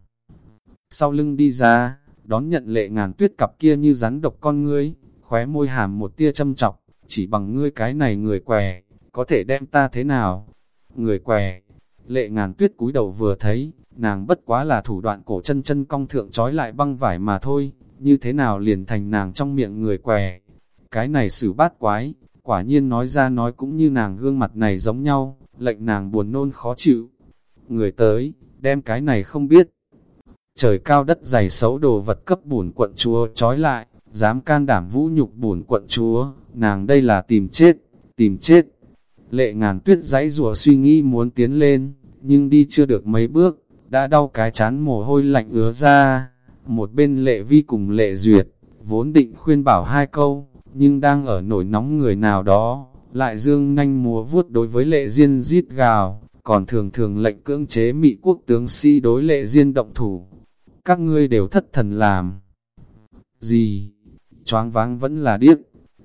Sau lưng đi ra, đón nhận lệ ngàn tuyết cặp kia như rắn độc con ngươi, khóe môi hàm một tia châm chọc, chỉ bằng ngươi cái này người què, có thể đem ta thế nào? Người què, lệ ngàn tuyết cúi đầu vừa thấy, nàng bất quá là thủ đoạn cổ chân chân cong thượng trói lại băng vải mà thôi, như thế nào liền thành nàng trong miệng người què. Cái này xử bát quái, quả nhiên nói ra nói cũng như nàng gương mặt này giống nhau, lệnh nàng buồn nôn khó chịu. Người tới, đem cái này không biết. Trời cao đất dày xấu đồ vật cấp bùn quận chúa trói lại, dám can đảm vũ nhục bùn quận chúa, nàng đây là tìm chết, tìm chết. Lệ ngàn tuyết giấy rùa suy nghĩ muốn tiến lên, nhưng đi chưa được mấy bước, đã đau cái chán mồ hôi lạnh ứa ra. Một bên lệ vi cùng lệ duyệt, vốn định khuyên bảo hai câu, nhưng đang ở nổi nóng người nào đó, lại dương nanh múa vuốt đối với lệ diên giết gào, còn thường thường lệnh cưỡng chế mỹ quốc tướng sĩ đối lệ diên động thủ. Các ngươi đều thất thần làm. Gì? Choáng váng vẫn là điếc.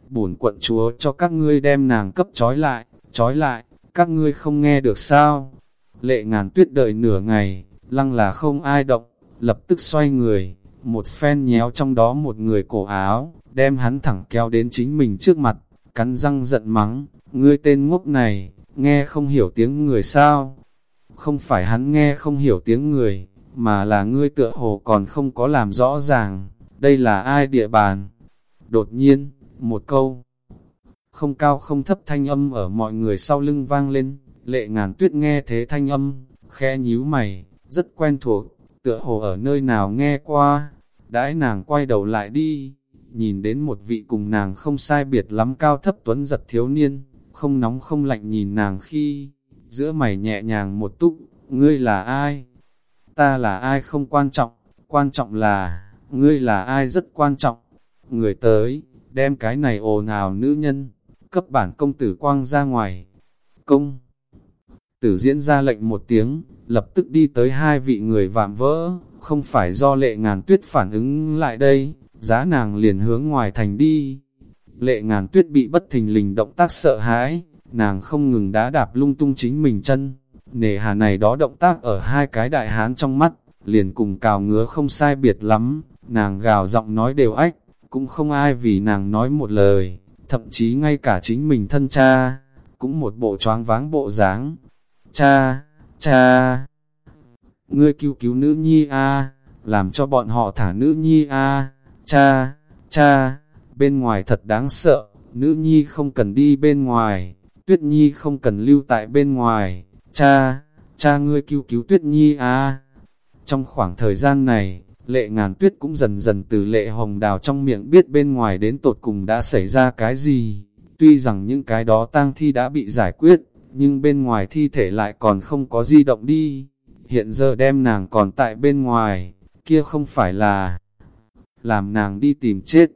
Bổn quận chúa cho các ngươi đem nàng cấp trói lại, trói lại, các ngươi không nghe được sao? Lệ ngàn tuyết đợi nửa ngày, lăng là không ai động, lập tức xoay người, một phen nhéo trong đó một người cổ áo, đem hắn thẳng kéo đến chính mình trước mặt, cắn răng giận mắng, ngươi tên ngốc này, nghe không hiểu tiếng người sao? Không phải hắn nghe không hiểu tiếng người, mà là ngươi tựa hồ còn không có làm rõ ràng, đây là ai địa bàn? Đột nhiên, một câu, không cao không thấp thanh âm ở mọi người sau lưng vang lên, lệ ngàn tuyết nghe thế thanh âm, khe nhíu mày, rất quen thuộc, tựa hồ ở nơi nào nghe qua, đãi nàng quay đầu lại đi, nhìn đến một vị cùng nàng không sai biệt lắm cao thấp tuấn giật thiếu niên, không nóng không lạnh nhìn nàng khi, giữa mày nhẹ nhàng một túc, ngươi là ai? Ta là ai không quan trọng, quan trọng là, ngươi là ai rất quan trọng. Người tới, đem cái này ồn ào nữ nhân, cấp bản công tử quang ra ngoài. Công tử diễn ra lệnh một tiếng, lập tức đi tới hai vị người vạm vỡ, không phải do lệ ngàn tuyết phản ứng lại đây, giá nàng liền hướng ngoài thành đi. Lệ ngàn tuyết bị bất thình lình động tác sợ hãi, nàng không ngừng đá đạp lung tung chính mình chân. Nề hà này đó động tác ở hai cái đại hán trong mắt, liền cùng cào ngứa không sai biệt lắm, nàng gào giọng nói đều ách, cũng không ai vì nàng nói một lời, thậm chí ngay cả chính mình thân cha, cũng một bộ choáng váng bộ dáng. Cha, cha, ngươi cứu cứu nữ nhi a làm cho bọn họ thả nữ nhi a. Cha, cha, bên ngoài thật đáng sợ, nữ nhi không cần đi bên ngoài, tuyết nhi không cần lưu tại bên ngoài, cha, cha ngươi cứu cứu tuyết nhi a. Trong khoảng thời gian này, lệ ngàn tuyết cũng dần dần từ lệ hồng đào trong miệng biết bên ngoài đến tột cùng đã xảy ra cái gì. Tuy rằng những cái đó tang thi đã bị giải quyết, nhưng bên ngoài thi thể lại còn không có di động đi. Hiện giờ đem nàng còn tại bên ngoài, kia không phải là làm nàng đi tìm chết.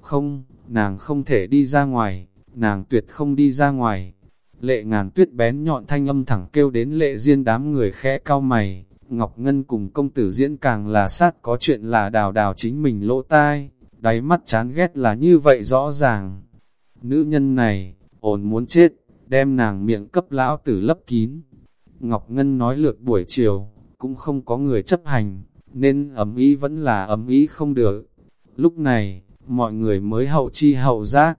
Không, nàng không thể đi ra ngoài, nàng tuyệt không đi ra ngoài. Lệ ngàn tuyết bén nhọn thanh âm thẳng kêu đến lệ riêng đám người khẽ cao mày. Ngọc Ngân cùng công tử diễn càng là sát có chuyện là đào đào chính mình lỗ tai, đáy mắt chán ghét là như vậy rõ ràng. Nữ nhân này, ổn muốn chết, đem nàng miệng cấp lão tử lấp kín. Ngọc Ngân nói lượt buổi chiều, cũng không có người chấp hành, nên ấm ý vẫn là ấm ý không được. Lúc này, mọi người mới hậu chi hậu giác.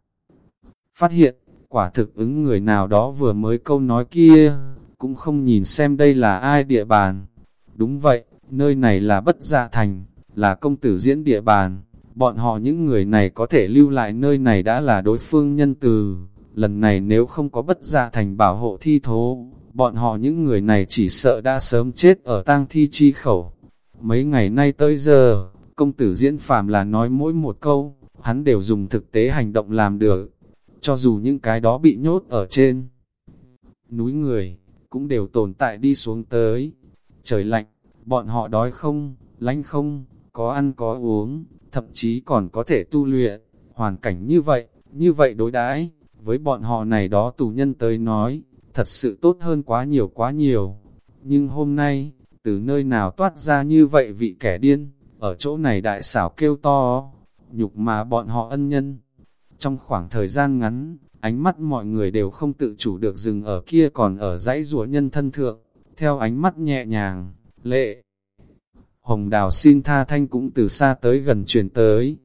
Phát hiện, quả thực ứng người nào đó vừa mới câu nói kia, cũng không nhìn xem đây là ai địa bàn. Đúng vậy, nơi này là bất dạ thành, là công tử diễn địa bàn. Bọn họ những người này có thể lưu lại nơi này đã là đối phương nhân từ. Lần này nếu không có bất gia thành bảo hộ thi thố, bọn họ những người này chỉ sợ đã sớm chết ở tang thi chi khẩu. Mấy ngày nay tới giờ, công tử diễn phàm là nói mỗi một câu, hắn đều dùng thực tế hành động làm được. Cho dù những cái đó bị nhốt ở trên núi người, cũng đều tồn tại đi xuống tới. Trời lạnh, bọn họ đói không, lánh không, có ăn có uống, thậm chí còn có thể tu luyện. Hoàn cảnh như vậy, như vậy đối đãi với bọn họ này đó tù nhân tới nói, thật sự tốt hơn quá nhiều quá nhiều. Nhưng hôm nay, từ nơi nào toát ra như vậy vị kẻ điên, ở chỗ này đại xảo kêu to, nhục mà bọn họ ân nhân. Trong khoảng thời gian ngắn, ánh mắt mọi người đều không tự chủ được dừng ở kia còn ở dãy rùa nhân thân thượng, theo ánh mắt nhẹ nhàng, lệ. Hồng đào xin tha thanh cũng từ xa tới gần truyền tới.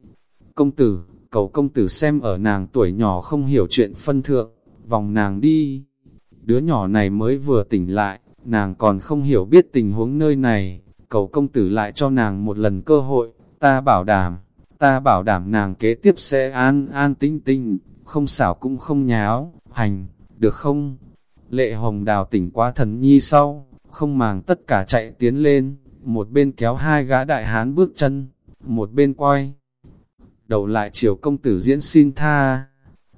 Công tử, cầu công tử xem ở nàng tuổi nhỏ không hiểu chuyện phân thượng, vòng nàng đi. Đứa nhỏ này mới vừa tỉnh lại, nàng còn không hiểu biết tình huống nơi này, cầu công tử lại cho nàng một lần cơ hội, ta bảo đảm, ta bảo đảm nàng kế tiếp sẽ an an tinh tinh, không xảo cũng không nháo, hành, được không? Lệ hồng đào tỉnh quá thần nhi sau, không màng tất cả chạy tiến lên, một bên kéo hai gã đại hán bước chân, một bên quay. Đầu lại chiều công tử diễn xin tha,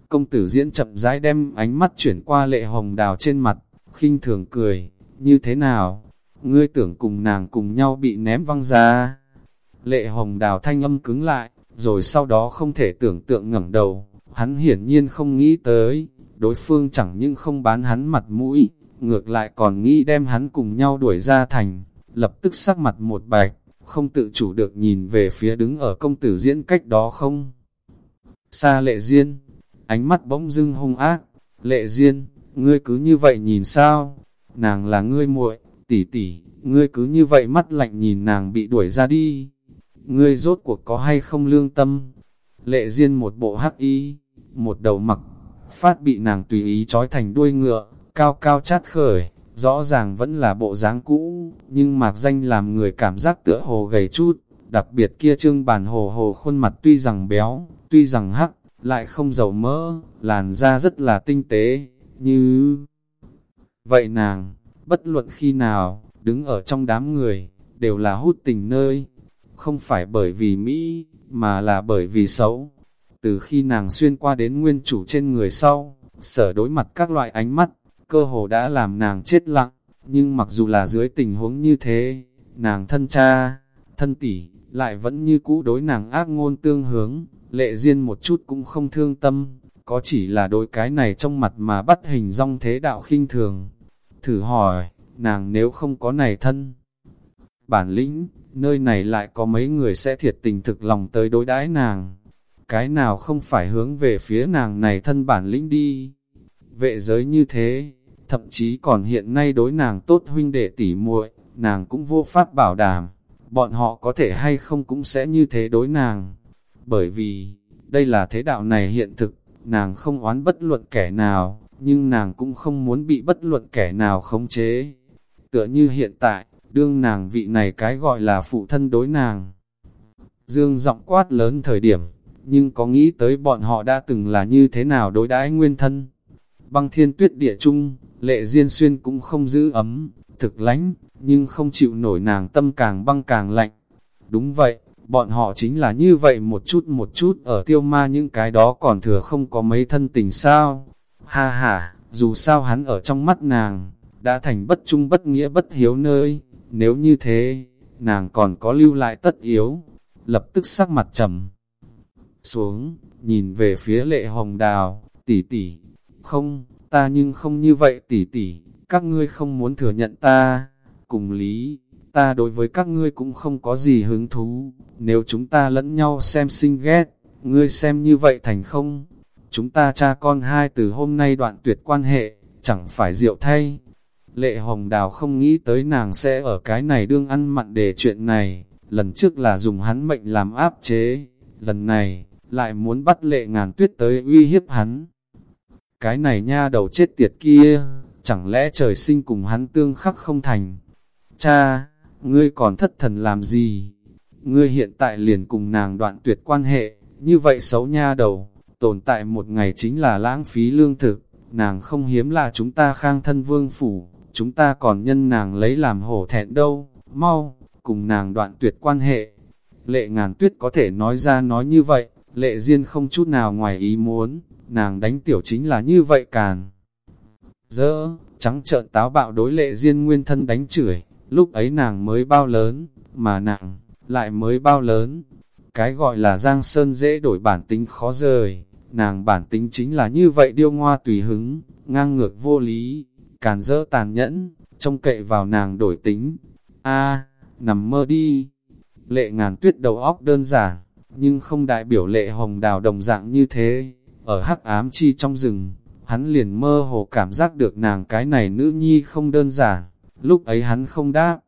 Công tử diễn chậm rãi đem ánh mắt chuyển qua lệ hồng đào trên mặt, khinh thường cười, như thế nào? Ngươi tưởng cùng nàng cùng nhau bị ném văng ra. Lệ hồng đào thanh âm cứng lại, rồi sau đó không thể tưởng tượng ngẩng đầu, hắn hiển nhiên không nghĩ tới, đối phương chẳng những không bán hắn mặt mũi, ngược lại còn nghĩ đem hắn cùng nhau đuổi ra thành, lập tức sắc mặt một bạch, không tự chủ được nhìn về phía đứng ở công tử diễn cách đó không. Xa lệ diên, ánh mắt bỗng dưng hung ác, lệ diên, ngươi cứ như vậy nhìn sao, nàng là ngươi muội tỷ tỷ, ngươi cứ như vậy mắt lạnh nhìn nàng bị đuổi ra đi, ngươi rốt cuộc có hay không lương tâm, lệ diên một bộ hắc y, một đầu mặc, phát bị nàng tùy ý trói thành đuôi ngựa, cao cao chát khởi, rõ ràng vẫn là bộ dáng cũ, nhưng mạc danh làm người cảm giác tựa hồ gầy chút, đặc biệt kia trương bàn hồ hồ khuôn mặt tuy rằng béo, tuy rằng hắc, lại không dầu mỡ, làn da rất là tinh tế, như... Vậy nàng, bất luận khi nào, đứng ở trong đám người, đều là hút tình nơi, không phải bởi vì Mỹ, mà là bởi vì xấu. Từ khi nàng xuyên qua đến nguyên chủ trên người sau, sở đối mặt các loại ánh mắt, cơ hồ đã làm nàng chết lặng, nhưng mặc dù là dưới tình huống như thế, nàng thân cha, thân tỷ, lại vẫn như cũ đối nàng ác ngôn tương hướng, lệ duyên một chút cũng không thương tâm, có chỉ là đôi cái này trong mặt mà bắt hình dong thế đạo khinh thường. Thử hỏi, nàng nếu không có này thân, bản lĩnh, nơi này lại có mấy người sẽ thiệt tình thực lòng tới đối đãi nàng. Cái nào không phải hướng về phía nàng này thân bản lĩnh đi. Vệ giới như thế, thậm chí còn hiện nay đối nàng tốt huynh đệ tỉ muội, nàng cũng vô pháp bảo đảm, bọn họ có thể hay không cũng sẽ như thế đối nàng. Bởi vì, đây là thế đạo này hiện thực, nàng không oán bất luận kẻ nào, nhưng nàng cũng không muốn bị bất luận kẻ nào khống chế. Tựa như hiện tại, đương nàng vị này cái gọi là phụ thân đối nàng. Dương giọng quát lớn thời điểm, nhưng có nghĩ tới bọn họ đã từng là như thế nào đối đãi nguyên thân. Băng thiên tuyết địa chung, lệ diên xuyên cũng không giữ ấm, thực lánh, nhưng không chịu nổi nàng tâm càng băng càng lạnh. Đúng vậy, bọn họ chính là như vậy một chút một chút ở tiêu ma những cái đó còn thừa không có mấy thân tình sao. Ha ha, dù sao hắn ở trong mắt nàng, đã thành bất trung bất nghĩa bất hiếu nơi, nếu như thế, nàng còn có lưu lại tất yếu, lập tức sắc mặt trầm xuống, nhìn về phía lệ hồng đào, tỷ tỷ, không, ta nhưng không như vậy tỷ tỷ, các ngươi không muốn thừa nhận ta, cùng lý, ta đối với các ngươi cũng không có gì hứng thú, nếu chúng ta lẫn nhau xem sinh ghét, ngươi xem như vậy thành không, chúng ta cha con hai từ hôm nay đoạn tuyệt quan hệ, chẳng phải diệu thay. Lệ Hồng Đào không nghĩ tới nàng sẽ ở cái này đương ăn mặn để chuyện này, lần trước là dùng hắn mệnh làm áp chế, lần này, lại muốn bắt lệ ngàn tuyết tới uy hiếp hắn. Cái này nha đầu chết tiệt kia, chẳng lẽ trời sinh cùng hắn tương khắc không thành. Cha, ngươi còn thất thần làm gì? Ngươi hiện tại liền cùng nàng đoạn tuyệt quan hệ, như vậy xấu nha đầu, tồn tại một ngày chính là lãng phí lương thực, nàng không hiếm là chúng ta khang thân vương phủ, chúng ta còn nhân nàng lấy làm hổ thẹn đâu, mau, cùng nàng đoạn tuyệt quan hệ. Lệ ngàn tuyết có thể nói ra nói như vậy, lệ duyên không chút nào ngoài ý muốn, nàng đánh tiểu chính là như vậy càn. Dỡ, trắng trợn táo bạo đối lệ duyên nguyên thân đánh chửi, lúc ấy nàng mới bao lớn, mà nàng, lại mới bao lớn. Cái gọi là giang sơn dễ đổi bản tính khó rời, nàng bản tính chính là như vậy điêu ngoa tùy hứng, ngang ngược vô lý, càn dỡ tàn nhẫn, trông cậy vào nàng đổi tính. a nằm mơ đi. Lệ ngàn tuyết đầu óc đơn giản, nhưng không đại biểu lệ hồng đào đồng dạng như thế. Ở hắc ám chi trong rừng, hắn liền mơ hồ cảm giác được nàng cái này nữ nhi không đơn giản, lúc ấy hắn không đáp.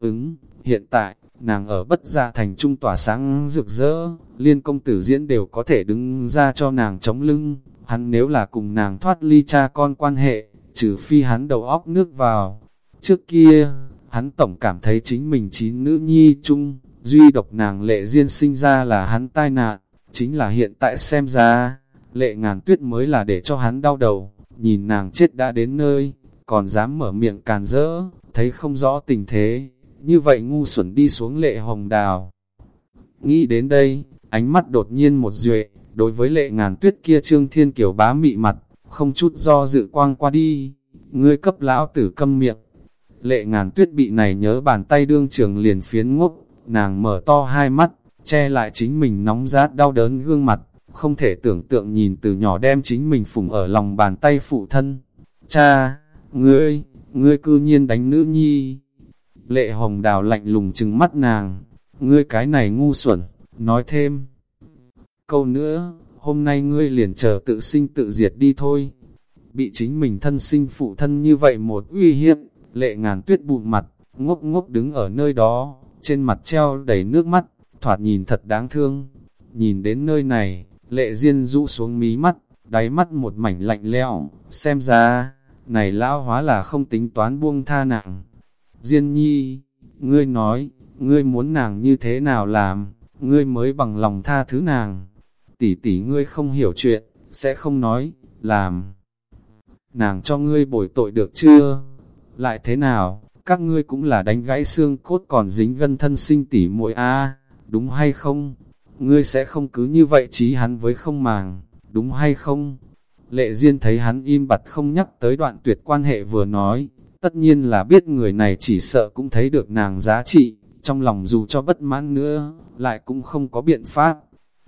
Ứng, hiện tại, nàng ở bất gia thành trung tỏa sáng rực rỡ, liên công tử diễn đều có thể đứng ra cho nàng chống lưng, hắn nếu là cùng nàng thoát ly cha con quan hệ, trừ phi hắn đầu óc nước vào. Trước kia, hắn tổng cảm thấy chính mình chín nữ nhi chung, duy độc nàng lệ duyên sinh ra là hắn tai nạn, chính là hiện tại xem ra, lệ ngàn tuyết mới là để cho hắn đau đầu, nhìn nàng chết đã đến nơi, còn dám mở miệng càn rỡ, thấy không rõ tình thế, như vậy ngu xuẩn đi xuống lệ hồng đào. Nghĩ đến đây, ánh mắt đột nhiên một duệ, đối với lệ ngàn tuyết kia trương thiên kiểu bá mị mặt, không chút do dự quang qua đi, ngươi cấp lão tử câm miệng. Lệ ngàn tuyết bị này nhớ bàn tay đương trường liền phiến ngốc, nàng mở to hai mắt, che lại chính mình nóng rát đau đớn gương mặt, không thể tưởng tượng nhìn từ nhỏ đem chính mình phùng ở lòng bàn tay phụ thân. Cha, ngươi, ngươi cư nhiên đánh nữ nhi. Lệ hồng đào lạnh lùng trừng mắt nàng, ngươi cái này ngu xuẩn, nói thêm. Câu nữa, hôm nay ngươi liền chờ tự sinh tự diệt đi thôi. Bị chính mình thân sinh phụ thân như vậy một uy hiếp, lệ ngàn tuyết bụng mặt, ngốc ngốc đứng ở nơi đó, trên mặt treo đầy nước mắt, thoạt nhìn thật đáng thương. Nhìn đến nơi này, lệ diên rũ xuống mí mắt, đáy mắt một mảnh lạnh lẽo, xem ra, này lão hóa là không tính toán buông tha nặng. Diên nhi, ngươi nói, ngươi muốn nàng như thế nào làm, ngươi mới bằng lòng tha thứ nàng. Tỷ tỷ ngươi không hiểu chuyện, sẽ không nói, làm. Nàng cho ngươi bồi tội được chưa? Lại thế nào, các ngươi cũng là đánh gãy xương cốt còn dính gân thân sinh tỷ muội a đúng hay không? Ngươi sẽ không cứ như vậy trí hắn với không màng, đúng hay không? Lệ Diên thấy hắn im bặt không nhắc tới đoạn tuyệt quan hệ vừa nói, tất nhiên là biết người này chỉ sợ cũng thấy được nàng giá trị, trong lòng dù cho bất mãn nữa, lại cũng không có biện pháp.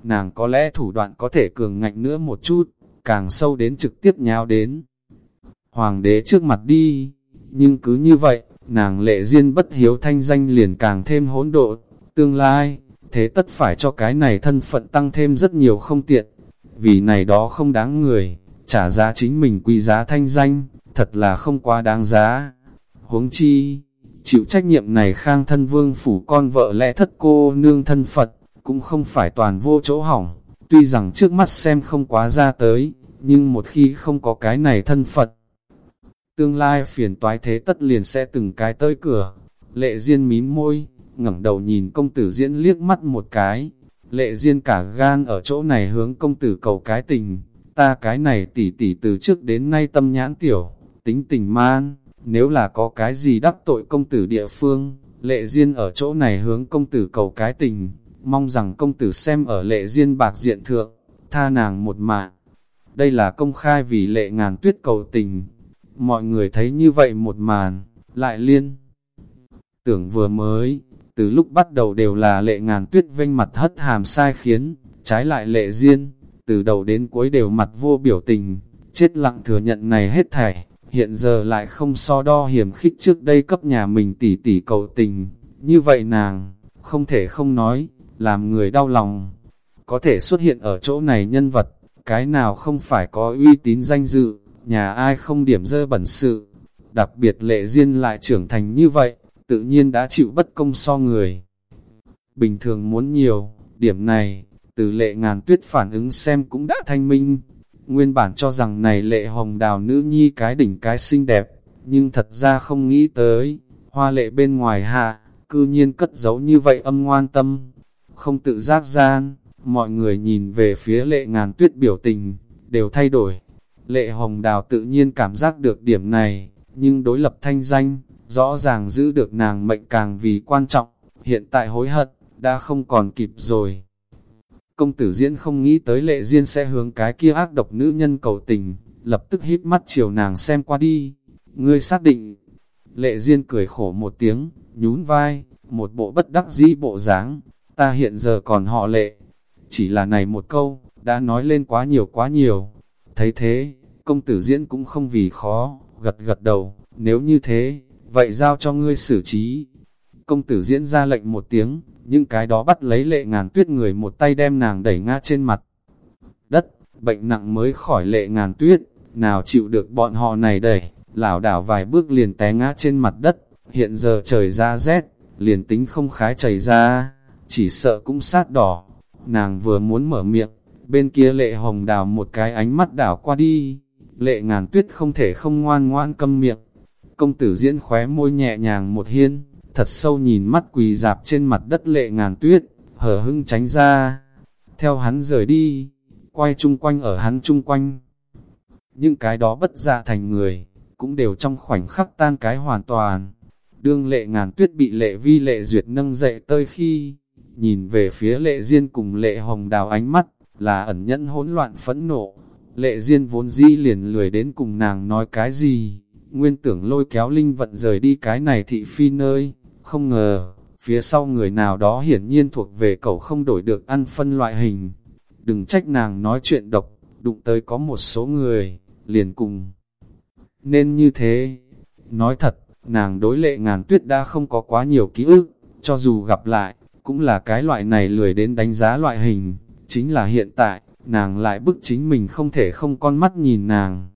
Nàng có lẽ thủ đoạn có thể cường ngạnh nữa một chút, càng sâu đến trực tiếp nhào đến. Hoàng đế trước mặt đi, nhưng cứ như vậy, nàng lệ duyên bất hiếu thanh danh liền càng thêm hỗn độ, tương lai, thế tất phải cho cái này thân phận tăng thêm rất nhiều không tiện, vì này đó không đáng người, trả giá chính mình quý giá thanh danh, thật là không quá đáng giá. Huống chi, chịu trách nhiệm này khang thân vương phủ con vợ lẽ thất cô nương thân Phật, cũng không phải toàn vô chỗ hỏng, tuy rằng trước mắt xem không quá ra tới, nhưng một khi không có cái này thân Phật, tương lai phiền toái thế tất liền sẽ từng cái tới cửa. Lệ Diên mím môi, ngẩng đầu nhìn công tử diễn liếc mắt một cái. Lệ Diên cả gan ở chỗ này hướng công tử cầu cái tình. Ta cái này tỉ tỉ từ trước đến nay tâm nhãn tiểu, tính tình man. Nếu là có cái gì đắc tội công tử địa phương, Lệ Diên ở chỗ này hướng công tử cầu cái tình. Mong rằng công tử xem ở Lệ Diên bạc diện thượng, tha nàng một mạng. Đây là công khai vì lệ ngàn tuyết cầu tình Mọi người thấy như vậy một màn, lại liên. Tưởng vừa mới, từ lúc bắt đầu đều là lệ ngàn tuyết vênh mặt hất hàm sai khiến, trái lại lệ riêng, từ đầu đến cuối đều mặt vô biểu tình, chết lặng thừa nhận này hết thảy, hiện giờ lại không so đo hiểm khích trước đây cấp nhà mình tỉ tỉ cầu tình, như vậy nàng, không thể không nói, làm người đau lòng, có thể xuất hiện ở chỗ này nhân vật, cái nào không phải có uy tín danh dự, nhà ai không điểm dơ bẩn sự, đặc biệt lệ duyên lại trưởng thành như vậy, tự nhiên đã chịu bất công so người. Bình thường muốn nhiều, điểm này, từ lệ ngàn tuyết phản ứng xem cũng đã thanh minh, nguyên bản cho rằng này lệ hồng đào nữ nhi cái đỉnh cái xinh đẹp, nhưng thật ra không nghĩ tới, hoa lệ bên ngoài hạ, cư nhiên cất giấu như vậy âm ngoan tâm, không tự giác gian, mọi người nhìn về phía lệ ngàn tuyết biểu tình, đều thay đổi. Lệ Hồng Đào tự nhiên cảm giác được điểm này, nhưng đối lập thanh danh, rõ ràng giữ được nàng mệnh càng vì quan trọng, hiện tại hối hận, đã không còn kịp rồi. Công tử diễn không nghĩ tới lệ duyên sẽ hướng cái kia ác độc nữ nhân cầu tình, lập tức hít mắt chiều nàng xem qua đi. Ngươi xác định, lệ duyên cười khổ một tiếng, nhún vai, một bộ bất đắc dĩ bộ dáng, ta hiện giờ còn họ lệ. Chỉ là này một câu, đã nói lên quá nhiều quá nhiều, Thấy thế, công tử diễn cũng không vì khó, gật gật đầu, nếu như thế, vậy giao cho ngươi xử trí. Công tử diễn ra lệnh một tiếng, những cái đó bắt lấy lệ ngàn tuyết người một tay đem nàng đẩy ngã trên mặt. Đất, bệnh nặng mới khỏi lệ ngàn tuyết, nào chịu được bọn họ này đẩy, lảo đảo vài bước liền té ngã trên mặt đất, hiện giờ trời ra rét, liền tính không khái chảy ra, chỉ sợ cũng sát đỏ. Nàng vừa muốn mở miệng, bên kia lệ hồng đào một cái ánh mắt đảo qua đi, lệ ngàn tuyết không thể không ngoan ngoan câm miệng. Công tử diễn khóe môi nhẹ nhàng một hiên, thật sâu nhìn mắt quỳ dạp trên mặt đất lệ ngàn tuyết, hở hưng tránh ra. Theo hắn rời đi, quay chung quanh ở hắn chung quanh. Những cái đó bất dạ thành người, cũng đều trong khoảnh khắc tan cái hoàn toàn. Đương lệ ngàn tuyết bị lệ vi lệ duyệt nâng dậy tơi khi, nhìn về phía lệ diên cùng lệ hồng đào ánh mắt, là ẩn nhẫn hỗn loạn phẫn nộ. Lệ Diên vốn dĩ liền lười đến cùng nàng nói cái gì, nguyên tưởng lôi kéo linh vận rời đi cái này thị phi nơi, không ngờ, phía sau người nào đó hiển nhiên thuộc về cậu không đổi được ăn phân loại hình. Đừng trách nàng nói chuyện độc, đụng tới có một số người, liền cùng. Nên như thế, nói thật, nàng đối lệ ngàn tuyết đã không có quá nhiều ký ức, cho dù gặp lại, cũng là cái loại này lười đến đánh giá loại hình, chính là hiện tại, nàng lại bức chính mình không thể không con mắt nhìn nàng.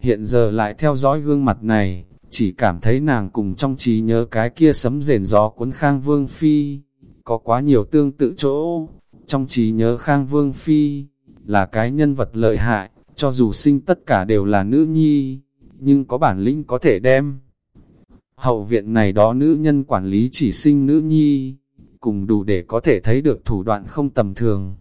Hiện giờ lại theo dõi gương mặt này, chỉ cảm thấy nàng cùng trong trí nhớ cái kia sấm rền gió cuốn Khang Vương Phi, có quá nhiều tương tự chỗ. Trong trí nhớ Khang Vương Phi, là cái nhân vật lợi hại, cho dù sinh tất cả đều là nữ nhi, nhưng có bản lĩnh có thể đem. Hậu viện này đó nữ nhân quản lý chỉ sinh nữ nhi, cùng đủ để có thể thấy được thủ đoạn không tầm thường.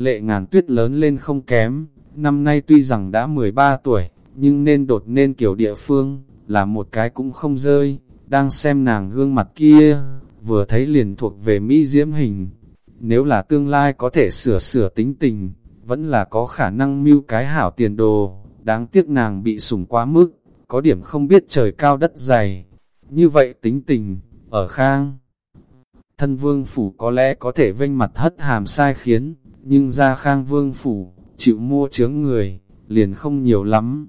Lệ ngàn tuyết lớn lên không kém, năm nay tuy rằng đã 13 tuổi, nhưng nên đột nên kiểu địa phương, là một cái cũng không rơi, đang xem nàng gương mặt kia, vừa thấy liền thuộc về Mỹ diễm hình. Nếu là tương lai có thể sửa sửa tính tình, vẫn là có khả năng mưu cái hảo tiền đồ, đáng tiếc nàng bị sủng quá mức, có điểm không biết trời cao đất dày. Như vậy tính tình, ở khang, thân vương phủ có lẽ có thể vênh mặt hất hàm sai khiến, nhưng ra khang vương phủ, chịu mua chướng người, liền không nhiều lắm.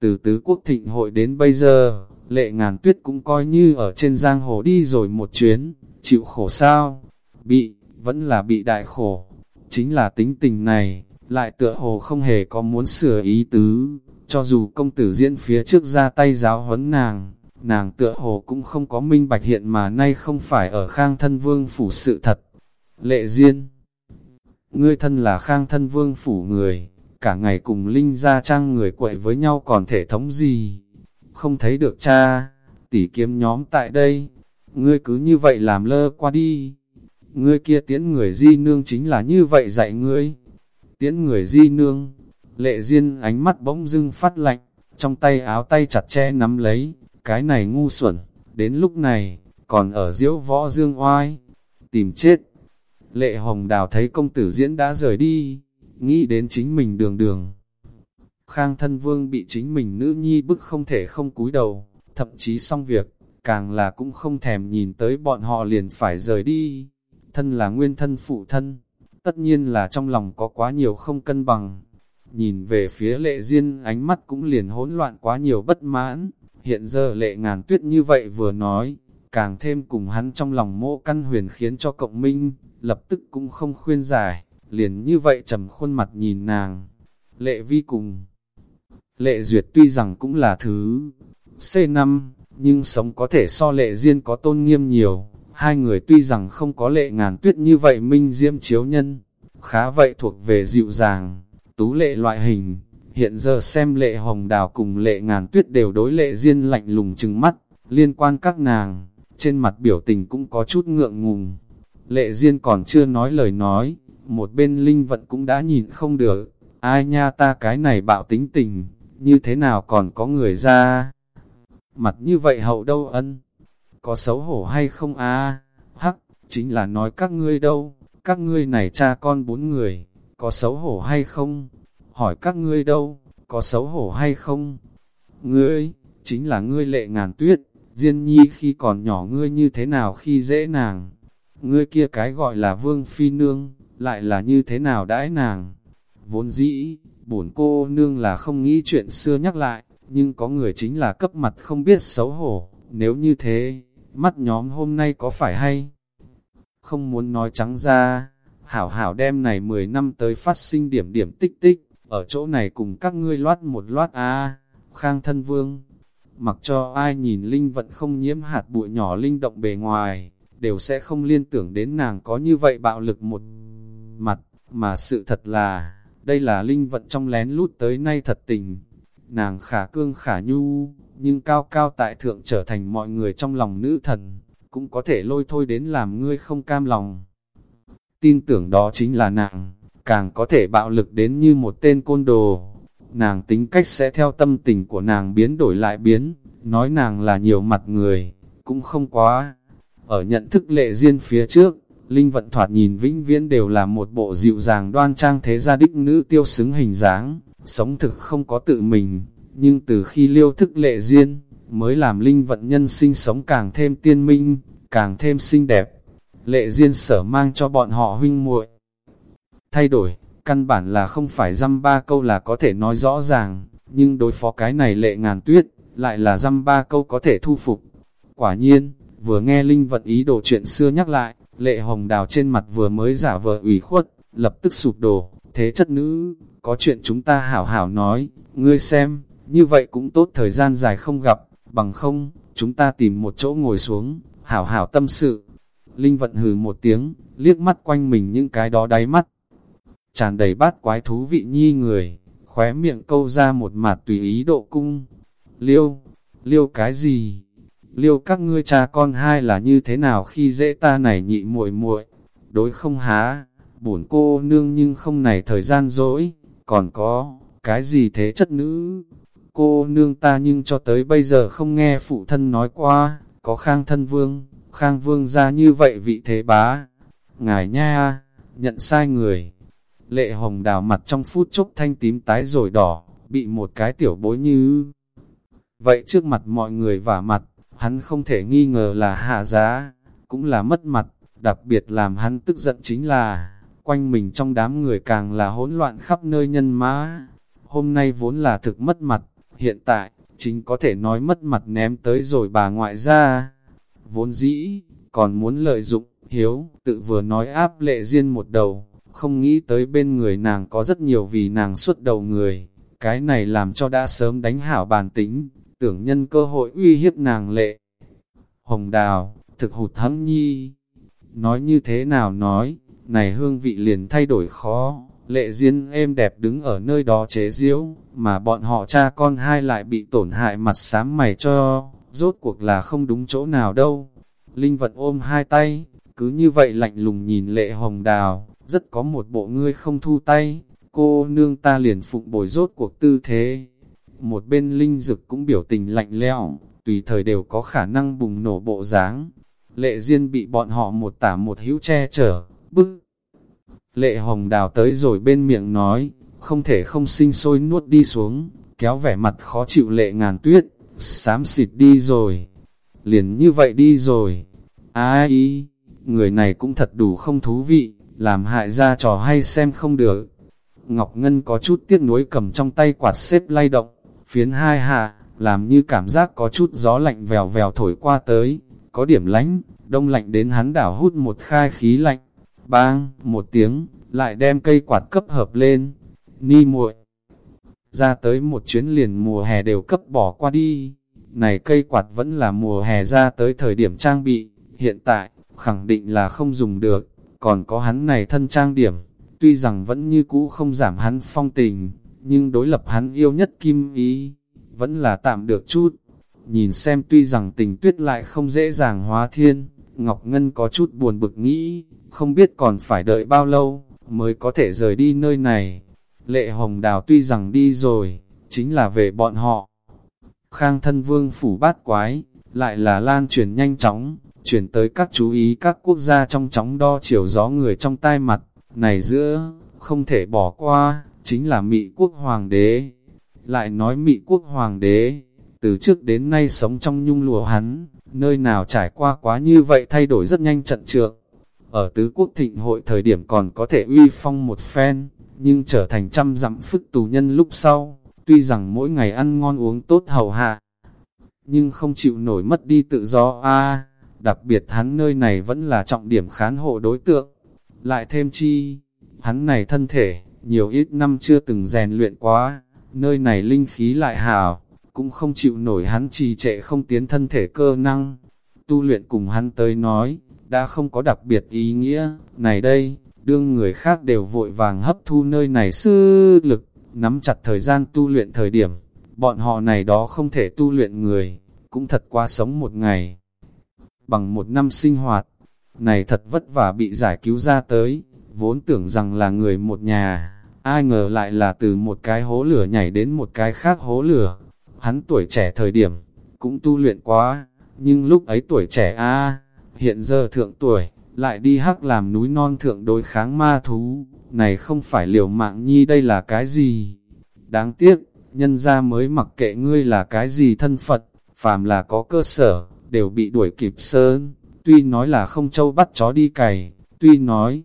Từ tứ quốc thịnh hội đến bây giờ, lệ ngàn tuyết cũng coi như ở trên giang hồ đi rồi một chuyến, chịu khổ sao? Bị, vẫn là bị đại khổ. Chính là tính tình này, lại tựa hồ không hề có muốn sửa ý tứ, cho dù công tử diễn phía trước ra tay giáo huấn nàng, nàng tựa hồ cũng không có minh bạch hiện mà nay không phải ở khang thân vương phủ sự thật. Lệ Diên Ngươi thân là khang thân vương phủ người, cả ngày cùng Linh gia trang người quậy với nhau còn thể thống gì? Không thấy được cha, tỉ kiếm nhóm tại đây, ngươi cứ như vậy làm lơ qua đi. Ngươi kia tiễn người di nương chính là như vậy dạy ngươi. Tiễn người di nương, lệ diên ánh mắt bỗng dưng phát lạnh, trong tay áo tay chặt che nắm lấy, cái này ngu xuẩn, đến lúc này, còn ở diễu võ dương oai, tìm chết. Lệ hồng đào thấy công tử diễn đã rời đi, nghĩ đến chính mình đường đường. Khang thân vương bị chính mình nữ nhi bức không thể không cúi đầu, thậm chí xong việc, càng là cũng không thèm nhìn tới bọn họ liền phải rời đi. Thân là nguyên thân phụ thân, tất nhiên là trong lòng có quá nhiều không cân bằng. Nhìn về phía lệ duyên ánh mắt cũng liền hỗn loạn quá nhiều bất mãn. Hiện giờ lệ ngàn tuyết như vậy vừa nói, càng thêm cùng hắn trong lòng mộ căn huyền khiến cho cộng minh, lập tức cũng không khuyên giải, liền như vậy trầm khuôn mặt nhìn nàng. Lệ vi cùng. Lệ duyệt tuy rằng cũng là thứ C5, nhưng sống có thể so lệ riêng có tôn nghiêm nhiều. Hai người tuy rằng không có lệ ngàn tuyết như vậy minh diễm chiếu nhân, khá vậy thuộc về dịu dàng, tú lệ loại hình, Hiện giờ xem lệ hồng đào cùng lệ ngàn tuyết đều đối lệ riêng lạnh lùng trừng mắt, liên quan các nàng, trên mặt biểu tình cũng có chút ngượng ngùng. Lệ Diên còn chưa nói lời nói, một bên linh vận cũng đã nhìn không được, ai nha ta cái này bạo tính tình, như thế nào còn có người ra. Mặt như vậy hậu đâu ân, có xấu hổ hay không a hắc, chính là nói các ngươi đâu, các ngươi này cha con bốn người, có xấu hổ hay không, hỏi các ngươi đâu, có xấu hổ hay không? Ngươi, chính là ngươi lệ ngàn tuyết, Diên nhi khi còn nhỏ ngươi như thế nào khi dễ nàng? Ngươi kia cái gọi là vương phi nương, lại là như thế nào đãi nàng? Vốn dĩ, bổn cô nương là không nghĩ chuyện xưa nhắc lại, nhưng có người chính là cấp mặt không biết xấu hổ, nếu như thế, mắt nhóm hôm nay có phải hay? Không muốn nói trắng ra, hảo hảo đem này 10 năm tới phát sinh điểm điểm tích tích, ở chỗ này cùng các ngươi loát một loát a khang thân vương. Mặc cho ai nhìn linh vận không nhiễm hạt bụi nhỏ linh động bề ngoài, đều sẽ không liên tưởng đến nàng có như vậy bạo lực một mặt, mà sự thật là, đây là linh vận trong lén lút tới nay thật tình. Nàng khả cương khả nhu, nhưng cao cao tại thượng trở thành mọi người trong lòng nữ thần, cũng có thể lôi thôi đến làm ngươi không cam lòng. Tin tưởng đó chính là nàng càng có thể bạo lực đến như một tên côn đồ. Nàng tính cách sẽ theo tâm tình của nàng biến đổi lại biến, nói nàng là nhiều mặt người, cũng không quá. Ở nhận thức lệ duyên phía trước, Linh vận thoạt nhìn vĩnh viễn đều là một bộ dịu dàng đoan trang thế gia đích nữ tiêu xứng hình dáng, sống thực không có tự mình, nhưng từ khi liêu thức lệ duyên, mới làm linh vận nhân sinh sống càng thêm tiên minh, càng thêm xinh đẹp. Lệ duyên sở mang cho bọn họ huynh muội Thay đổi, căn bản là không phải dăm ba câu là có thể nói rõ ràng, nhưng đối phó cái này lệ ngàn tuyết, lại là dăm ba câu có thể thu phục. Quả nhiên, vừa nghe Linh vật ý đồ chuyện xưa nhắc lại, lệ hồng đào trên mặt vừa mới giả vờ ủy khuất, lập tức sụp đổ, thế chất nữ, có chuyện chúng ta hảo hảo nói, ngươi xem, như vậy cũng tốt thời gian dài không gặp, bằng không, chúng ta tìm một chỗ ngồi xuống, hảo hảo tâm sự. Linh vận hừ một tiếng, liếc mắt quanh mình những cái đó đáy mắt. Tràn đầy bát quái thú vị nhi người, khóe miệng câu ra một mặt tùy ý độ cung. Liêu, liêu cái gì? Liêu các ngươi cha con hai là như thế nào khi dễ ta này nhị muội muội Đối không há, bổn cô nương nhưng không này thời gian dỗi, còn có, cái gì thế chất nữ? Cô nương ta nhưng cho tới bây giờ không nghe phụ thân nói qua, có khang thân vương, khang vương ra như vậy vị thế bá. Ngài nha, nhận sai người. Lệ hồng đào mặt trong phút chốc thanh tím tái rồi đỏ, bị một cái tiểu bối như... Vậy trước mặt mọi người vả mặt, hắn không thể nghi ngờ là hạ giá, cũng là mất mặt, đặc biệt làm hắn tức giận chính là, quanh mình trong đám người càng là hỗn loạn khắp nơi nhân mã. Hôm nay vốn là thực mất mặt, hiện tại, chính có thể nói mất mặt ném tới rồi bà ngoại ra. Vốn dĩ, còn muốn lợi dụng, hiếu, tự vừa nói áp lệ riêng một đầu, không nghĩ tới bên người nàng có rất nhiều vì nàng xuất đầu người. Cái này làm cho đã sớm đánh hảo bàn tính, tưởng nhân cơ hội uy hiếp nàng lệ. Hồng đào, thực hụt thấm nhi. Nói như thế nào nói, này hương vị liền thay đổi khó, lệ duyên êm đẹp đứng ở nơi đó chế diễu, mà bọn họ cha con hai lại bị tổn hại mặt sám mày cho, rốt cuộc là không đúng chỗ nào đâu. Linh vật ôm hai tay, cứ như vậy lạnh lùng nhìn lệ hồng đào, rất có một bộ ngươi không thu tay, cô nương ta liền phụng bồi rốt cuộc tư thế. Một bên linh dực cũng biểu tình lạnh lẽo, tùy thời đều có khả năng bùng nổ bộ dáng. Lệ Diên bị bọn họ một tả một hữu che chở, bức. Lệ Hồng Đào tới rồi bên miệng nói, không thể không sinh sôi nuốt đi xuống, kéo vẻ mặt khó chịu lệ ngàn tuyết, xám xịt đi rồi. Liền như vậy đi rồi. Ai, người này cũng thật đủ không thú vị, làm hại ra trò hay xem không được. Ngọc Ngân có chút tiếc nuối cầm trong tay quạt xếp lay động, phiến hai hạ, làm như cảm giác có chút gió lạnh vèo vèo thổi qua tới, có điểm lánh, đông lạnh đến hắn đảo hút một khai khí lạnh, bang, một tiếng, lại đem cây quạt cấp hợp lên, ni muội ra tới một chuyến liền mùa hè đều cấp bỏ qua đi, này cây quạt vẫn là mùa hè ra tới thời điểm trang bị, hiện tại, khẳng định là không dùng được, còn có hắn này thân trang điểm, tuy rằng vẫn như cũ không giảm hắn phong tình, nhưng đối lập hắn yêu nhất kim ý, vẫn là tạm được chút. Nhìn xem tuy rằng tình tuyết lại không dễ dàng hóa thiên, Ngọc Ngân có chút buồn bực nghĩ, không biết còn phải đợi bao lâu, mới có thể rời đi nơi này. Lệ Hồng Đào tuy rằng đi rồi, chính là về bọn họ. Khang thân vương phủ bát quái, lại là lan truyền nhanh chóng, chuyển tới các chú ý các quốc gia trong chóng đo chiều gió người trong tai mặt, này giữa, không thể bỏ qua, chính là Mỹ quốc hoàng đế. Lại nói Mỹ quốc hoàng đế, từ trước đến nay sống trong nhung lụa hắn, nơi nào trải qua quá như vậy thay đổi rất nhanh trận trượng. Ở tứ quốc thịnh hội thời điểm còn có thể uy phong một phen, nhưng trở thành trăm dặm phức tù nhân lúc sau, tuy rằng mỗi ngày ăn ngon uống tốt hầu hạ, nhưng không chịu nổi mất đi tự do a à, đặc biệt hắn nơi này vẫn là trọng điểm khán hộ đối tượng. Lại thêm chi, hắn này thân thể, nhiều ít năm chưa từng rèn luyện quá, nơi này linh khí lại hào, cũng không chịu nổi hắn trì trệ không tiến thân thể cơ năng. Tu luyện cùng hắn tới nói, đã không có đặc biệt ý nghĩa, này đây, đương người khác đều vội vàng hấp thu nơi này sư lực, nắm chặt thời gian tu luyện thời điểm, bọn họ này đó không thể tu luyện người, cũng thật quá sống một ngày. Bằng một năm sinh hoạt, này thật vất vả bị giải cứu ra tới, vốn tưởng rằng là người một nhà, ai ngờ lại là từ một cái hố lửa nhảy đến một cái khác hố lửa. Hắn tuổi trẻ thời điểm, cũng tu luyện quá, nhưng lúc ấy tuổi trẻ a hiện giờ thượng tuổi, lại đi hắc làm núi non thượng đối kháng ma thú, này không phải liều mạng nhi đây là cái gì? Đáng tiếc, nhân ra mới mặc kệ ngươi là cái gì thân Phật, phàm là có cơ sở, đều bị đuổi kịp sơn, tuy nói là không châu bắt chó đi cày, tuy nói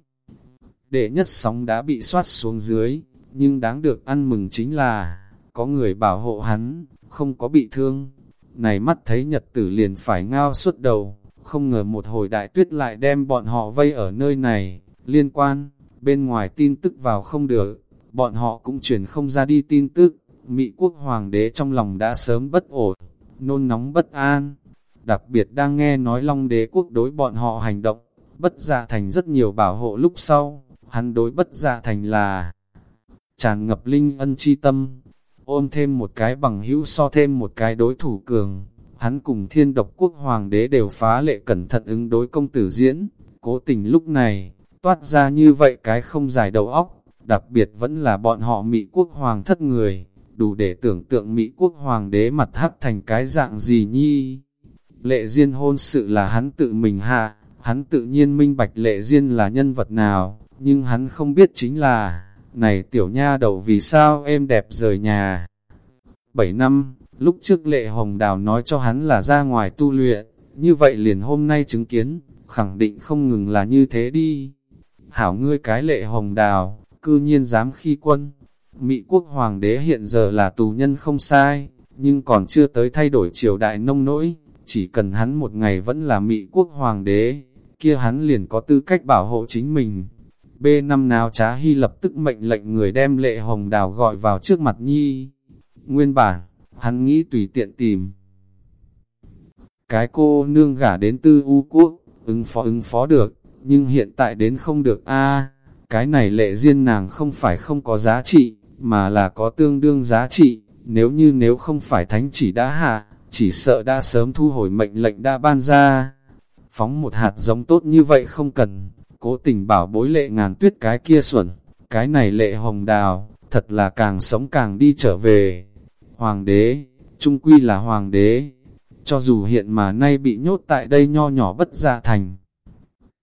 đệ nhất sóng đã bị soát xuống dưới, nhưng đáng được ăn mừng chính là, có người bảo hộ hắn, không có bị thương. Này mắt thấy nhật tử liền phải ngao suốt đầu, không ngờ một hồi đại tuyết lại đem bọn họ vây ở nơi này, liên quan, bên ngoài tin tức vào không được, bọn họ cũng chuyển không ra đi tin tức, Mỹ quốc hoàng đế trong lòng đã sớm bất ổn, nôn nóng bất an, đặc biệt đang nghe nói long đế quốc đối bọn họ hành động, bất dạ thành rất nhiều bảo hộ lúc sau, hắn đối bất dạ thành là tràn ngập linh ân chi tâm, ôm thêm một cái bằng hữu so thêm một cái đối thủ cường, hắn cùng thiên độc quốc hoàng đế đều phá lệ cẩn thận ứng đối công tử diễn, cố tình lúc này, toát ra như vậy cái không dài đầu óc, đặc biệt vẫn là bọn họ Mỹ quốc hoàng thất người, đủ để tưởng tượng Mỹ quốc hoàng đế mặt hắc thành cái dạng gì nhi. Lệ Diên hôn sự là hắn tự mình hạ, hắn tự nhiên minh bạch Lệ Diên là nhân vật nào, nhưng hắn không biết chính là, này tiểu nha đầu vì sao em đẹp rời nhà. 7 năm, lúc trước Lệ Hồng Đào nói cho hắn là ra ngoài tu luyện, như vậy liền hôm nay chứng kiến, khẳng định không ngừng là như thế đi. Hảo ngươi cái Lệ Hồng Đào, cư nhiên dám khi quân. Mỹ quốc hoàng đế hiện giờ là tù nhân không sai, nhưng còn chưa tới thay đổi triều đại nông nỗi, chỉ cần hắn một ngày vẫn là Mỹ quốc hoàng đế, kia hắn liền có tư cách bảo hộ chính mình. B năm nào trá hy lập tức mệnh lệnh người đem lệ hồng đào gọi vào trước mặt nhi. Nguyên bản, hắn nghĩ tùy tiện tìm. Cái cô nương gả đến tư u quốc, ứng phó ứng phó được, nhưng hiện tại đến không được a Cái này lệ riêng nàng không phải không có giá trị, mà là có tương đương giá trị, nếu như nếu không phải thánh chỉ đã hạ, chỉ sợ đã sớm thu hồi mệnh lệnh đã ban ra. Phóng một hạt giống tốt như vậy không cần, cố tình bảo bối lệ ngàn tuyết cái kia xuẩn, cái này lệ hồng đào, thật là càng sống càng đi trở về. Hoàng đế, trung quy là hoàng đế, cho dù hiện mà nay bị nhốt tại đây nho nhỏ bất gia thành.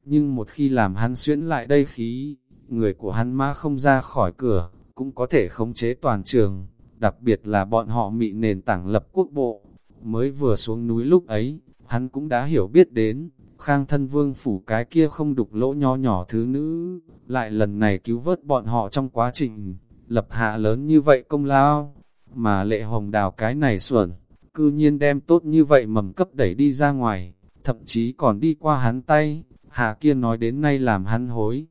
Nhưng một khi làm hắn xuyễn lại đây khí, người của hắn ma không ra khỏi cửa, cũng có thể khống chế toàn trường, đặc biệt là bọn họ mị nền tảng lập quốc bộ. Mới vừa xuống núi lúc ấy, hắn cũng đã hiểu biết đến, khang thân vương phủ cái kia không đục lỗ nho nhỏ thứ nữ, lại lần này cứu vớt bọn họ trong quá trình, lập hạ lớn như vậy công lao, mà lệ hồng đào cái này xuẩn, cư nhiên đem tốt như vậy mầm cấp đẩy đi ra ngoài, thậm chí còn đi qua hắn tay, hạ kia nói đến nay làm hắn hối.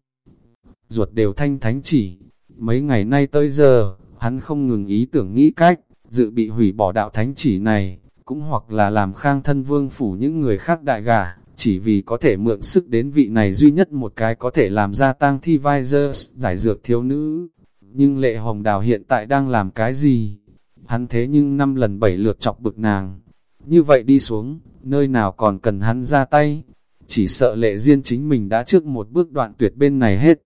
Ruột đều thanh thánh chỉ, mấy ngày nay tới giờ, hắn không ngừng ý tưởng nghĩ cách, dự bị hủy bỏ đạo thánh chỉ này, cũng hoặc là làm khang thân vương phủ những người khác đại gà, chỉ vì có thể mượn sức đến vị này duy nhất một cái có thể làm ra tang thi vai dơ giải dược thiếu nữ. Nhưng lệ hồng đào hiện tại đang làm cái gì? Hắn thế nhưng năm lần bảy lượt chọc bực nàng. Như vậy đi xuống, nơi nào còn cần hắn ra tay? Chỉ sợ lệ riêng chính mình đã trước một bước đoạn tuyệt bên này hết.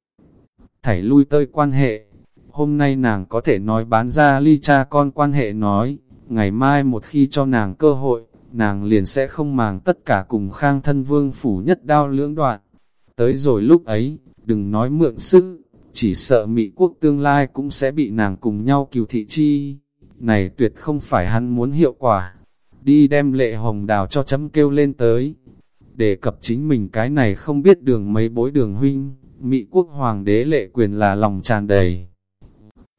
Thảy lui tơi quan hệ. Hôm nay nàng có thể nói bán ra ly cha con quan hệ nói, ngày mai một khi cho nàng cơ hội, nàng liền sẽ không màng tất cả cùng khang thân vương phủ nhất đao lưỡng đoạn. Tới rồi lúc ấy, đừng nói mượn sức, chỉ sợ Mỹ quốc tương lai cũng sẽ bị nàng cùng nhau cứu thị chi. Này tuyệt không phải hắn muốn hiệu quả. Đi đem lệ hồng đào cho chấm kêu lên tới. Đề cập chính mình cái này không biết đường mấy bối đường huynh, Mỹ quốc hoàng đế lệ quyền là lòng tràn đầy.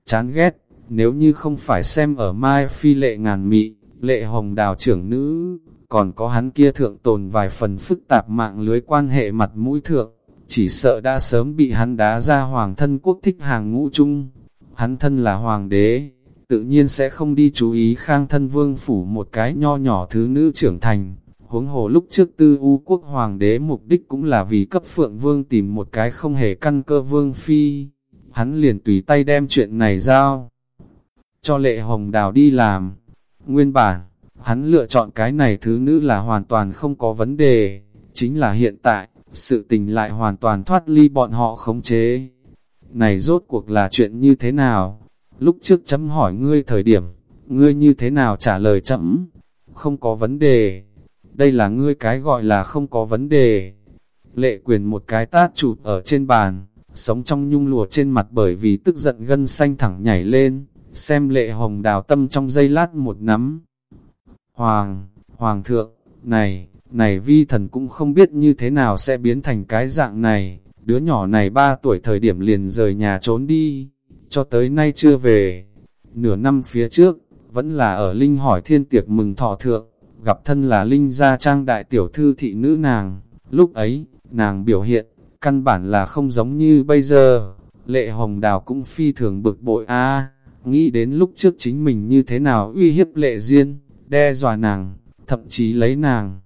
Chán ghét, nếu như không phải xem ở mai phi lệ ngàn mỹ lệ hồng đào trưởng nữ, còn có hắn kia thượng tồn vài phần phức tạp mạng lưới quan hệ mặt mũi thượng, chỉ sợ đã sớm bị hắn đá ra hoàng thân quốc thích hàng ngũ chung. Hắn thân là hoàng đế, tự nhiên sẽ không đi chú ý khang thân vương phủ một cái nho nhỏ thứ nữ trưởng thành. Huống hồ lúc trước tư u quốc hoàng đế mục đích cũng là vì cấp phượng vương tìm một cái không hề căn cơ vương phi. Hắn liền tùy tay đem chuyện này giao. Cho lệ hồng đào đi làm, Nguyên bản, hắn lựa chọn cái này thứ nữ là hoàn toàn không có vấn đề, chính là hiện tại, sự tình lại hoàn toàn thoát ly bọn họ khống chế. Này rốt cuộc là chuyện như thế nào? Lúc trước chấm hỏi ngươi thời điểm, ngươi như thế nào trả lời chấm? Không có vấn đề. Đây là ngươi cái gọi là không có vấn đề. Lệ quyền một cái tát chụp ở trên bàn, sống trong nhung lụa trên mặt bởi vì tức giận gân xanh thẳng nhảy lên, xem lệ hồng đào tâm trong giây lát một nắm. Hoàng, Hoàng thượng, này, này vi thần cũng không biết như thế nào sẽ biến thành cái dạng này, đứa nhỏ này ba tuổi thời điểm liền rời nhà trốn đi, cho tới nay chưa về. Nửa năm phía trước, vẫn là ở Linh hỏi thiên tiệc mừng thọ thượng, gặp thân là Linh gia trang đại tiểu thư thị nữ nàng, lúc ấy, nàng biểu hiện, căn bản là không giống như bây giờ. Lệ Hồng Đào cũng phi thường bực bội a nghĩ đến lúc trước chính mình như thế nào uy hiếp lệ duyên đe dọa nàng, thậm chí lấy nàng.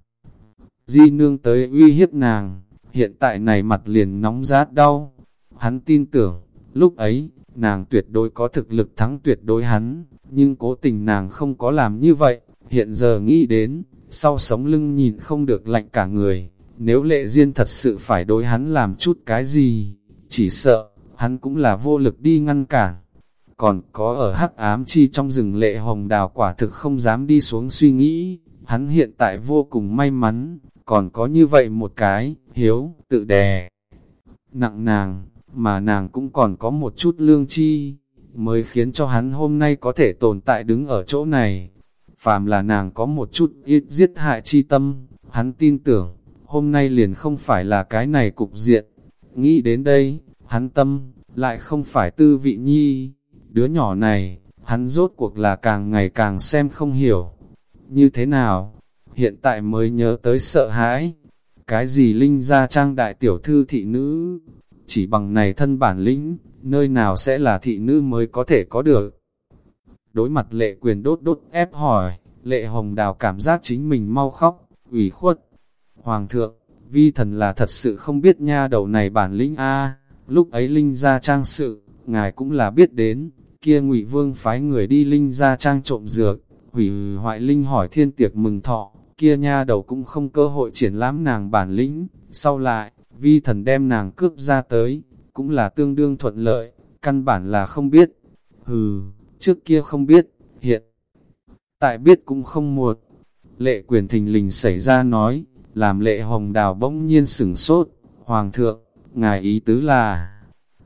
Di nương tới uy hiếp nàng, hiện tại này mặt liền nóng rát đau. Hắn tin tưởng, lúc ấy, nàng tuyệt đối có thực lực thắng tuyệt đối hắn, nhưng cố tình nàng không có làm như vậy, hiện giờ nghĩ đến, sau sống lưng nhìn không được lạnh cả người, nếu lệ duyên thật sự phải đối hắn làm chút cái gì, chỉ sợ, hắn cũng là vô lực đi ngăn cản. Còn có ở hắc ám chi trong rừng lệ hồng đào quả thực không dám đi xuống suy nghĩ, hắn hiện tại vô cùng may mắn, còn có như vậy một cái, hiếu, tự đè. Nặng nàng, mà nàng cũng còn có một chút lương chi, mới khiến cho hắn hôm nay có thể tồn tại đứng ở chỗ này. Phàm là nàng có một chút ít giết hại chi tâm, hắn tin tưởng, hôm nay liền không phải là cái này cục diện. Nghĩ đến đây, hắn tâm, lại không phải tư vị nhi. Đứa nhỏ này, hắn rốt cuộc là càng ngày càng xem không hiểu. Như thế nào? Hiện tại mới nhớ tới sợ hãi. Cái gì linh ra trang đại tiểu thư thị nữ? Chỉ bằng này thân bản lĩnh, nơi nào sẽ là thị nữ mới có thể có được? Đối mặt lệ quyền đốt đốt ép hỏi, lệ hồng đào cảm giác chính mình mau khóc, ủy khuất. Hoàng thượng, vi thần là thật sự không biết nha đầu này bản lĩnh A, lúc ấy Linh ra trang sự, ngài cũng là biết đến, kia ngụy Vương phái người đi Linh ra trang trộm dược, hủy hoại Linh hỏi thiên tiệc mừng thọ, kia nha đầu cũng không cơ hội triển lãm nàng bản lĩnh, sau lại, vi thần đem nàng cướp ra tới, cũng là tương đương thuận lợi, căn bản là không biết, hừ, trước kia không biết, hiện tại biết cũng không muộn. Lệ quyền thình lình xảy ra nói, làm lệ hồng đào bỗng nhiên sửng sốt, Hoàng thượng, ngài ý tứ là,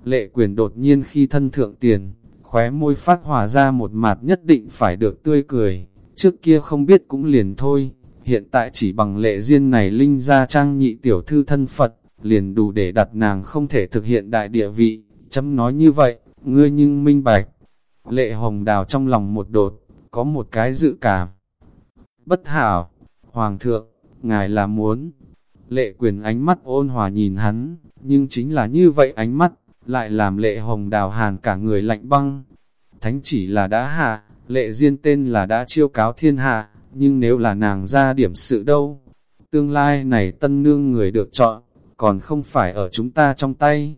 lệ quyền đột nhiên khi thân thượng tiền, khóe môi phát hòa ra một mặt nhất định phải được tươi cười, trước kia không biết cũng liền thôi, hiện tại chỉ bằng lệ duyên này linh ra trang nhị tiểu thư thân Phật, liền đủ để đặt nàng không thể thực hiện đại địa vị, chấm nói như vậy, ngươi nhưng minh bạch. Lệ hồng đào trong lòng một đột, có một cái dự cảm. Bất hảo, Hoàng thượng, ngài là muốn. Lệ quyền ánh mắt ôn hòa nhìn hắn, nhưng chính là như vậy ánh mắt, lại làm lệ hồng đào hàn cả người lạnh băng. Thánh chỉ là đã hạ, lệ duyên tên là đã chiêu cáo thiên hạ, nhưng nếu là nàng ra điểm sự đâu, tương lai này tân nương người được chọn, còn không phải ở chúng ta trong tay.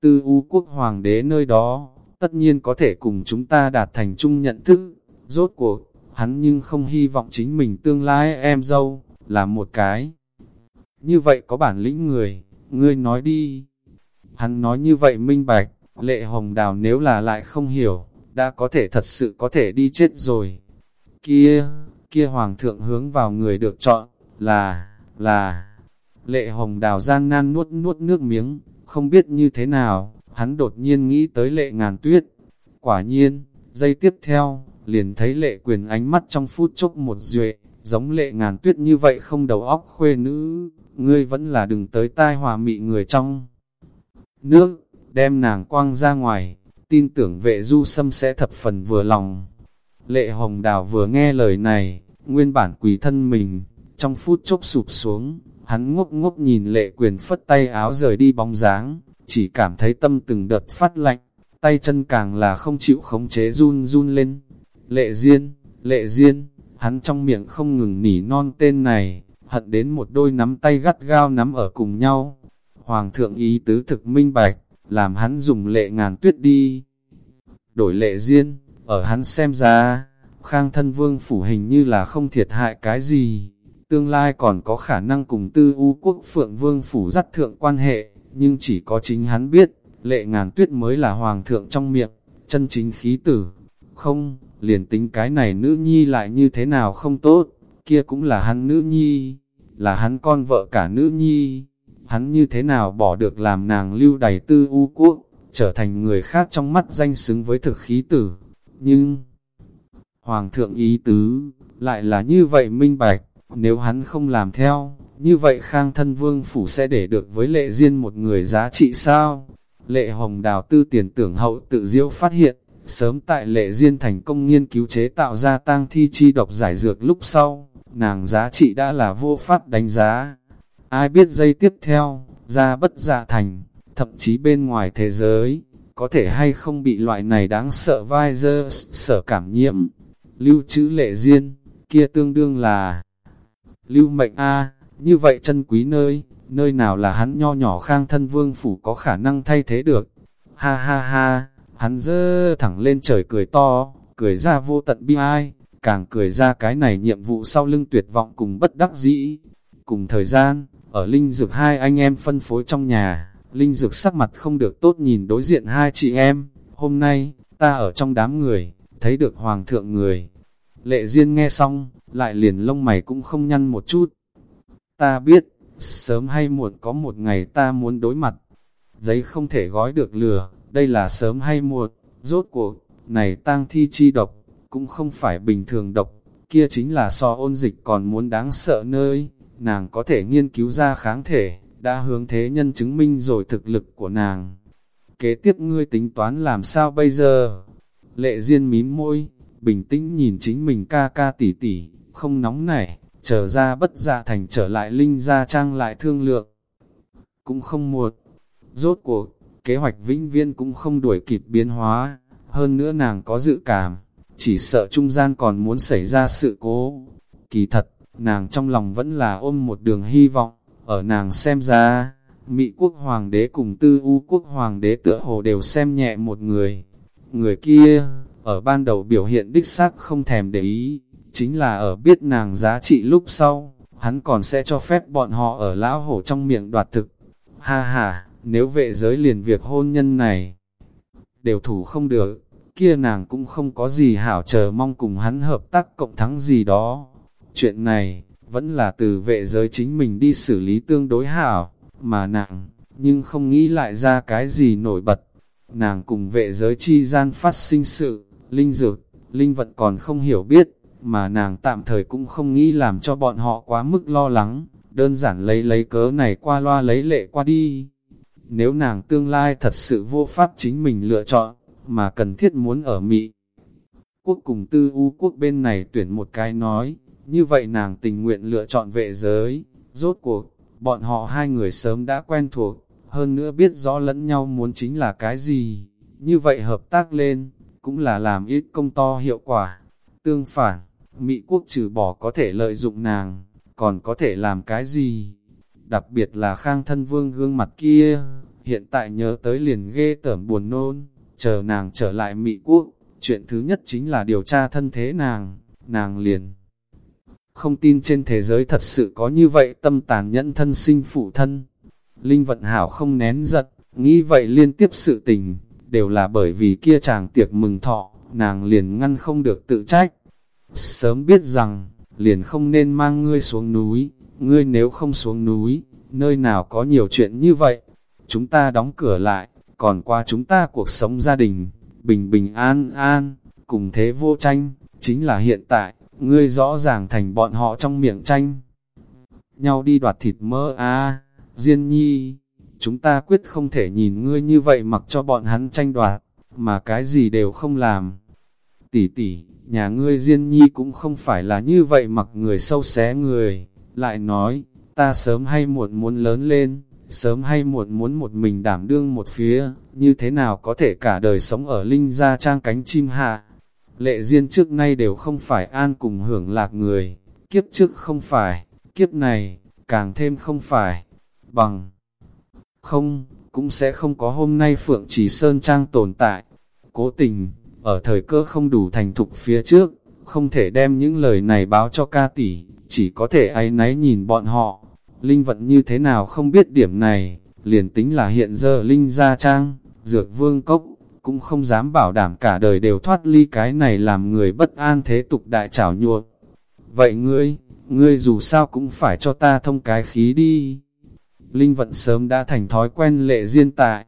Tư U quốc hoàng đế nơi đó, tất nhiên có thể cùng chúng ta đạt thành chung nhận thức. Rốt cuộc, hắn nhưng không hy vọng chính mình tương lai em dâu, là một cái. Như vậy có bản lĩnh người, ngươi nói đi. Hắn nói như vậy minh bạch, lệ hồng đào nếu là lại không hiểu, đã có thể thật sự có thể đi chết rồi. Kia, kia hoàng thượng hướng vào người được chọn, là, là, lệ hồng đào gian nan nuốt nuốt nước miếng, không biết như thế nào, hắn đột nhiên nghĩ tới lệ ngàn tuyết. Quả nhiên, giây tiếp theo, liền thấy lệ quyền ánh mắt trong phút chốc một duệ, giống lệ ngàn tuyết như vậy không đầu óc khuê nữ, ngươi vẫn là đừng tới tai hòa mị người trong nước, đem nàng quang ra ngoài, tin tưởng vệ du sâm sẽ thập phần vừa lòng. Lệ hồng đào vừa nghe lời này, nguyên bản quỳ thân mình, trong phút chốc sụp xuống, hắn ngốc ngốc nhìn lệ quyền phất tay áo rời đi bóng dáng, chỉ cảm thấy tâm từng đợt phát lạnh, tay chân càng là không chịu khống chế run run lên. Lệ Diên, Lệ Diên, hắn trong miệng không ngừng nỉ non tên này, hận đến một đôi nắm tay gắt gao nắm ở cùng nhau. Hoàng thượng ý tứ thực minh bạch, làm hắn dùng lệ ngàn tuyết đi. Đổi lệ riêng. ở hắn xem ra, khang thân vương phủ hình như là không thiệt hại cái gì, tương lai còn có khả năng cùng tư u quốc phượng vương phủ dắt thượng quan hệ, nhưng chỉ có chính hắn biết, lệ ngàn tuyết mới là hoàng thượng trong miệng, chân chính khí tử. Không, liền tính cái này nữ nhi lại như thế nào không tốt, kia cũng là hắn nữ nhi, là hắn con vợ cả nữ nhi, hắn như thế nào bỏ được làm nàng lưu đầy tư u quốc, trở thành người khác trong mắt danh xứng với thực khí tử. Nhưng, Hoàng thượng ý tứ, lại là như vậy minh bạch, nếu hắn không làm theo, như vậy khang thân vương phủ sẽ để được với lệ riêng một người giá trị sao? Lệ hồng đào tư tiền tưởng hậu tự diễu phát hiện, sớm tại lệ riêng thành công nghiên cứu chế tạo ra tang thi chi độc giải dược lúc sau, nàng giá trị đã là vô pháp đánh giá. Ai biết dây tiếp theo, ra bất dạ thành, thậm chí bên ngoài thế giới, có thể hay không bị loại này đáng sợ vai dơ sở cảm nhiễm. Lưu trữ lệ riêng, kia tương đương là lưu mệnh A, như vậy chân quý nơi, nơi nào là hắn nho nhỏ khang thân vương phủ có khả năng thay thế được. Ha ha ha, hắn dơ thẳng lên trời cười to, cười ra vô tận bi ai, càng cười ra cái này nhiệm vụ sau lưng tuyệt vọng cùng bất đắc dĩ. Cùng thời gian, ở Linh Dược hai anh em phân phối trong nhà, Linh Dược sắc mặt không được tốt nhìn đối diện hai chị em. Hôm nay, ta ở trong đám người, thấy được Hoàng thượng người. Lệ Diên nghe xong, lại liền lông mày cũng không nhăn một chút. Ta biết, sớm hay muộn có một ngày ta muốn đối mặt. Giấy không thể gói được lừa, đây là sớm hay muộn, rốt cuộc, này tang thi chi độc, cũng không phải bình thường độc, kia chính là so ôn dịch còn muốn đáng sợ nơi, nàng có thể nghiên cứu ra kháng thể, đã hướng thế nhân chứng minh rồi thực lực của nàng. Kế tiếp ngươi tính toán làm sao bây giờ? Lệ Diên mím môi, bình tĩnh nhìn chính mình ca ca tỉ tỉ, không nóng nảy, trở ra bất dạ thành trở lại linh gia trang lại thương lượng. Cũng không muộn, rốt cuộc, kế hoạch vĩnh viên cũng không đuổi kịp biến hóa, hơn nữa nàng có dự cảm, chỉ sợ trung gian còn muốn xảy ra sự cố. Kỳ thật, nàng trong lòng vẫn là ôm một đường hy vọng, ở nàng xem ra, Mỹ quốc hoàng đế cùng tư u quốc hoàng đế tựa hồ đều xem nhẹ một người. Người kia, ở ban đầu biểu hiện đích xác không thèm để ý, chính là ở biết nàng giá trị lúc sau, hắn còn sẽ cho phép bọn họ ở lão hổ trong miệng đoạt thực. Ha ha, nếu vệ giới liền việc hôn nhân này, đều thủ không được, kia nàng cũng không có gì hảo chờ mong cùng hắn hợp tác cộng thắng gì đó. Chuyện này, vẫn là từ vệ giới chính mình đi xử lý tương đối hảo, mà nàng, nhưng không nghĩ lại ra cái gì nổi bật. Nàng cùng vệ giới chi gian phát sinh sự, linh dược, linh vận còn không hiểu biết, mà nàng tạm thời cũng không nghĩ làm cho bọn họ quá mức lo lắng, đơn giản lấy lấy cớ này qua loa lấy lệ qua đi. Nếu nàng tương lai thật sự vô pháp chính mình lựa chọn, mà cần thiết muốn ở Mỹ. Quốc cùng tư u quốc bên này tuyển một cái nói, như vậy nàng tình nguyện lựa chọn vệ giới, rốt cuộc, bọn họ hai người sớm đã quen thuộc, hơn nữa biết rõ lẫn nhau muốn chính là cái gì, như vậy hợp tác lên, cũng là làm ít công to hiệu quả. Tương phản, Mỹ quốc trừ bỏ có thể lợi dụng nàng, còn có thể làm cái gì? Đặc biệt là khang thân vương gương mặt kia, hiện tại nhớ tới liền ghê tởm buồn nôn, chờ nàng trở lại Mỹ quốc, chuyện thứ nhất chính là điều tra thân thế nàng, nàng liền. Không tin trên thế giới thật sự có như vậy tâm tàn nhẫn thân sinh phụ thân. Linh vận hảo không nén giận, nghĩ vậy liên tiếp sự tình, đều là bởi vì kia chàng tiệc mừng thọ, nàng liền ngăn không được tự trách. Sớm biết rằng, liền không nên mang ngươi xuống núi, ngươi nếu không xuống núi, nơi nào có nhiều chuyện như vậy. Chúng ta đóng cửa lại, còn qua chúng ta cuộc sống gia đình, bình bình an an, cùng thế vô tranh, chính là hiện tại, ngươi rõ ràng thành bọn họ trong miệng tranh. Nhau đi đoạt thịt mỡ a à, Diên nhi, chúng ta quyết không thể nhìn ngươi như vậy mặc cho bọn hắn tranh đoạt, mà cái gì đều không làm. Tỷ tỷ, nhà ngươi Diên nhi cũng không phải là như vậy mặc người sâu xé người, lại nói, ta sớm hay muộn muốn lớn lên, sớm hay muộn muốn một mình đảm đương một phía, như thế nào có thể cả đời sống ở linh gia trang cánh chim hạ. Lệ Diên trước nay đều không phải an cùng hưởng lạc người, kiếp trước không phải, kiếp này, càng thêm không phải, bằng không, cũng sẽ không có hôm nay Phượng Chỉ Sơn Trang tồn tại. Cố tình, ở thời cơ không đủ thành thục phía trước, không thể đem những lời này báo cho ca tỷ, chỉ có thể áy náy nhìn bọn họ. Linh vận như thế nào không biết điểm này, liền tính là hiện giờ Linh gia trang, dược vương cốc, cũng không dám bảo đảm cả đời đều thoát ly cái này làm người bất an thế tục đại trảo nhuột. Vậy ngươi, ngươi dù sao cũng phải cho ta thông cái khí đi. Linh vận sớm đã thành thói quen lệ riêng tại.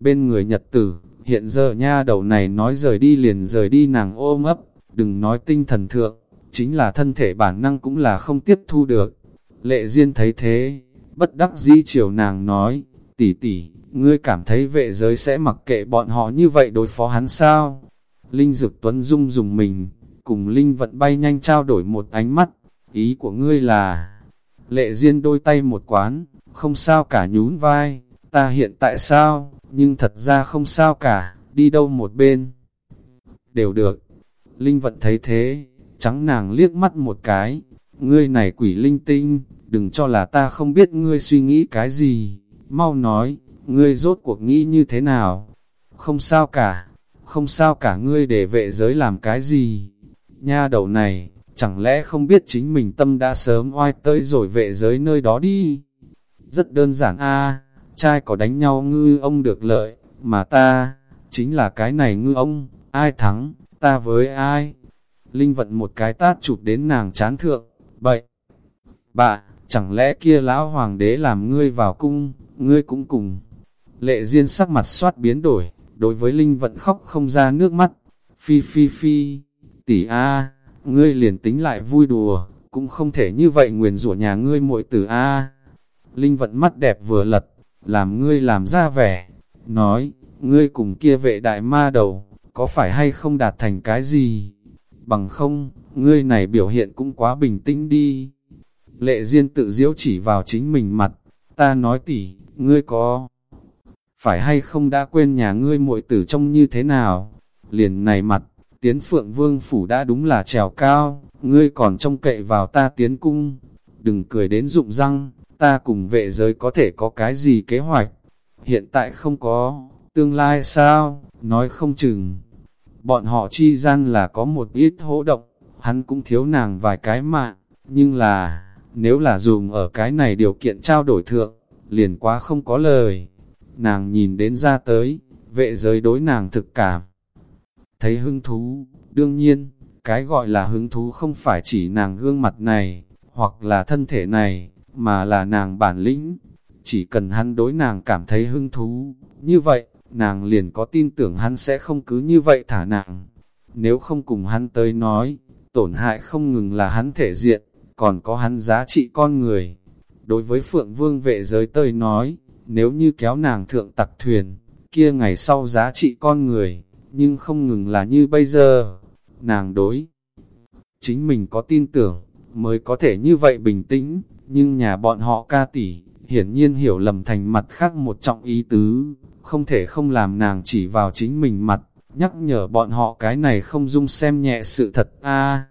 Bên người nhật tử, hiện giờ nha đầu này nói rời đi liền rời đi nàng ôm ấp, đừng nói tinh thần thượng, chính là thân thể bản năng cũng là không tiếp thu được. Lệ Diên thấy thế, bất đắc dĩ chiều nàng nói, tỷ tỷ, ngươi cảm thấy vệ giới sẽ mặc kệ bọn họ như vậy đối phó hắn sao? Linh Dực Tuấn Dung dùng mình, cùng Linh vận bay nhanh trao đổi một ánh mắt, ý của ngươi là... Lệ Diên đôi tay một quán, không sao cả nhún vai, ta hiện tại sao, nhưng thật ra không sao cả, đi đâu một bên. Đều được. Linh vận thấy thế, trắng nàng liếc mắt một cái, ngươi này quỷ linh tinh, đừng cho là ta không biết ngươi suy nghĩ cái gì, mau nói, ngươi rốt cuộc nghĩ như thế nào? Không sao cả, không sao cả ngươi để vệ giới làm cái gì? Nha đầu này, chẳng lẽ không biết chính mình tâm đã sớm oai tới rồi vệ giới nơi đó đi? Rất đơn giản a trai có đánh nhau ngư ông được lợi, mà ta, chính là cái này ngư ông, ai thắng, ta với ai? Linh vận một cái tát chụp đến nàng chán thượng, bậy. Bà, chẳng lẽ kia lão hoàng đế làm ngươi vào cung, ngươi cũng cùng. Lệ Diên sắc mặt soát biến đổi, đối với Linh vận khóc không ra nước mắt. Phi phi phi, tỷ a, ngươi liền tính lại vui đùa, cũng không thể như vậy nguyền rủa nhà ngươi muội tử a. Linh vận mắt đẹp vừa lật, làm ngươi làm ra vẻ, nói, ngươi cùng kia vệ đại ma đầu, có phải hay không đạt thành cái gì? Bằng không, ngươi này biểu hiện cũng quá bình tĩnh đi. Lệ Diên tự diễu chỉ vào chính mình mặt, ta nói tỉ, ngươi có phải hay không đã quên nhà ngươi muội tử trông như thế nào? Liền này mặt, tiến phượng vương phủ đã đúng là trèo cao, ngươi còn trông cậy vào ta tiến cung. Đừng cười đến rụng răng, ta cùng vệ giới có thể có cái gì kế hoạch. Hiện tại không có, tương lai sao, nói không chừng. Bọn họ chi gian là có một ít hỗ động, hắn cũng thiếu nàng vài cái mạng, nhưng là, nếu là dùng ở cái này điều kiện trao đổi thượng, liền quá không có lời. Nàng nhìn đến ra tới, vệ giới đối nàng thực cảm. Thấy hứng thú, đương nhiên, cái gọi là hứng thú không phải chỉ nàng gương mặt này, hoặc là thân thể này, mà là nàng bản lĩnh. Chỉ cần hắn đối nàng cảm thấy hứng thú, như vậy, nàng liền có tin tưởng hắn sẽ không cứ như vậy thả nàng. Nếu không cùng hắn tới nói, tổn hại không ngừng là hắn thể diện, còn có hắn giá trị con người. Đối với Phượng Vương vệ giới tơi nói, nếu như kéo nàng thượng tặc thuyền, kia ngày sau giá trị con người, nhưng không ngừng là như bây giờ. Nàng đối, chính mình có tin tưởng, mới có thể như vậy bình tĩnh, nhưng nhà bọn họ ca tỷ, hiển nhiên hiểu lầm thành mặt khác một trọng ý tứ, không thể không làm nàng chỉ vào chính mình mặt, nhắc nhở bọn họ cái này không dung xem nhẹ sự thật a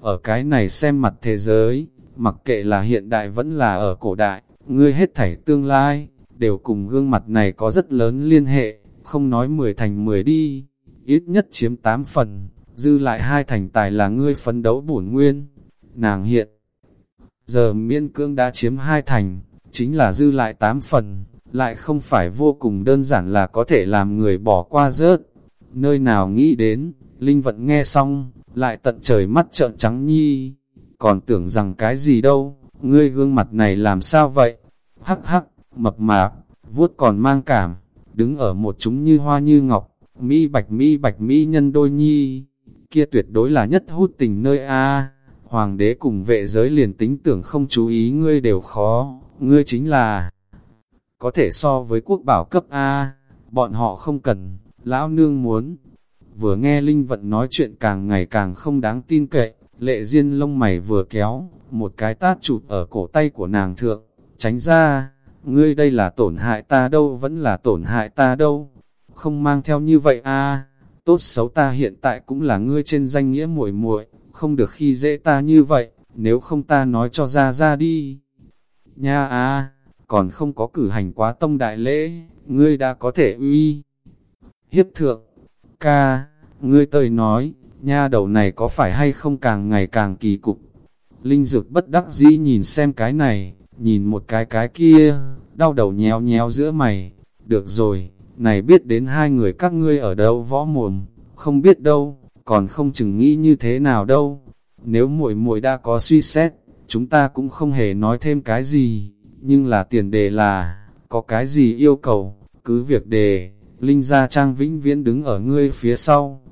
Ở cái này xem mặt thế giới, mặc kệ là hiện đại vẫn là ở cổ đại, ngươi hết thảy tương lai, đều cùng gương mặt này có rất lớn liên hệ, không nói 10 thành 10 đi, ít nhất chiếm 8 phần, dư lại hai thành tài là ngươi phấn đấu bổn nguyên. Nàng hiện giờ miễn cưỡng đã chiếm hai thành, chính là dư lại 8 phần, lại không phải vô cùng đơn giản là có thể làm người bỏ qua rớt. Nơi nào nghĩ đến, Linh Vận nghe xong, lại tận trời mắt trợn trắng nhi, còn tưởng rằng cái gì đâu, ngươi gương mặt này làm sao vậy? Hắc hắc, mập mạp, vuốt còn mang cảm, đứng ở một chúng như hoa như ngọc, Mỹ bạch Mỹ bạch Mỹ nhân đôi nhi, kia tuyệt đối là nhất hút tình nơi A. Hoàng đế cùng vệ giới liền tính tưởng không chú ý ngươi đều khó, ngươi chính là có thể so với quốc bảo cấp A, bọn họ không cần, lão nương muốn. Vừa nghe Linh Vận nói chuyện càng ngày càng không đáng tin cậy, lệ diên lông mày vừa kéo, một cái tát chụp ở cổ tay của nàng thượng, tránh ra, ngươi đây là tổn hại ta đâu vẫn là tổn hại ta đâu, không mang theo như vậy a tốt xấu ta hiện tại cũng là ngươi trên danh nghĩa muội muội không được khi dễ ta như vậy, nếu không ta nói cho ra ra đi. Nha a còn không có cử hành quá tông đại lễ, ngươi đã có thể uy. Hiếp thượng, ca, ngươi tơi nói, nha đầu này có phải hay không càng ngày càng kỳ cục. Linh dược bất đắc dĩ nhìn xem cái này, nhìn một cái cái kia, đau đầu nhéo nhéo giữa mày. Được rồi, này biết đến hai người các ngươi ở đâu võ mồm, không biết đâu, còn không chừng nghĩ như thế nào đâu. Nếu muội muội đã có suy xét, chúng ta cũng không hề nói thêm cái gì nhưng là tiền đề là, có cái gì yêu cầu, cứ việc đề, Linh Gia Trang vĩnh viễn đứng ở ngươi phía sau.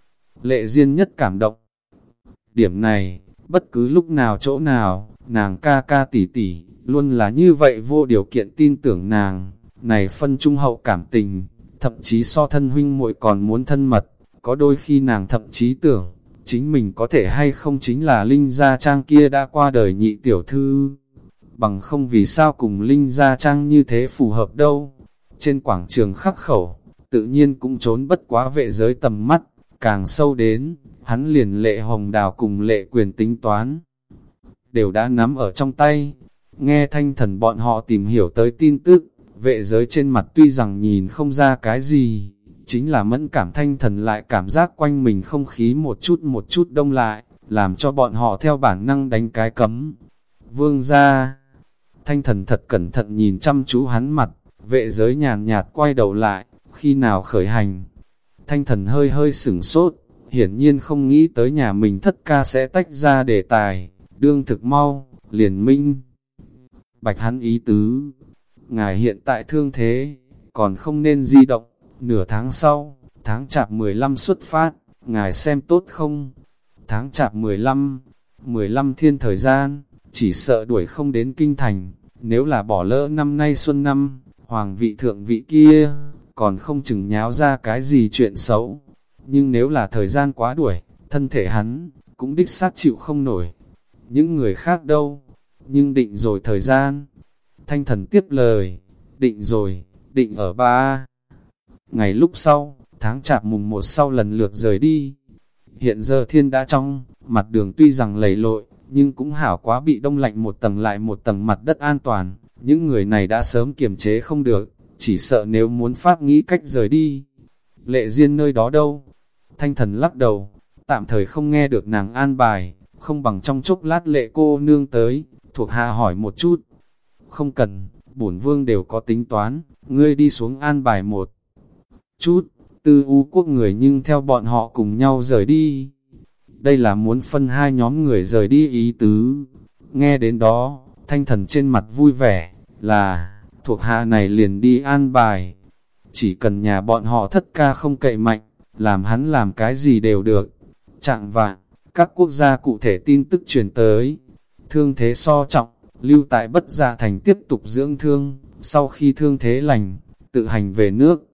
Lệ Diên nhất cảm động. Điểm này, bất cứ lúc nào chỗ nào, nàng ca ca tỷ tỷ, luôn là như vậy vô điều kiện tin tưởng nàng, này phân trung hậu cảm tình, thậm chí so thân huynh muội còn muốn thân mật, có đôi khi nàng thậm chí tưởng, chính mình có thể hay không chính là Linh Gia Trang kia đã qua đời nhị tiểu thư, bằng không vì sao cùng Linh Gia Trang như thế phù hợp đâu. Trên quảng trường khắc khẩu, tự nhiên cũng trốn bất quá vệ giới tầm mắt, càng sâu đến, hắn liền lệ hồng đào cùng lệ quyền tính toán. Đều đã nắm ở trong tay, nghe thanh thần bọn họ tìm hiểu tới tin tức, vệ giới trên mặt tuy rằng nhìn không ra cái gì, chính là mẫn cảm thanh thần lại cảm giác quanh mình không khí một chút một chút đông lại, làm cho bọn họ theo bản năng đánh cái cấm. Vương ra, thanh thần thật cẩn thận nhìn chăm chú hắn mặt, vệ giới nhàn nhạt quay đầu lại, khi nào khởi hành. Thanh thần hơi hơi sửng sốt, hiển nhiên không nghĩ tới nhà mình thất ca sẽ tách ra đề tài, đương thực mau, liền minh. Bạch hắn ý tứ, ngài hiện tại thương thế, còn không nên di động, nửa tháng sau, tháng chạp 15 xuất phát, ngài xem tốt không? Tháng chạp 15, 15 thiên thời gian, chỉ sợ đuổi không đến kinh thành, nếu là bỏ lỡ năm nay xuân năm, hoàng vị thượng vị kia, còn không chừng nháo ra cái gì chuyện xấu. Nhưng nếu là thời gian quá đuổi, thân thể hắn, cũng đích xác chịu không nổi. Những người khác đâu, nhưng định rồi thời gian. Thanh thần tiếp lời, định rồi, định ở ba. Ngày lúc sau, tháng chạp mùng một sau lần lượt rời đi. Hiện giờ thiên đã trong, mặt đường tuy rằng lầy lội, nhưng cũng hảo quá bị đông lạnh một tầng lại một tầng mặt đất an toàn. Những người này đã sớm kiềm chế không được, chỉ sợ nếu muốn phát nghĩ cách rời đi. Lệ riêng nơi đó đâu? Thanh thần lắc đầu, tạm thời không nghe được nàng an bài, không bằng trong chốc lát lệ cô nương tới, thuộc hạ hỏi một chút. Không cần, bổn vương đều có tính toán, ngươi đi xuống an bài một chút, tư u quốc người nhưng theo bọn họ cùng nhau rời đi. Đây là muốn phân hai nhóm người rời đi ý tứ. Nghe đến đó, thanh thần trên mặt vui vẻ, là, thuộc hạ này liền đi an bài. Chỉ cần nhà bọn họ thất ca không cậy mạnh, làm hắn làm cái gì đều được. Trạng vạn, các quốc gia cụ thể tin tức truyền tới. Thương thế so trọng, lưu tại bất gia thành tiếp tục dưỡng thương, sau khi thương thế lành, tự hành về nước.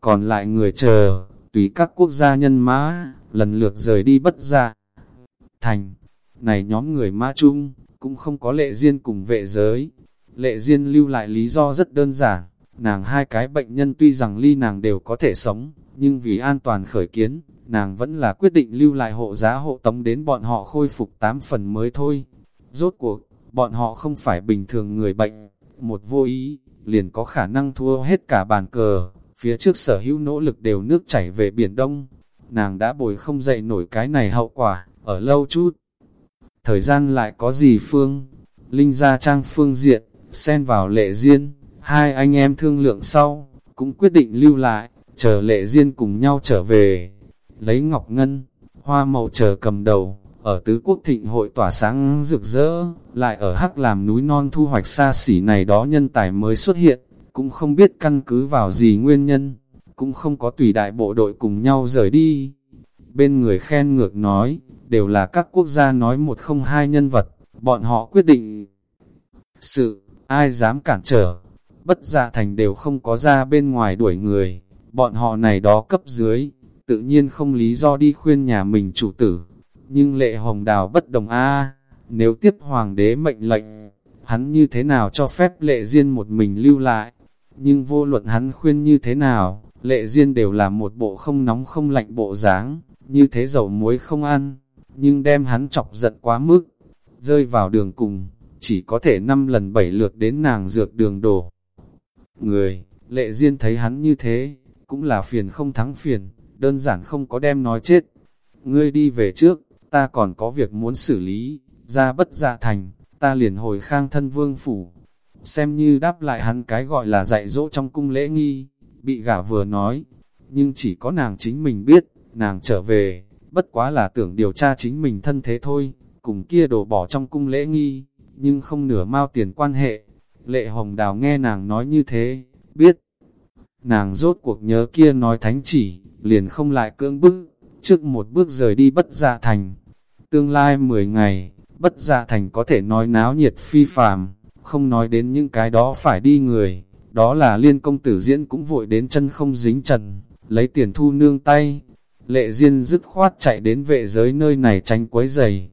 Còn lại người chờ, tùy các quốc gia nhân mã, lần lượt rời đi bất gia. Thành, này nhóm người mã chung, cũng không có lệ riêng cùng vệ giới, Lệ riêng lưu lại lý do rất đơn giản, nàng hai cái bệnh nhân tuy rằng ly nàng đều có thể sống, nhưng vì an toàn khởi kiến, nàng vẫn là quyết định lưu lại hộ giá hộ tống đến bọn họ khôi phục 8 phần mới thôi. Rốt cuộc, bọn họ không phải bình thường người bệnh, một vô ý, liền có khả năng thua hết cả bàn cờ, phía trước sở hữu nỗ lực đều nước chảy về Biển Đông. Nàng đã bồi không dậy nổi cái này hậu quả, ở lâu chút. Thời gian lại có gì phương? Linh gia trang phương diện, xen vào lệ duyên, hai anh em thương lượng sau, cũng quyết định lưu lại, chờ lệ duyên cùng nhau trở về. Lấy ngọc ngân, hoa màu chờ cầm đầu, ở tứ quốc thịnh hội tỏa sáng rực rỡ, lại ở hắc làm núi non thu hoạch xa xỉ này đó nhân tài mới xuất hiện, cũng không biết căn cứ vào gì nguyên nhân, cũng không có tùy đại bộ đội cùng nhau rời đi. Bên người khen ngược nói, đều là các quốc gia nói một không hai nhân vật, bọn họ quyết định sự ai dám cản trở, bất dạ thành đều không có ra bên ngoài đuổi người, bọn họ này đó cấp dưới, tự nhiên không lý do đi khuyên nhà mình chủ tử, nhưng lệ hồng đào bất đồng a nếu tiếp hoàng đế mệnh lệnh, hắn như thế nào cho phép lệ riêng một mình lưu lại, nhưng vô luận hắn khuyên như thế nào, lệ riêng đều là một bộ không nóng không lạnh bộ dáng, như thế dầu muối không ăn, nhưng đem hắn chọc giận quá mức, rơi vào đường cùng chỉ có thể năm lần bảy lượt đến nàng dược đường đổ. Người, lệ duyên thấy hắn như thế, cũng là phiền không thắng phiền, đơn giản không có đem nói chết. Ngươi đi về trước, ta còn có việc muốn xử lý, ra bất dạ thành, ta liền hồi khang thân vương phủ. Xem như đáp lại hắn cái gọi là dạy dỗ trong cung lễ nghi, bị gả vừa nói, nhưng chỉ có nàng chính mình biết, nàng trở về, bất quá là tưởng điều tra chính mình thân thế thôi, cùng kia đổ bỏ trong cung lễ nghi nhưng không nửa mao tiền quan hệ. Lệ Hồng Đào nghe nàng nói như thế, biết. Nàng rốt cuộc nhớ kia nói thánh chỉ, liền không lại cưỡng bức, trước một bước rời đi bất dạ thành. Tương lai 10 ngày, bất dạ thành có thể nói náo nhiệt phi phàm, không nói đến những cái đó phải đi người, đó là liên công tử diễn cũng vội đến chân không dính trần, lấy tiền thu nương tay. Lệ Diên dứt khoát chạy đến vệ giới nơi này tránh quấy giày.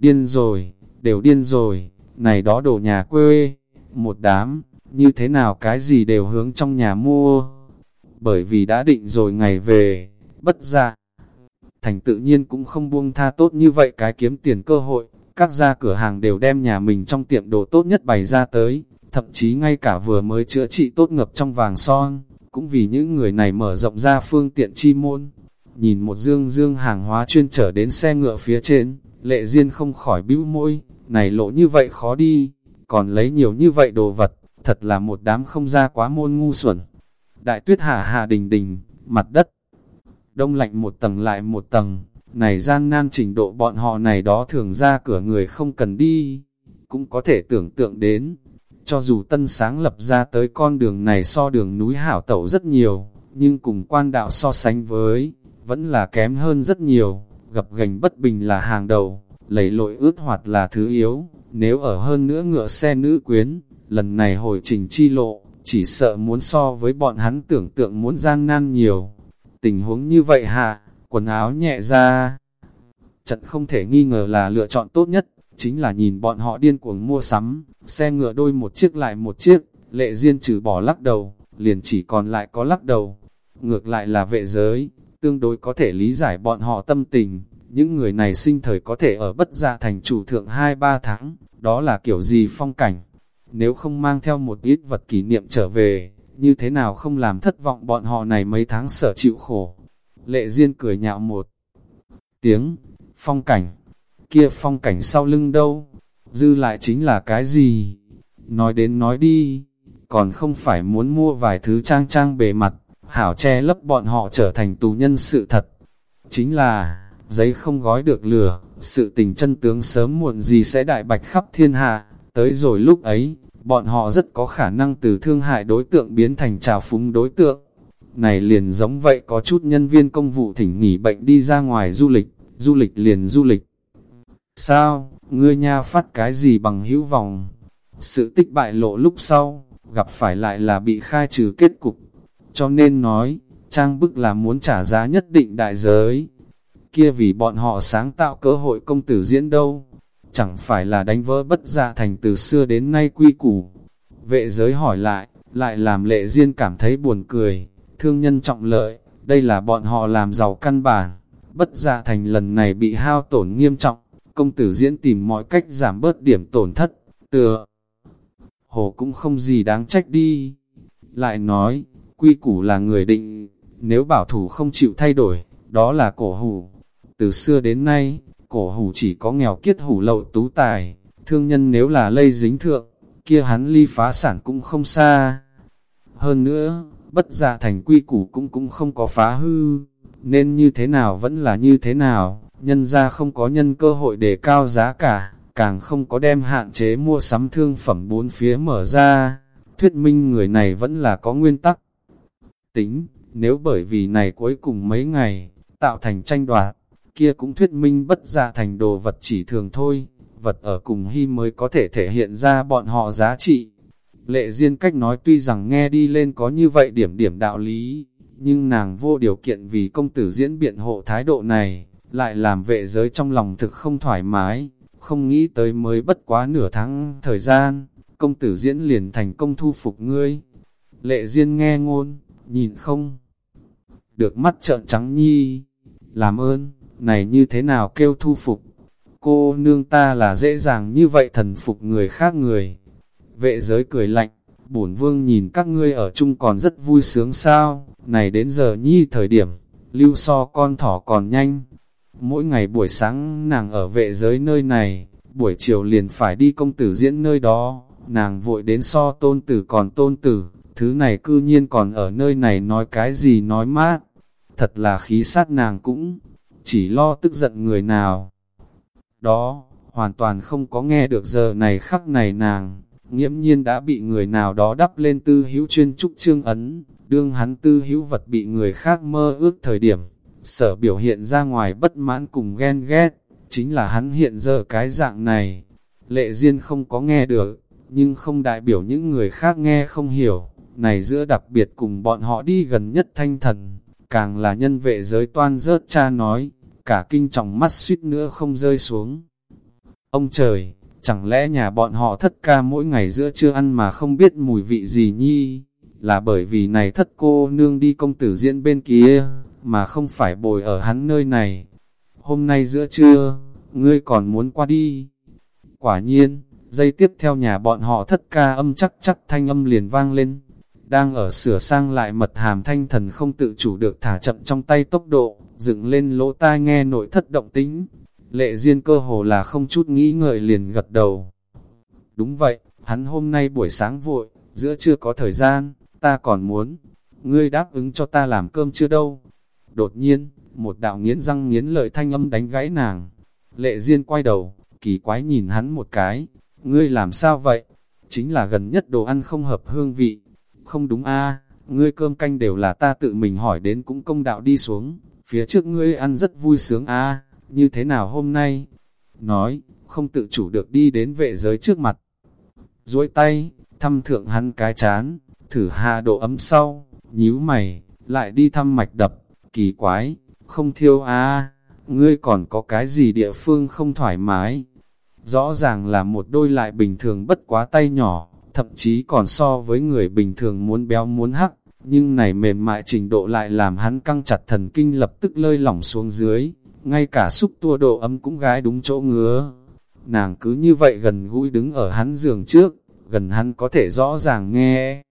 Điên rồi, đều điên rồi, này đó đổ nhà quê, một đám, như thế nào cái gì đều hướng trong nhà mua. Bởi vì đã định rồi ngày về, bất dạ Thành tự nhiên cũng không buông tha tốt như vậy cái kiếm tiền cơ hội, các gia cửa hàng đều đem nhà mình trong tiệm đồ tốt nhất bày ra tới, thậm chí ngay cả vừa mới chữa trị tốt ngập trong vàng son, cũng vì những người này mở rộng ra phương tiện chi môn. Nhìn một dương dương hàng hóa chuyên trở đến xe ngựa phía trên, lệ duyên không khỏi bĩu môi, này lộ như vậy khó đi, còn lấy nhiều như vậy đồ vật, thật là một đám không ra quá môn ngu xuẩn. Đại tuyết hạ hạ đình đình, mặt đất, đông lạnh một tầng lại một tầng, này gian nan trình độ bọn họ này đó thường ra cửa người không cần đi, cũng có thể tưởng tượng đến. Cho dù tân sáng lập ra tới con đường này so đường núi hảo tẩu rất nhiều, nhưng cùng quan đạo so sánh với, vẫn là kém hơn rất nhiều, gặp gành bất bình là hàng đầu, lầy lội ướt hoạt là thứ yếu, nếu ở hơn nữa ngựa xe nữ quyến, lần này hồi trình chi lộ, chỉ sợ muốn so với bọn hắn tưởng tượng muốn gian nan nhiều. Tình huống như vậy hạ, quần áo nhẹ ra. Trận không thể nghi ngờ là lựa chọn tốt nhất, chính là nhìn bọn họ điên cuồng mua sắm, xe ngựa đôi một chiếc lại một chiếc, lệ riêng trừ bỏ lắc đầu, liền chỉ còn lại có lắc đầu. Ngược lại là vệ giới, tương đối có thể lý giải bọn họ tâm tình, những người này sinh thời có thể ở bất gia thành chủ thượng 2-3 tháng, đó là kiểu gì phong cảnh. Nếu không mang theo một ít vật kỷ niệm trở về, như thế nào không làm thất vọng bọn họ này mấy tháng sở chịu khổ. Lệ Diên cười nhạo một tiếng, phong cảnh, kia phong cảnh sau lưng đâu, dư lại chính là cái gì? Nói đến nói đi, còn không phải muốn mua vài thứ trang trang bề mặt, hảo che lấp bọn họ trở thành tù nhân sự thật. Chính là, giấy không gói được lửa, sự tình chân tướng sớm muộn gì sẽ đại bạch khắp thiên hạ, tới rồi lúc ấy, bọn họ rất có khả năng từ thương hại đối tượng biến thành trào phúng đối tượng. Này liền giống vậy có chút nhân viên công vụ thỉnh nghỉ bệnh đi ra ngoài du lịch, du lịch liền du lịch. Sao, ngươi nha phát cái gì bằng hữu vòng? Sự tích bại lộ lúc sau, gặp phải lại là bị khai trừ kết cục. Cho nên nói, trang bức là muốn trả giá nhất định đại giới. Kia vì bọn họ sáng tạo cơ hội công tử diễn đâu. Chẳng phải là đánh vỡ bất gia thành từ xưa đến nay quy củ. Vệ giới hỏi lại, lại làm lệ duyên cảm thấy buồn cười thương nhân trọng lợi, đây là bọn họ làm giàu căn bản. Bất gia thành lần này bị hao tổn nghiêm trọng, công tử diễn tìm mọi cách giảm bớt điểm tổn thất, tựa. Hồ cũng không gì đáng trách đi. Lại nói, quy củ là người định, nếu bảo thủ không chịu thay đổi, đó là cổ hủ. Từ xưa đến nay, cổ hủ chỉ có nghèo kiết hủ lậu tú tài, thương nhân nếu là lây dính thượng, kia hắn ly phá sản cũng không xa. Hơn nữa, bất dạ thành quy củ cũng cũng không có phá hư, nên như thế nào vẫn là như thế nào, nhân ra không có nhân cơ hội để cao giá cả, càng không có đem hạn chế mua sắm thương phẩm bốn phía mở ra, thuyết minh người này vẫn là có nguyên tắc. Tính, nếu bởi vì này cuối cùng mấy ngày, tạo thành tranh đoạt, kia cũng thuyết minh bất giả thành đồ vật chỉ thường thôi, vật ở cùng hy mới có thể thể hiện ra bọn họ giá trị. Lệ Diên cách nói tuy rằng nghe đi lên có như vậy điểm điểm đạo lý, nhưng nàng vô điều kiện vì công tử diễn biện hộ thái độ này, lại làm vệ giới trong lòng thực không thoải mái, không nghĩ tới mới bất quá nửa tháng thời gian, công tử diễn liền thành công thu phục ngươi. Lệ Diên nghe ngôn, nhìn không, được mắt trợn trắng nhi, làm ơn, này như thế nào kêu thu phục, cô nương ta là dễ dàng như vậy thần phục người khác người, Vệ giới cười lạnh, bổn vương nhìn các ngươi ở chung còn rất vui sướng sao, này đến giờ nhi thời điểm, lưu so con thỏ còn nhanh. Mỗi ngày buổi sáng nàng ở vệ giới nơi này, buổi chiều liền phải đi công tử diễn nơi đó, nàng vội đến so tôn tử còn tôn tử, thứ này cư nhiên còn ở nơi này nói cái gì nói mát. Thật là khí sát nàng cũng, chỉ lo tức giận người nào. Đó, hoàn toàn không có nghe được giờ này khắc này nàng, nghiễm nhiên đã bị người nào đó đắp lên tư hữu chuyên trúc trương ấn, đương hắn tư hữu vật bị người khác mơ ước thời điểm, sở biểu hiện ra ngoài bất mãn cùng ghen ghét, chính là hắn hiện giờ cái dạng này. Lệ Diên không có nghe được, nhưng không đại biểu những người khác nghe không hiểu, này giữa đặc biệt cùng bọn họ đi gần nhất thanh thần, càng là nhân vệ giới toan rớt cha nói, cả kinh trọng mắt suýt nữa không rơi xuống. Ông trời, chẳng lẽ nhà bọn họ thất ca mỗi ngày giữa trưa ăn mà không biết mùi vị gì nhi, là bởi vì này thất cô nương đi công tử diễn bên kia, mà không phải bồi ở hắn nơi này. Hôm nay giữa trưa, ngươi còn muốn qua đi. Quả nhiên, dây tiếp theo nhà bọn họ thất ca âm chắc chắc thanh âm liền vang lên. Đang ở sửa sang lại mật hàm thanh thần không tự chủ được thả chậm trong tay tốc độ, dựng lên lỗ tai nghe nội thất động tính. Lệ Diên cơ hồ là không chút nghĩ ngợi liền gật đầu. Đúng vậy, hắn hôm nay buổi sáng vội, giữa chưa có thời gian, ta còn muốn. Ngươi đáp ứng cho ta làm cơm chưa đâu. Đột nhiên, một đạo nghiến răng nghiến lợi thanh âm đánh gãy nàng. Lệ Diên quay đầu, kỳ quái nhìn hắn một cái. Ngươi làm sao vậy? Chính là gần nhất đồ ăn không hợp hương vị. Không đúng a ngươi cơm canh đều là ta tự mình hỏi đến cũng công đạo đi xuống. Phía trước ngươi ăn rất vui sướng a như thế nào hôm nay? Nói, không tự chủ được đi đến vệ giới trước mặt. duỗi tay, thăm thượng hắn cái chán, thử hạ độ ấm sau, nhíu mày, lại đi thăm mạch đập, kỳ quái, không thiêu à, ngươi còn có cái gì địa phương không thoải mái. Rõ ràng là một đôi lại bình thường bất quá tay nhỏ, thậm chí còn so với người bình thường muốn béo muốn hắc, nhưng này mềm mại trình độ lại làm hắn căng chặt thần kinh lập tức lơi lỏng xuống dưới, ngay cả xúc tua độ ấm cũng gái đúng chỗ ngứa. Nàng cứ như vậy gần gũi đứng ở hắn giường trước, gần hắn có thể rõ ràng nghe.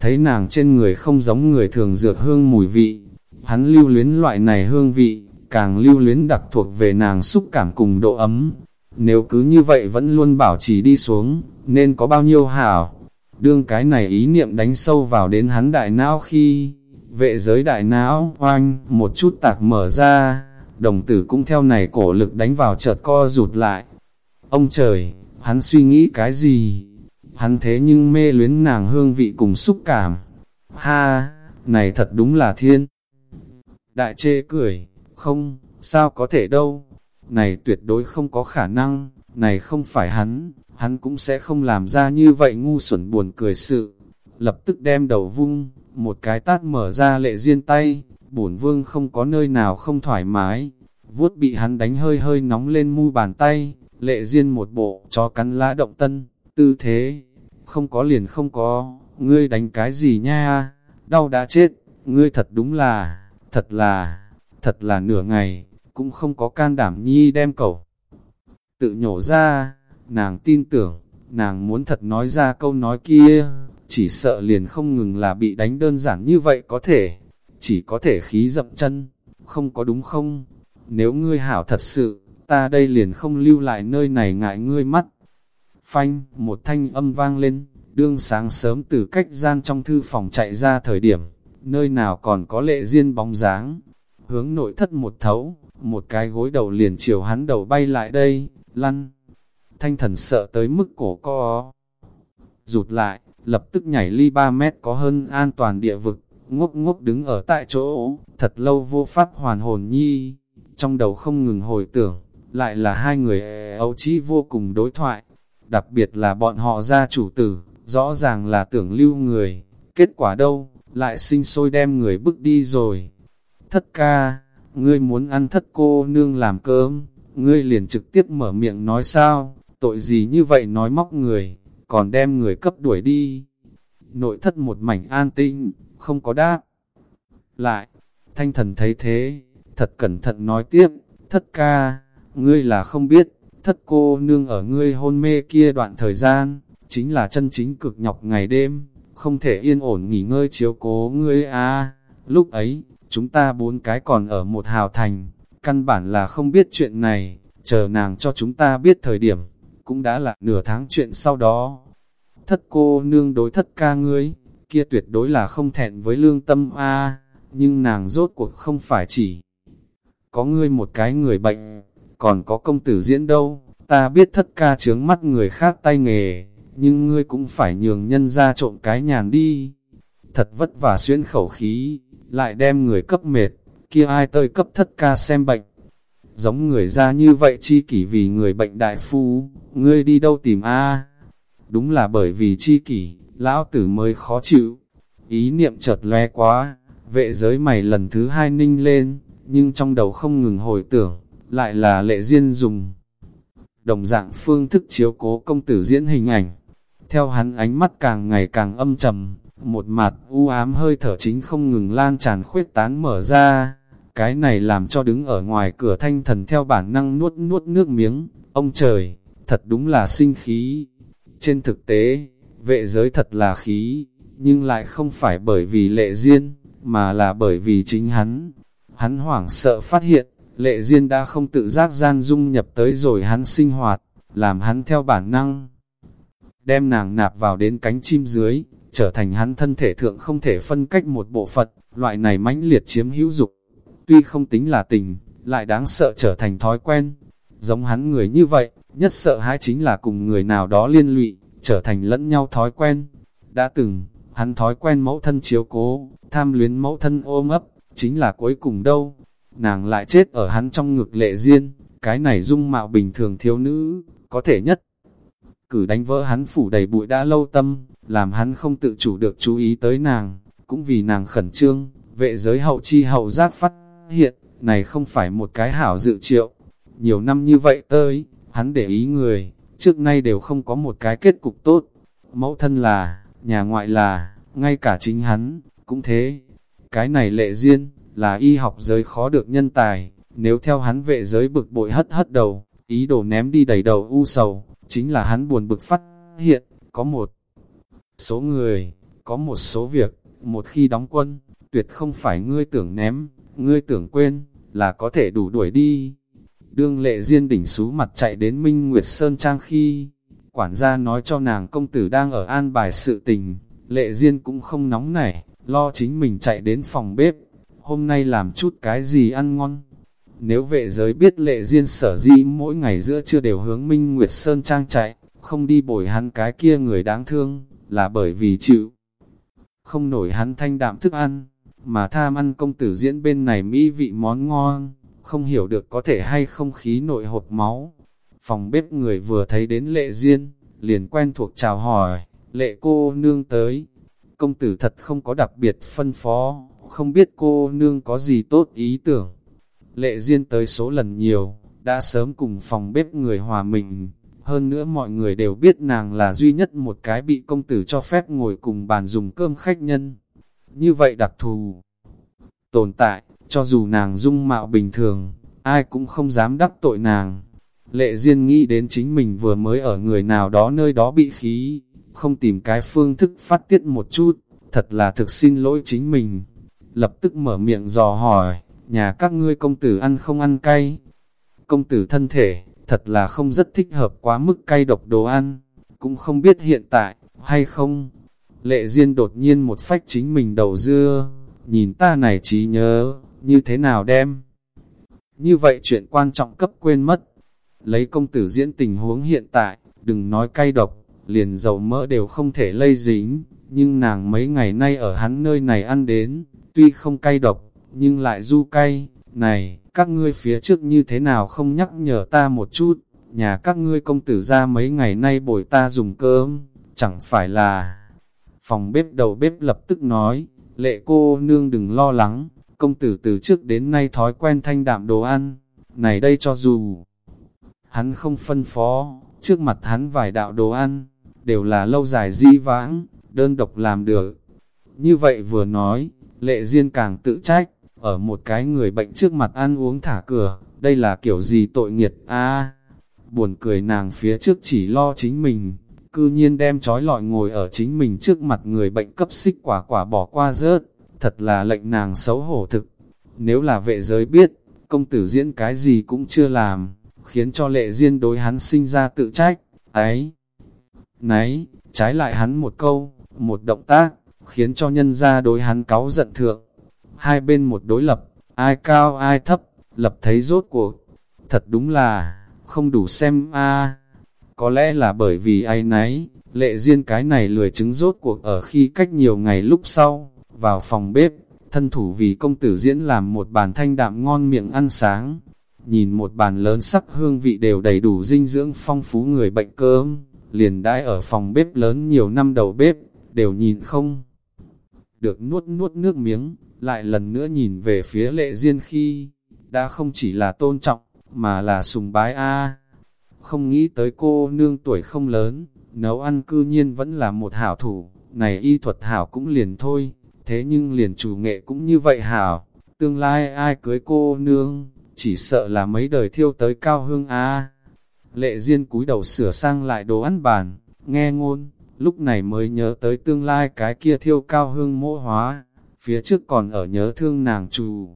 Thấy nàng trên người không giống người thường dược hương mùi vị, hắn lưu luyến loại này hương vị, càng lưu luyến đặc thuộc về nàng xúc cảm cùng độ ấm. Nếu cứ như vậy vẫn luôn bảo trì đi xuống, nên có bao nhiêu hảo. Đương cái này ý niệm đánh sâu vào đến hắn đại não khi, vệ giới đại não, oanh, một chút tạc mở ra, đồng tử cũng theo này cổ lực đánh vào chợt co rụt lại. Ông trời, hắn suy nghĩ cái gì? Hắn thế nhưng mê luyến nàng hương vị cùng xúc cảm. Ha, này thật đúng là thiên. Đại chê cười, không, sao có thể đâu. Này tuyệt đối không có khả năng, này không phải hắn, hắn cũng sẽ không làm ra như vậy ngu xuẩn buồn cười sự. Lập tức đem đầu vung, một cái tát mở ra lệ riêng tay, bổn vương không có nơi nào không thoải mái, vuốt bị hắn đánh hơi hơi nóng lên mu bàn tay, lệ riêng một bộ cho cắn lá động tân, tư thế, không có liền không có, ngươi đánh cái gì nha, đau đã chết, ngươi thật đúng là, thật là, thật là nửa ngày, cũng không có can đảm nhi đem cầu. Tự nhổ ra, nàng tin tưởng, nàng muốn thật nói ra câu nói kia, chỉ sợ liền không ngừng là bị đánh đơn giản như vậy có thể chỉ có thể khí dậm chân, không có đúng không? Nếu ngươi hảo thật sự, ta đây liền không lưu lại nơi này ngại ngươi mắt. Phanh, một thanh âm vang lên, đương sáng sớm từ cách gian trong thư phòng chạy ra thời điểm, nơi nào còn có lệ riêng bóng dáng. Hướng nội thất một thấu, một cái gối đầu liền chiều hắn đầu bay lại đây, lăn. Thanh thần sợ tới mức cổ co. Rụt lại, lập tức nhảy ly 3 mét có hơn an toàn địa vực, ngốc ngốc đứng ở tại chỗ, thật lâu vô pháp hoàn hồn nhi, trong đầu không ngừng hồi tưởng, lại là hai người ấu trí vô cùng đối thoại, đặc biệt là bọn họ gia chủ tử, rõ ràng là tưởng lưu người, kết quả đâu, lại sinh sôi đem người bước đi rồi. Thất ca, ngươi muốn ăn thất cô nương làm cơm, ngươi liền trực tiếp mở miệng nói sao, tội gì như vậy nói móc người, còn đem người cấp đuổi đi. Nội thất một mảnh an tinh, không có đáp. Lại, thanh thần thấy thế, thật cẩn thận nói tiếp, thất ca, ngươi là không biết, thất cô nương ở ngươi hôn mê kia đoạn thời gian, chính là chân chính cực nhọc ngày đêm, không thể yên ổn nghỉ ngơi chiếu cố ngươi à. Lúc ấy, chúng ta bốn cái còn ở một hào thành, căn bản là không biết chuyện này, chờ nàng cho chúng ta biết thời điểm, cũng đã là nửa tháng chuyện sau đó. Thất cô nương đối thất ca ngươi, kia tuyệt đối là không thẹn với lương tâm a nhưng nàng rốt cuộc không phải chỉ có ngươi một cái người bệnh, còn có công tử diễn đâu, ta biết thất ca chướng mắt người khác tay nghề, nhưng ngươi cũng phải nhường nhân ra trộm cái nhàn đi. Thật vất vả xuyên khẩu khí, lại đem người cấp mệt, kia ai tơi cấp thất ca xem bệnh. Giống người ra như vậy chi kỷ vì người bệnh đại phu, ngươi đi đâu tìm a Đúng là bởi vì chi kỷ, lão tử mới khó chịu. Ý niệm chợt lóe quá, vệ giới mày lần thứ hai ninh lên, nhưng trong đầu không ngừng hồi tưởng, lại là lệ duyên dùng. Đồng dạng phương thức chiếu cố công tử diễn hình ảnh, theo hắn ánh mắt càng ngày càng âm trầm, một mặt u ám hơi thở chính không ngừng lan tràn khuyết tán mở ra. Cái này làm cho đứng ở ngoài cửa thanh thần theo bản năng nuốt nuốt nước miếng, ông trời, thật đúng là sinh khí. Trên thực tế, vệ giới thật là khí, nhưng lại không phải bởi vì lệ duyên, mà là bởi vì chính hắn. Hắn hoảng sợ phát hiện, lệ duyên đã không tự giác gian dung nhập tới rồi hắn sinh hoạt, làm hắn theo bản năng đem nàng nạp vào đến cánh chim dưới, trở thành hắn thân thể thượng không thể phân cách một bộ phận, loại này mãnh liệt chiếm hữu dục. Tuy không tính là tình, lại đáng sợ trở thành thói quen. Giống hắn người như vậy, nhất sợ hãi chính là cùng người nào đó liên lụy, trở thành lẫn nhau thói quen. Đã từng, hắn thói quen mẫu thân chiếu cố, tham luyến mẫu thân ôm ấp, chính là cuối cùng đâu. Nàng lại chết ở hắn trong ngực lệ riêng, cái này dung mạo bình thường thiếu nữ, có thể nhất cử đánh vỡ hắn phủ đầy bụi đã lâu tâm, làm hắn không tự chủ được chú ý tới nàng, cũng vì nàng khẩn trương, vệ giới hậu chi hậu giác phát hiện, này không phải một cái hảo dự triệu. Nhiều năm như vậy tới, hắn để ý người, trước nay đều không có một cái kết cục tốt. Mẫu thân là, nhà ngoại là, ngay cả chính hắn, cũng thế. Cái này lệ duyên, là y học giới khó được nhân tài, nếu theo hắn vệ giới bực bội hất hất đầu, ý đồ ném đi đầy đầu u sầu, chính là hắn buồn bực phát hiện, có một số người, có một số việc, một khi đóng quân, tuyệt không phải ngươi tưởng ném, ngươi tưởng quên, là có thể đủ đuổi đi. Đương lệ diên đỉnh xú mặt chạy đến Minh Nguyệt Sơn Trang khi, quản gia nói cho nàng công tử đang ở an bài sự tình, lệ diên cũng không nóng nảy, lo chính mình chạy đến phòng bếp, hôm nay làm chút cái gì ăn ngon, nếu vệ giới biết lệ duyên sở di mỗi ngày giữa chưa đều hướng Minh Nguyệt Sơn Trang chạy, không đi bồi hắn cái kia người đáng thương, là bởi vì chịu. Không nổi hắn thanh đạm thức ăn, mà tham ăn công tử diễn bên này mỹ vị món ngon, không hiểu được có thể hay không khí nội hột máu. Phòng bếp người vừa thấy đến lệ duyên, liền quen thuộc chào hỏi, lệ cô nương tới. Công tử thật không có đặc biệt phân phó, không biết cô nương có gì tốt ý tưởng Lệ duyên tới số lần nhiều, đã sớm cùng phòng bếp người hòa mình. Hơn nữa mọi người đều biết nàng là duy nhất một cái bị công tử cho phép ngồi cùng bàn dùng cơm khách nhân. Như vậy đặc thù tồn tại, cho dù nàng dung mạo bình thường, ai cũng không dám đắc tội nàng. Lệ Diên nghĩ đến chính mình vừa mới ở người nào đó nơi đó bị khí, không tìm cái phương thức phát tiết một chút, thật là thực xin lỗi chính mình. Lập tức mở miệng dò hỏi, nhà các ngươi công tử ăn không ăn cay. Công tử thân thể, thật là không rất thích hợp quá mức cay độc đồ ăn, cũng không biết hiện tại, hay không. Lệ Diên đột nhiên một phách chính mình đầu dưa, nhìn ta này trí nhớ, như thế nào đem. Như vậy chuyện quan trọng cấp quên mất. Lấy công tử diễn tình huống hiện tại, đừng nói cay độc, liền dầu mỡ đều không thể lây dính, nhưng nàng mấy ngày nay ở hắn nơi này ăn đến, tuy không cay độc, nhưng lại du cay, này, các ngươi phía trước như thế nào không nhắc nhở ta một chút, nhà các ngươi công tử ra mấy ngày nay bồi ta dùng cơm, chẳng phải là... Phòng bếp đầu bếp lập tức nói, lệ cô nương đừng lo lắng, công tử từ trước đến nay thói quen thanh đạm đồ ăn, này đây cho dù. Hắn không phân phó, trước mặt hắn vài đạo đồ ăn, đều là lâu dài di vãng, đơn độc làm được. Như vậy vừa nói, lệ duyên càng tự trách, ở một cái người bệnh trước mặt ăn uống thả cửa, đây là kiểu gì tội nghiệt a Buồn cười nàng phía trước chỉ lo chính mình, cư nhiên đem trói lọi ngồi ở chính mình trước mặt người bệnh cấp xích quả quả bỏ qua rớt, thật là lệnh nàng xấu hổ thực. Nếu là vệ giới biết, công tử diễn cái gì cũng chưa làm, khiến cho lệ duyên đối hắn sinh ra tự trách, ấy. Nấy, trái lại hắn một câu, một động tác, khiến cho nhân ra đối hắn cáu giận thượng hai bên một đối lập, ai cao ai thấp, lập thấy rốt cuộc. Thật đúng là, không đủ xem a có lẽ là bởi vì ai nấy, lệ duyên cái này lười chứng rốt cuộc ở khi cách nhiều ngày lúc sau, vào phòng bếp, thân thủ vì công tử diễn làm một bàn thanh đạm ngon miệng ăn sáng. Nhìn một bàn lớn sắc hương vị đều đầy đủ dinh dưỡng phong phú người bệnh cơm, liền đãi ở phòng bếp lớn nhiều năm đầu bếp, đều nhìn không. Được nuốt nuốt nước miếng, lại lần nữa nhìn về phía lệ duyên khi, đã không chỉ là tôn trọng, mà là sùng bái a. Không nghĩ tới cô nương tuổi không lớn, nấu ăn cư nhiên vẫn là một hảo thủ, này y thuật hảo cũng liền thôi, thế nhưng liền chủ nghệ cũng như vậy hảo, tương lai ai cưới cô nương, chỉ sợ là mấy đời thiêu tới cao hương a. Lệ Diên cúi đầu sửa sang lại đồ ăn bàn, nghe ngôn, lúc này mới nhớ tới tương lai cái kia thiêu cao hương mỗ hóa, phía trước còn ở nhớ thương nàng trù.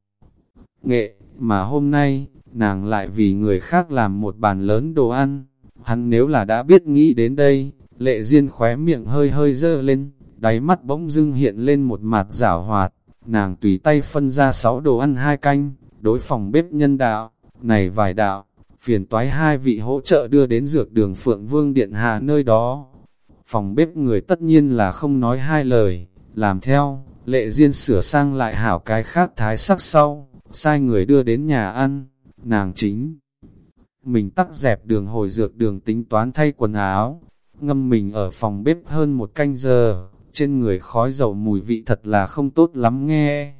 Nghệ, mà hôm nay, nàng lại vì người khác làm một bàn lớn đồ ăn, hắn nếu là đã biết nghĩ đến đây, lệ Diên khóe miệng hơi hơi dơ lên, đáy mắt bỗng dưng hiện lên một mặt giảo hoạt, nàng tùy tay phân ra sáu đồ ăn hai canh, đối phòng bếp nhân đạo, này vài đạo, phiền toái hai vị hỗ trợ đưa đến dược đường Phượng Vương Điện Hạ nơi đó. Phòng bếp người tất nhiên là không nói hai lời, làm theo, lệ duyên sửa sang lại hảo cái khác thái sắc sau, sai người đưa đến nhà ăn, nàng chính. Mình tắt dẹp đường hồi dược đường tính toán thay quần áo, ngâm mình ở phòng bếp hơn một canh giờ, trên người khói dầu mùi vị thật là không tốt lắm nghe.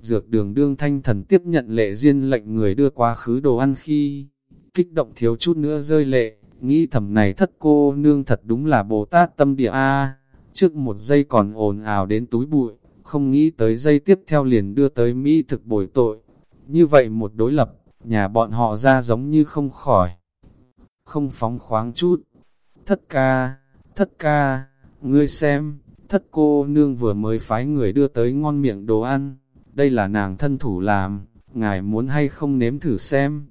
Dược đường đương thanh thần tiếp nhận lệ duyên lệnh người đưa quá khứ đồ ăn khi, kích động thiếu chút nữa rơi lệ, nghĩ thầm này thất cô nương thật đúng là Bồ Tát tâm địa A, trước một giây còn ồn ào đến túi bụi, không nghĩ tới giây tiếp theo liền đưa tới Mỹ thực bồi tội. Như vậy một đối lập, nhà bọn họ ra giống như không khỏi, không phóng khoáng chút. Thất ca, thất ca, ngươi xem, thất cô nương vừa mới phái người đưa tới ngon miệng đồ ăn, đây là nàng thân thủ làm, ngài muốn hay không nếm thử xem.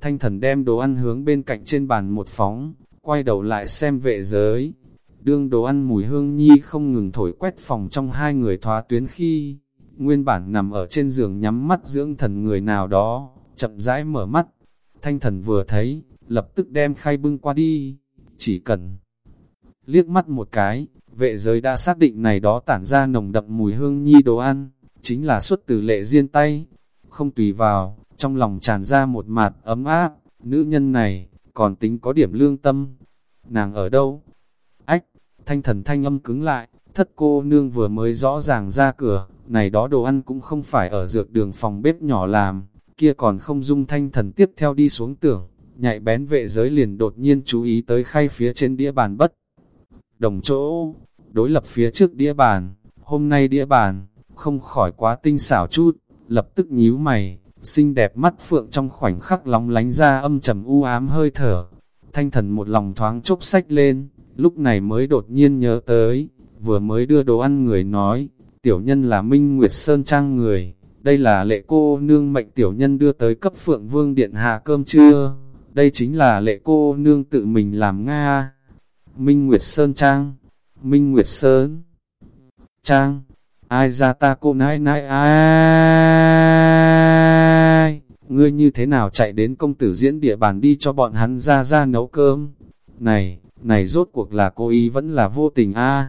Thanh thần đem đồ ăn hướng bên cạnh trên bàn một phóng, quay đầu lại xem vệ giới. Đương đồ ăn mùi hương nhi không ngừng thổi quét phòng trong hai người thoá tuyến khi, nguyên bản nằm ở trên giường nhắm mắt dưỡng thần người nào đó, chậm rãi mở mắt. Thanh thần vừa thấy, lập tức đem khay bưng qua đi, chỉ cần liếc mắt một cái, vệ giới đã xác định này đó tản ra nồng đậm mùi hương nhi đồ ăn, chính là xuất từ lệ riêng tay, không tùy vào, trong lòng tràn ra một mạt ấm áp, nữ nhân này, còn tính có điểm lương tâm. Nàng ở đâu? Thanh thần thanh âm cứng lại, thất cô nương vừa mới rõ ràng ra cửa, này đó đồ ăn cũng không phải ở dược đường phòng bếp nhỏ làm, kia còn không dung thanh thần tiếp theo đi xuống tưởng, nhạy bén vệ giới liền đột nhiên chú ý tới khay phía trên đĩa bàn bất. Đồng chỗ, đối lập phía trước đĩa bàn, hôm nay đĩa bàn, không khỏi quá tinh xảo chút, lập tức nhíu mày, xinh đẹp mắt phượng trong khoảnh khắc lóng lánh ra âm trầm u ám hơi thở. Thanh thần một lòng thoáng chốc sách lên, lúc này mới đột nhiên nhớ tới, vừa mới đưa đồ ăn người nói, tiểu nhân là Minh Nguyệt Sơn Trang người, đây là lệ cô nương mệnh tiểu nhân đưa tới cấp phượng vương điện hạ cơm trưa, đây chính là lệ cô nương tự mình làm Nga. Minh Nguyệt Sơn Trang, Minh Nguyệt Sơn Trang, ai ra ta cô nãi nãi ai, ngươi như thế nào chạy đến công tử diễn địa bàn đi cho bọn hắn ra ra nấu cơm. Này, này rốt cuộc là cô ý vẫn là vô tình a.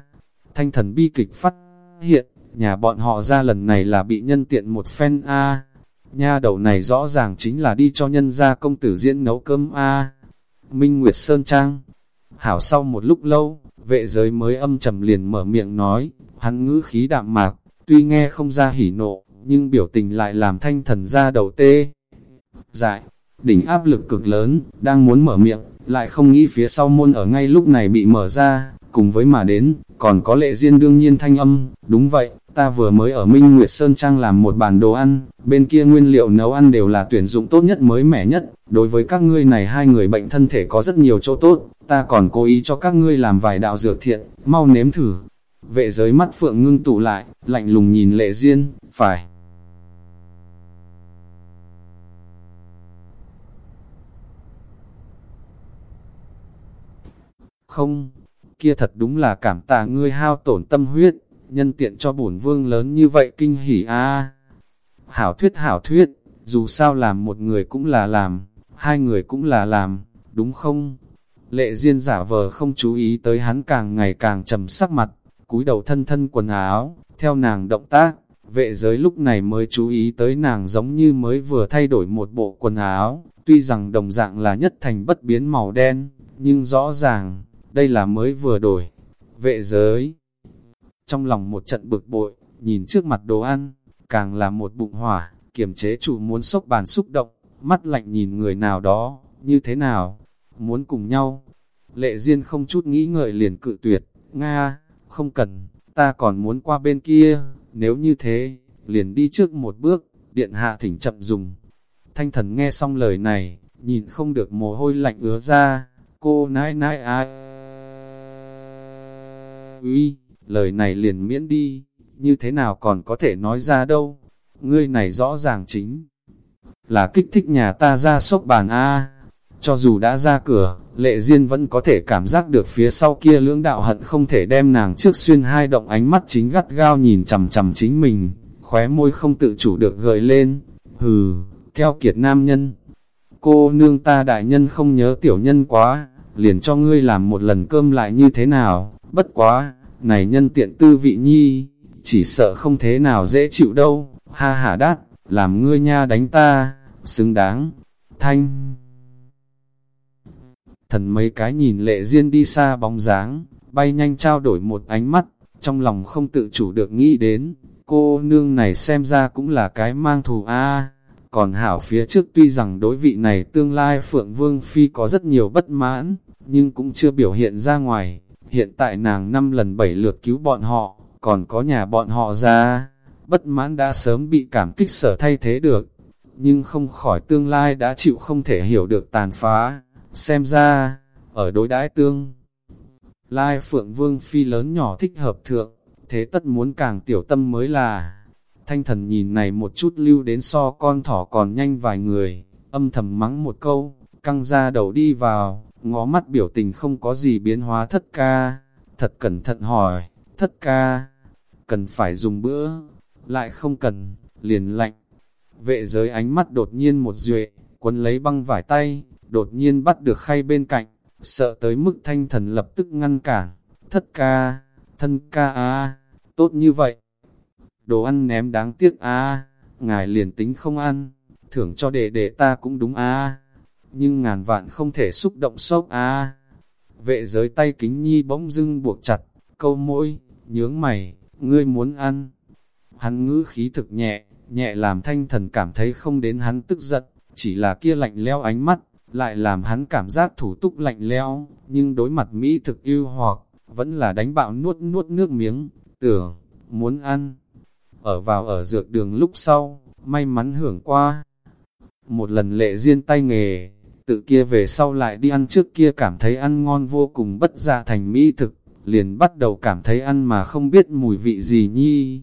Thanh thần bi kịch phát hiện, nhà bọn họ ra lần này là bị nhân tiện một phen a. Nha đầu này rõ ràng chính là đi cho nhân gia công tử diễn nấu cơm a. Minh Nguyệt Sơn Trang. Hảo sau một lúc lâu, vệ giới mới âm trầm liền mở miệng nói, hắn ngữ khí đạm mạc, tuy nghe không ra hỉ nộ, nhưng biểu tình lại làm thanh thần ra đầu tê. Dại, đỉnh áp lực cực lớn, đang muốn mở miệng, lại không nghĩ phía sau môn ở ngay lúc này bị mở ra, cùng với mà đến, còn có lệ riêng đương nhiên thanh âm, đúng vậy, ta vừa mới ở Minh Nguyệt Sơn Trang làm một bàn đồ ăn, bên kia nguyên liệu nấu ăn đều là tuyển dụng tốt nhất mới mẻ nhất, đối với các ngươi này hai người bệnh thân thể có rất nhiều chỗ tốt, ta còn cố ý cho các ngươi làm vài đạo dược thiện, mau nếm thử. Vệ giới mắt phượng ngưng tụ lại, lạnh lùng nhìn lệ riêng, phải. Không, kia thật đúng là cảm tạ ngươi hao tổn tâm huyết, nhân tiện cho bổn vương lớn như vậy kinh hỉ a. Hảo thuyết hảo thuyết, dù sao làm một người cũng là làm, hai người cũng là làm, đúng không? Lệ Diên giả vờ không chú ý tới hắn càng ngày càng trầm sắc mặt, cúi đầu thân thân quần áo, theo nàng động tác, vệ giới lúc này mới chú ý tới nàng giống như mới vừa thay đổi một bộ quần áo, tuy rằng đồng dạng là nhất thành bất biến màu đen, nhưng rõ ràng, đây là mới vừa đổi. Vệ giới, trong lòng một trận bực bội, nhìn trước mặt đồ ăn, càng là một bụng hỏa, kiềm chế chủ muốn sốc bàn xúc động, mắt lạnh nhìn người nào đó, như thế nào, muốn cùng nhau. Lệ Diên không chút nghĩ ngợi liền cự tuyệt, Nga, không cần, ta còn muốn qua bên kia, nếu như thế, liền đi trước một bước, điện hạ thỉnh chậm dùng. Thanh thần nghe xong lời này, nhìn không được mồ hôi lạnh ứa ra, cô nãi nãi ai. Uy, lời này liền miễn đi, như thế nào còn có thể nói ra đâu, ngươi này rõ ràng chính là kích thích nhà ta ra sốc bàn A. Cho dù đã ra cửa, lệ duyên vẫn có thể cảm giác được phía sau kia lưỡng đạo hận không thể đem nàng trước xuyên hai động ánh mắt chính gắt gao nhìn chầm chầm chính mình, khóe môi không tự chủ được gợi lên, hừ, keo kiệt nam nhân. Cô nương ta đại nhân không nhớ tiểu nhân quá, liền cho ngươi làm một lần cơm lại như thế nào, bất quá, này nhân tiện tư vị nhi, chỉ sợ không thế nào dễ chịu đâu, ha hả đát, làm ngươi nha đánh ta, xứng đáng, thanh. Thần mấy cái nhìn lệ duyên đi xa bóng dáng, bay nhanh trao đổi một ánh mắt, trong lòng không tự chủ được nghĩ đến, cô nương này xem ra cũng là cái mang thù a. Còn hảo phía trước tuy rằng đối vị này tương lai Phượng Vương Phi có rất nhiều bất mãn, nhưng cũng chưa biểu hiện ra ngoài, hiện tại nàng năm lần bảy lượt cứu bọn họ, còn có nhà bọn họ ra, bất mãn đã sớm bị cảm kích sở thay thế được, nhưng không khỏi tương lai đã chịu không thể hiểu được tàn phá, xem ra, ở đối đãi tương. Lai Phượng Vương Phi lớn nhỏ thích hợp thượng, thế tất muốn càng tiểu tâm mới là. Thanh thần nhìn này một chút lưu đến so con thỏ còn nhanh vài người, âm thầm mắng một câu, căng ra đầu đi vào, ngó mắt biểu tình không có gì biến hóa thất ca, thật cẩn thận hỏi, thất ca, cần phải dùng bữa, lại không cần, liền lạnh. Vệ giới ánh mắt đột nhiên một duệ, quấn lấy băng vải tay, đột nhiên bắt được khay bên cạnh, sợ tới mức thanh thần lập tức ngăn cản, thất ca, thân ca a tốt như vậy. Đồ ăn ném đáng tiếc a ngài liền tính không ăn, thưởng cho đệ đệ ta cũng đúng a nhưng ngàn vạn không thể xúc động sốc a Vệ giới tay kính nhi bỗng dưng buộc chặt, câu môi, nhướng mày, ngươi muốn ăn. Hắn ngữ khí thực nhẹ, nhẹ làm thanh thần cảm thấy không đến hắn tức giận, chỉ là kia lạnh leo ánh mắt, lại làm hắn cảm giác thủ túc lạnh leo, nhưng đối mặt Mỹ thực yêu hoặc, vẫn là đánh bạo nuốt nuốt nước miếng, tưởng, muốn ăn. Ở vào ở dược đường lúc sau, may mắn hưởng qua. Một lần lệ riêng tay nghề, tự kia về sau lại đi ăn trước kia cảm thấy ăn ngon vô cùng bất dạ thành mỹ thực, liền bắt đầu cảm thấy ăn mà không biết mùi vị gì nhi.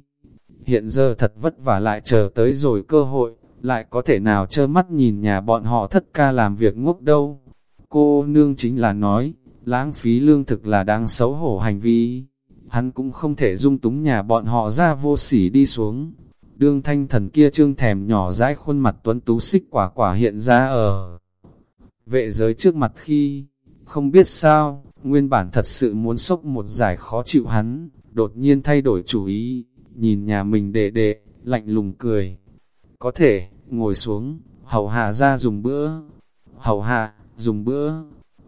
Hiện giờ thật vất vả lại chờ tới rồi cơ hội, lại có thể nào trơ mắt nhìn nhà bọn họ thất ca làm việc ngốc đâu. Cô nương chính là nói, lãng phí lương thực là đang xấu hổ hành vi. Hắn cũng không thể dung túng nhà bọn họ ra vô sỉ đi xuống. Đương thanh thần kia trương thèm nhỏ dãi khuôn mặt tuấn tú xích quả quả hiện ra ở vệ giới trước mặt khi, không biết sao, nguyên bản thật sự muốn sốc một giải khó chịu hắn, đột nhiên thay đổi chủ ý, nhìn nhà mình đệ đệ, lạnh lùng cười. Có thể, ngồi xuống, hầu hạ ra dùng bữa. Hầu hạ, dùng bữa,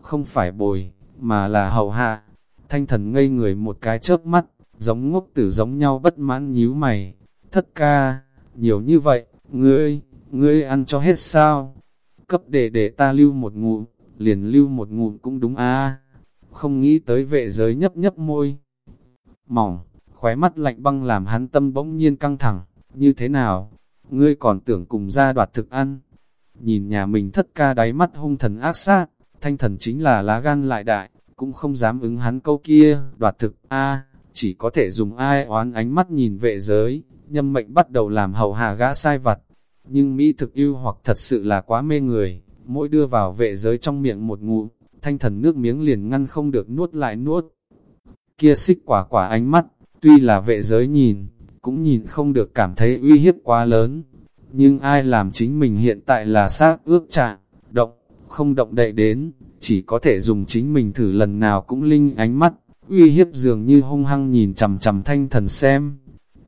không phải bồi, mà là hầu hạ. Thanh thần ngây người một cái chớp mắt, giống ngốc tử giống nhau bất mãn nhíu mày. Thất ca, nhiều như vậy, ngươi, ngươi ăn cho hết sao? Cấp để để ta lưu một ngụm, liền lưu một ngụm cũng đúng a Không nghĩ tới vệ giới nhấp nhấp môi. Mỏng, khóe mắt lạnh băng làm hắn tâm bỗng nhiên căng thẳng, như thế nào? Ngươi còn tưởng cùng ra đoạt thực ăn. Nhìn nhà mình thất ca đáy mắt hung thần ác sát, thanh thần chính là lá gan lại đại, cũng không dám ứng hắn câu kia, đoạt thực, a chỉ có thể dùng ai oán ánh mắt nhìn vệ giới, nhâm mệnh bắt đầu làm hầu hạ gã sai vặt, nhưng Mỹ thực yêu hoặc thật sự là quá mê người, mỗi đưa vào vệ giới trong miệng một ngụm, thanh thần nước miếng liền ngăn không được nuốt lại nuốt. Kia xích quả quả ánh mắt, tuy là vệ giới nhìn, cũng nhìn không được cảm thấy uy hiếp quá lớn. Nhưng ai làm chính mình hiện tại là xác ước trạng, động, không động đậy đến, chỉ có thể dùng chính mình thử lần nào cũng linh ánh mắt, uy hiếp dường như hung hăng nhìn chằm chằm thanh thần xem.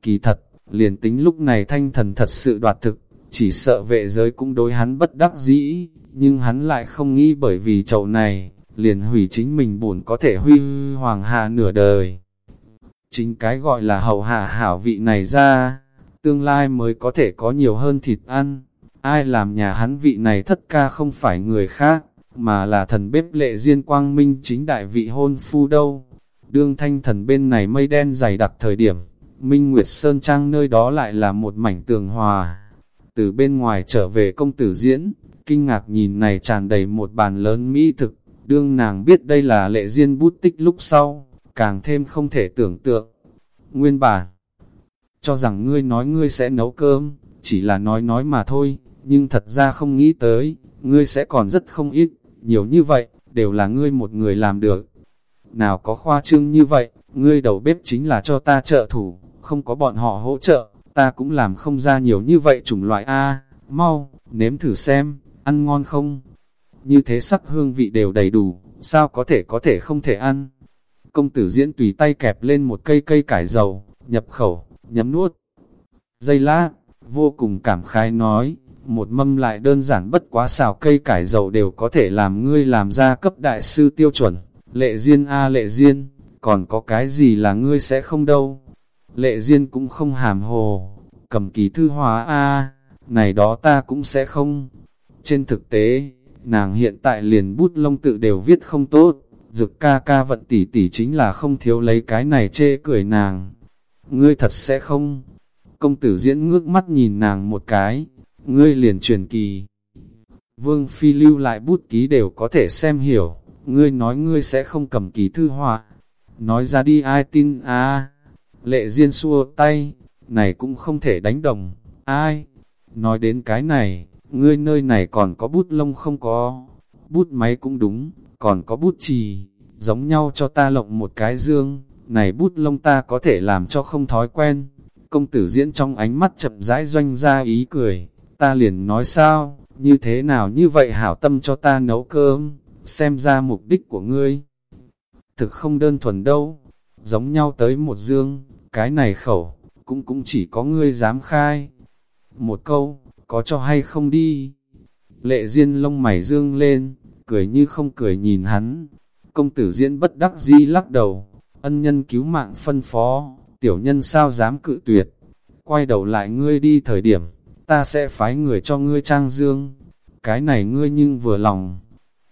Kỳ thật, liền tính lúc này thanh thần thật sự đoạt thực, chỉ sợ vệ giới cũng đối hắn bất đắc dĩ, nhưng hắn lại không nghĩ bởi vì chậu này, liền hủy chính mình buồn có thể huy hoàng hạ nửa đời. Chính cái gọi là hậu hạ hảo vị này ra, tương lai mới có thể có nhiều hơn thịt ăn. Ai làm nhà hắn vị này thất ca không phải người khác, mà là thần bếp lệ diên quang minh chính đại vị hôn phu đâu. Đương thanh thần bên này mây đen dày đặc thời điểm, Minh Nguyệt Sơn Trang nơi đó lại là một mảnh tường hòa. Từ bên ngoài trở về công tử diễn, kinh ngạc nhìn này tràn đầy một bàn lớn mỹ thực, đương nàng biết đây là lệ duyên bút tích lúc sau, càng thêm không thể tưởng tượng. Nguyên bản, cho rằng ngươi nói ngươi sẽ nấu cơm, chỉ là nói nói mà thôi, nhưng thật ra không nghĩ tới, ngươi sẽ còn rất không ít, nhiều như vậy, đều là ngươi một người làm được. Nào có khoa trương như vậy, ngươi đầu bếp chính là cho ta trợ thủ, không có bọn họ hỗ trợ, ta cũng làm không ra nhiều như vậy chủng loại A, mau, nếm thử xem, ăn ngon không? Như thế sắc hương vị đều đầy đủ, sao có thể có thể không thể ăn? Công tử diễn tùy tay kẹp lên một cây cây cải dầu, nhập khẩu, nhấm nuốt. Dây lá vô cùng cảm khai nói, một mâm lại đơn giản bất quá xào cây cải dầu đều có thể làm ngươi làm ra cấp đại sư tiêu chuẩn. Lệ duyên a Lệ duyên còn có cái gì là ngươi sẽ không đâu. Lệ Diên cũng không hàm hồ, cầm ký thư hóa a này đó ta cũng sẽ không. Trên thực tế, nàng hiện tại liền bút lông tự đều viết không tốt, dực ca ca vận tỉ tỉ chính là không thiếu lấy cái này chê cười nàng. Ngươi thật sẽ không? Công tử diễn ngước mắt nhìn nàng một cái, ngươi liền truyền kỳ. Vương Phi lưu lại bút ký đều có thể xem hiểu, ngươi nói ngươi sẽ không cầm ký thư họa. Nói ra đi ai tin à, lệ diên xua tay, này cũng không thể đánh đồng, ai? Nói đến cái này, ngươi nơi này còn có bút lông không có, bút máy cũng đúng, còn có bút chì, giống nhau cho ta lộng một cái dương, này bút lông ta có thể làm cho không thói quen. Công tử diễn trong ánh mắt chậm rãi doanh ra ý cười, ta liền nói sao, như thế nào như vậy hảo tâm cho ta nấu cơm, xem ra mục đích của ngươi. Thực không đơn thuần đâu, giống nhau tới một dương, cái này khẩu, cũng cũng chỉ có ngươi dám khai. Một câu, có cho hay không đi. Lệ Diên lông mày dương lên, cười như không cười nhìn hắn. Công tử diễn bất đắc dĩ lắc đầu, ân nhân cứu mạng phân phó, tiểu nhân sao dám cự tuyệt. Quay đầu lại ngươi đi thời điểm, ta sẽ phái người cho ngươi trang dương. Cái này ngươi nhưng vừa lòng.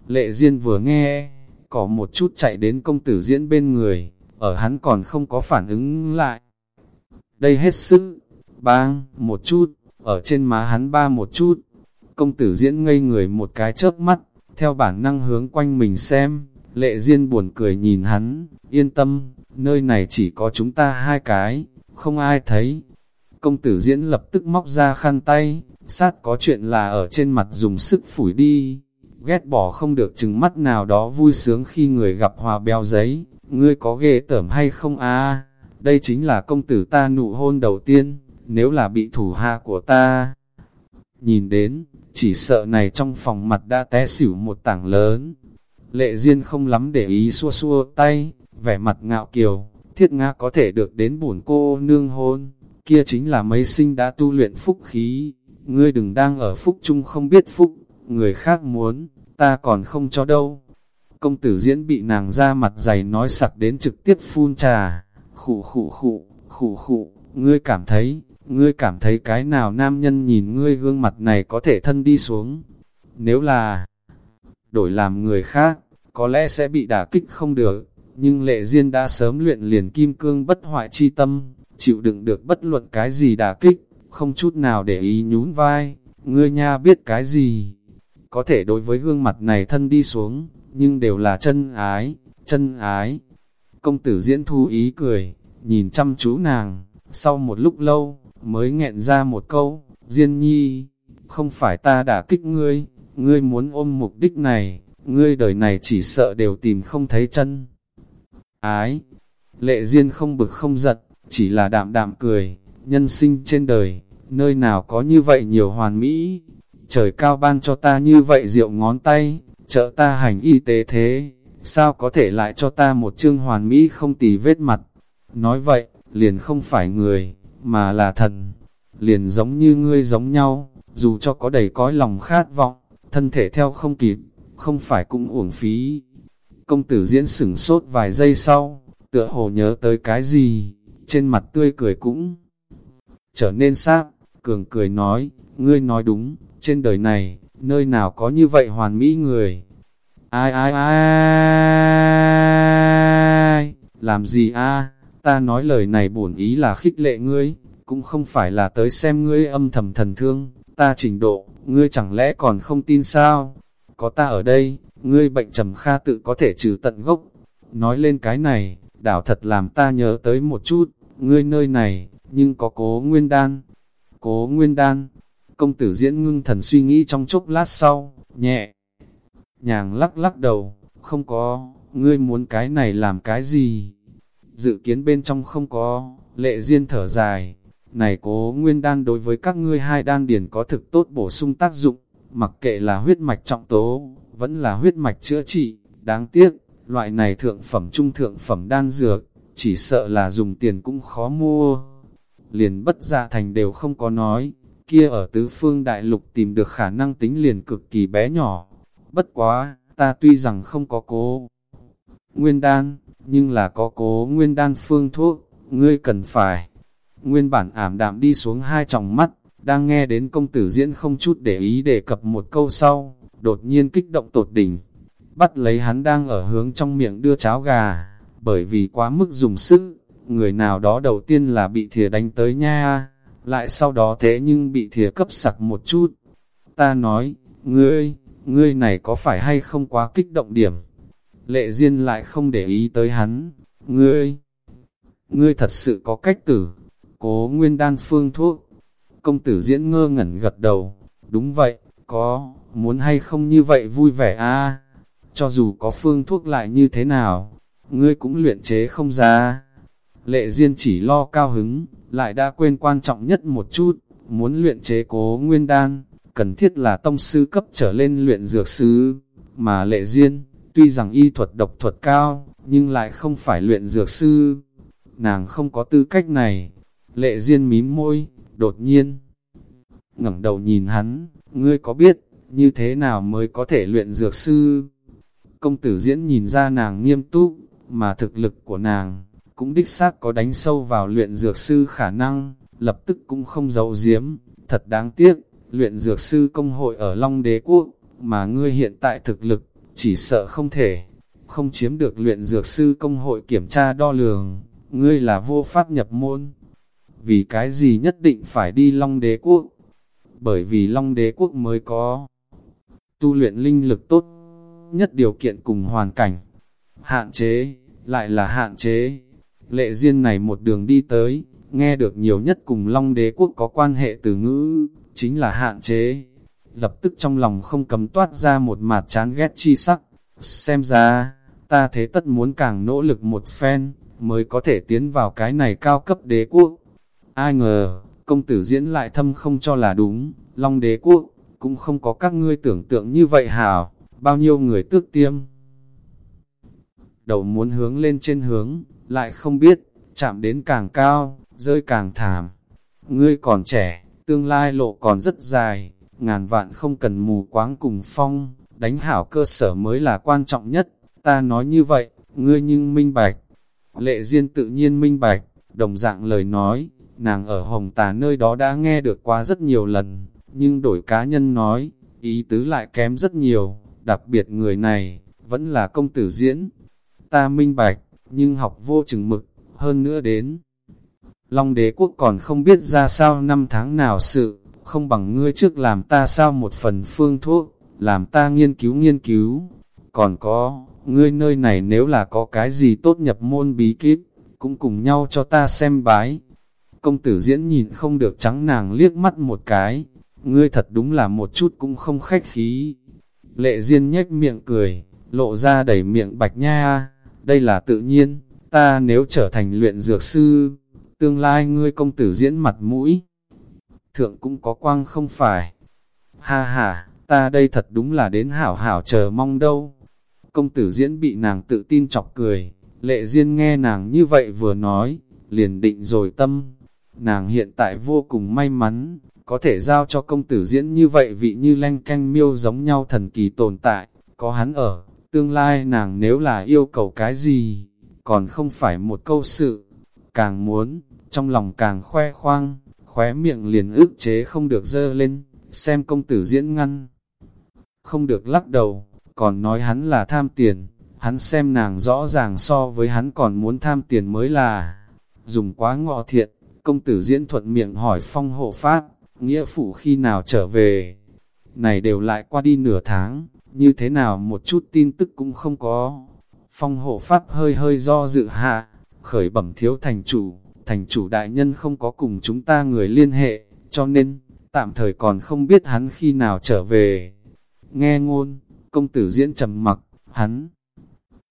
Lệ Diên vừa nghe, có một chút chạy đến công tử diễn bên người, ở hắn còn không có phản ứng lại. Đây hết sức, bang, một chút, ở trên má hắn ba một chút. Công tử diễn ngây người một cái chớp mắt, theo bản năng hướng quanh mình xem, lệ duyên buồn cười nhìn hắn, yên tâm, nơi này chỉ có chúng ta hai cái, không ai thấy. Công tử diễn lập tức móc ra khăn tay, sát có chuyện là ở trên mặt dùng sức phủi đi, ghét bỏ không được chừng mắt nào đó vui sướng khi người gặp hòa bèo giấy, ngươi có ghê tởm hay không à, đây chính là công tử ta nụ hôn đầu tiên, nếu là bị thủ hạ của ta. Nhìn đến, chỉ sợ này trong phòng mặt đã té xỉu một tảng lớn. Lệ Diên không lắm để ý xua xua tay, vẻ mặt ngạo kiều, thiết nga có thể được đến bổn cô nương hôn, kia chính là mấy sinh đã tu luyện phúc khí, ngươi đừng đang ở phúc chung không biết phúc, người khác muốn, ta còn không cho đâu. Công tử diễn bị nàng ra mặt dày nói sặc đến trực tiếp phun trà, khụ khụ khụ, khụ khụ, ngươi cảm thấy, ngươi cảm thấy cái nào nam nhân nhìn ngươi gương mặt này có thể thân đi xuống. Nếu là đổi làm người khác, có lẽ sẽ bị đả kích không được, nhưng lệ duyên đã sớm luyện liền kim cương bất hoại chi tâm, chịu đựng được bất luận cái gì đả kích, không chút nào để ý nhún vai, ngươi nha biết cái gì. Có thể đối với gương mặt này thân đi xuống, nhưng đều là chân ái, chân ái. Công tử diễn thu ý cười, nhìn chăm chú nàng, sau một lúc lâu, mới nghẹn ra một câu, Diên nhi, không phải ta đã kích ngươi, ngươi muốn ôm mục đích này, ngươi đời này chỉ sợ đều tìm không thấy chân. Ái, lệ Diên không bực không giật, chỉ là đạm đạm cười, nhân sinh trên đời, nơi nào có như vậy nhiều hoàn mỹ, trời cao ban cho ta như vậy rượu ngón tay, trợ ta hành y tế thế, sao có thể lại cho ta một chương hoàn mỹ không tì vết mặt. Nói vậy, liền không phải người, mà là thần, liền giống như ngươi giống nhau, dù cho có đầy cõi lòng khát vọng, thân thể theo không kịp, không phải cũng uổng phí. Công tử diễn sửng sốt vài giây sau, tựa hồ nhớ tới cái gì, trên mặt tươi cười cũng trở nên sáp, cường cười nói, ngươi nói đúng, trên đời này, nơi nào có như vậy hoàn mỹ người. Ai ai ai, ai làm gì a? ta nói lời này bổn ý là khích lệ ngươi, cũng không phải là tới xem ngươi âm thầm thần thương, ta trình độ, ngươi chẳng lẽ còn không tin sao? Có ta ở đây, ngươi bệnh trầm kha tự có thể trừ tận gốc. Nói lên cái này, đảo thật làm ta nhớ tới một chút, ngươi nơi này, nhưng có cố nguyên đan. Cố nguyên đan, công tử diễn ngưng thần suy nghĩ trong chốc lát sau, nhẹ. Nhàng lắc lắc đầu, không có, ngươi muốn cái này làm cái gì? Dự kiến bên trong không có, lệ duyên thở dài. Này cố nguyên đan đối với các ngươi hai đan điển có thực tốt bổ sung tác dụng, mặc kệ là huyết mạch trọng tố, vẫn là huyết mạch chữa trị, đáng tiếc, loại này thượng phẩm trung thượng phẩm đan dược, chỉ sợ là dùng tiền cũng khó mua. Liền bất gia thành đều không có nói, kia ở tứ phương đại lục tìm được khả năng tính liền cực kỳ bé nhỏ. Bất quá, ta tuy rằng không có cố nguyên đan, nhưng là có cố nguyên đan phương thuốc, ngươi cần phải. Nguyên bản ảm đạm đi xuống hai tròng mắt, đang nghe đến công tử diễn không chút để ý đề cập một câu sau, đột nhiên kích động tột đỉnh. Bắt lấy hắn đang ở hướng trong miệng đưa cháo gà, bởi vì quá mức dùng sức, người nào đó đầu tiên là bị thìa đánh tới nha, lại sau đó thế nhưng bị thìa cấp sặc một chút. Ta nói, ngươi, ngươi này có phải hay không quá kích động điểm? Lệ Diên lại không để ý tới hắn, ngươi, ngươi thật sự có cách tử, cố nguyên đan phương thuốc. Công tử diễn ngơ ngẩn gật đầu, đúng vậy, có, muốn hay không như vậy vui vẻ a cho dù có phương thuốc lại như thế nào, ngươi cũng luyện chế không ra. Lệ Diên chỉ lo cao hứng, lại đã quên quan trọng nhất một chút, muốn luyện chế cố nguyên đan, cần thiết là tông sư cấp trở lên luyện dược sư, mà Lệ duyên tuy rằng y thuật độc thuật cao, nhưng lại không phải luyện dược sư. Nàng không có tư cách này. Lệ Diên mím môi, đột nhiên ngẩng đầu nhìn hắn, ngươi có biết, như thế nào mới có thể luyện dược sư? Công tử diễn nhìn ra nàng nghiêm túc, mà thực lực của nàng, cũng đích xác có đánh sâu vào luyện dược sư khả năng, lập tức cũng không giấu giếm, thật đáng tiếc, luyện dược sư công hội ở Long Đế Quốc, mà ngươi hiện tại thực lực, chỉ sợ không thể, không chiếm được luyện dược sư công hội kiểm tra đo lường, ngươi là vô pháp nhập môn. Vì cái gì nhất định phải đi Long Đế Quốc? Bởi vì Long Đế Quốc mới có tu luyện linh lực tốt nhất điều kiện cùng hoàn cảnh. Hạn chế, lại là hạn chế. Lệ duyên này một đường đi tới, nghe được nhiều nhất cùng Long Đế Quốc có quan hệ từ ngữ, chính là hạn chế. Lập tức trong lòng không cầm toát ra một mạt chán ghét chi sắc. Xem ra, ta thế tất muốn càng nỗ lực một phen, mới có thể tiến vào cái này cao cấp đế quốc. Ai ngờ, công tử diễn lại thâm không cho là đúng, Long Đế Quốc, cũng không có các ngươi tưởng tượng như vậy hào, bao nhiêu người tước tiêm. Đầu muốn hướng lên trên hướng, lại không biết, chạm đến càng cao, rơi càng thảm. Ngươi còn trẻ, tương lai lộ còn rất dài, ngàn vạn không cần mù quáng cùng phong, đánh hảo cơ sở mới là quan trọng nhất. Ta nói như vậy, ngươi nhưng minh bạch. Lệ Diên tự nhiên minh bạch, đồng dạng lời nói, nàng ở Hồng Tà nơi đó đã nghe được qua rất nhiều lần, nhưng đổi cá nhân nói, ý tứ lại kém rất nhiều, đặc biệt người này, vẫn là công tử diễn. Ta minh bạch, nhưng học vô chừng mực, hơn nữa đến. Long đế quốc còn không biết ra sao năm tháng nào sự, không bằng ngươi trước làm ta sao một phần phương thuốc, làm ta nghiên cứu nghiên cứu. Còn có, ngươi nơi này nếu là có cái gì tốt nhập môn bí kíp, cũng cùng nhau cho ta xem bái. Công tử diễn nhìn không được trắng nàng liếc mắt một cái, ngươi thật đúng là một chút cũng không khách khí. Lệ Diên nhếch miệng cười, lộ ra đầy miệng bạch nha, đây là tự nhiên, ta nếu trở thành luyện dược sư, tương lai ngươi công tử diễn mặt mũi. Thượng cũng có quang không phải. Ha ha, ta đây thật đúng là đến hảo hảo chờ mong đâu. Công tử diễn bị nàng tự tin chọc cười, lệ duyên nghe nàng như vậy vừa nói, liền định rồi tâm. Nàng hiện tại vô cùng may mắn, có thể giao cho công tử diễn như vậy vị như lanh canh miêu giống nhau thần kỳ tồn tại, có hắn ở, tương lai nàng nếu là yêu cầu cái gì, còn không phải một câu sự, càng muốn, trong lòng càng khoe khoang, khóe miệng liền ức chế không được dơ lên, xem công tử diễn ngăn. Không được lắc đầu, còn nói hắn là tham tiền, hắn xem nàng rõ ràng so với hắn còn muốn tham tiền mới là dùng quá ngọ thiện, công tử diễn thuận miệng hỏi phong hộ pháp, nghĩa phụ khi nào trở về. Này đều lại qua đi nửa tháng, như thế nào một chút tin tức cũng không có. Phong hộ pháp hơi hơi do dự hạ, khởi bẩm thiếu thành chủ, thành chủ đại nhân không có cùng chúng ta người liên hệ, cho nên, tạm thời còn không biết hắn khi nào trở về. Nghe ngôn, công tử diễn trầm mặc, hắn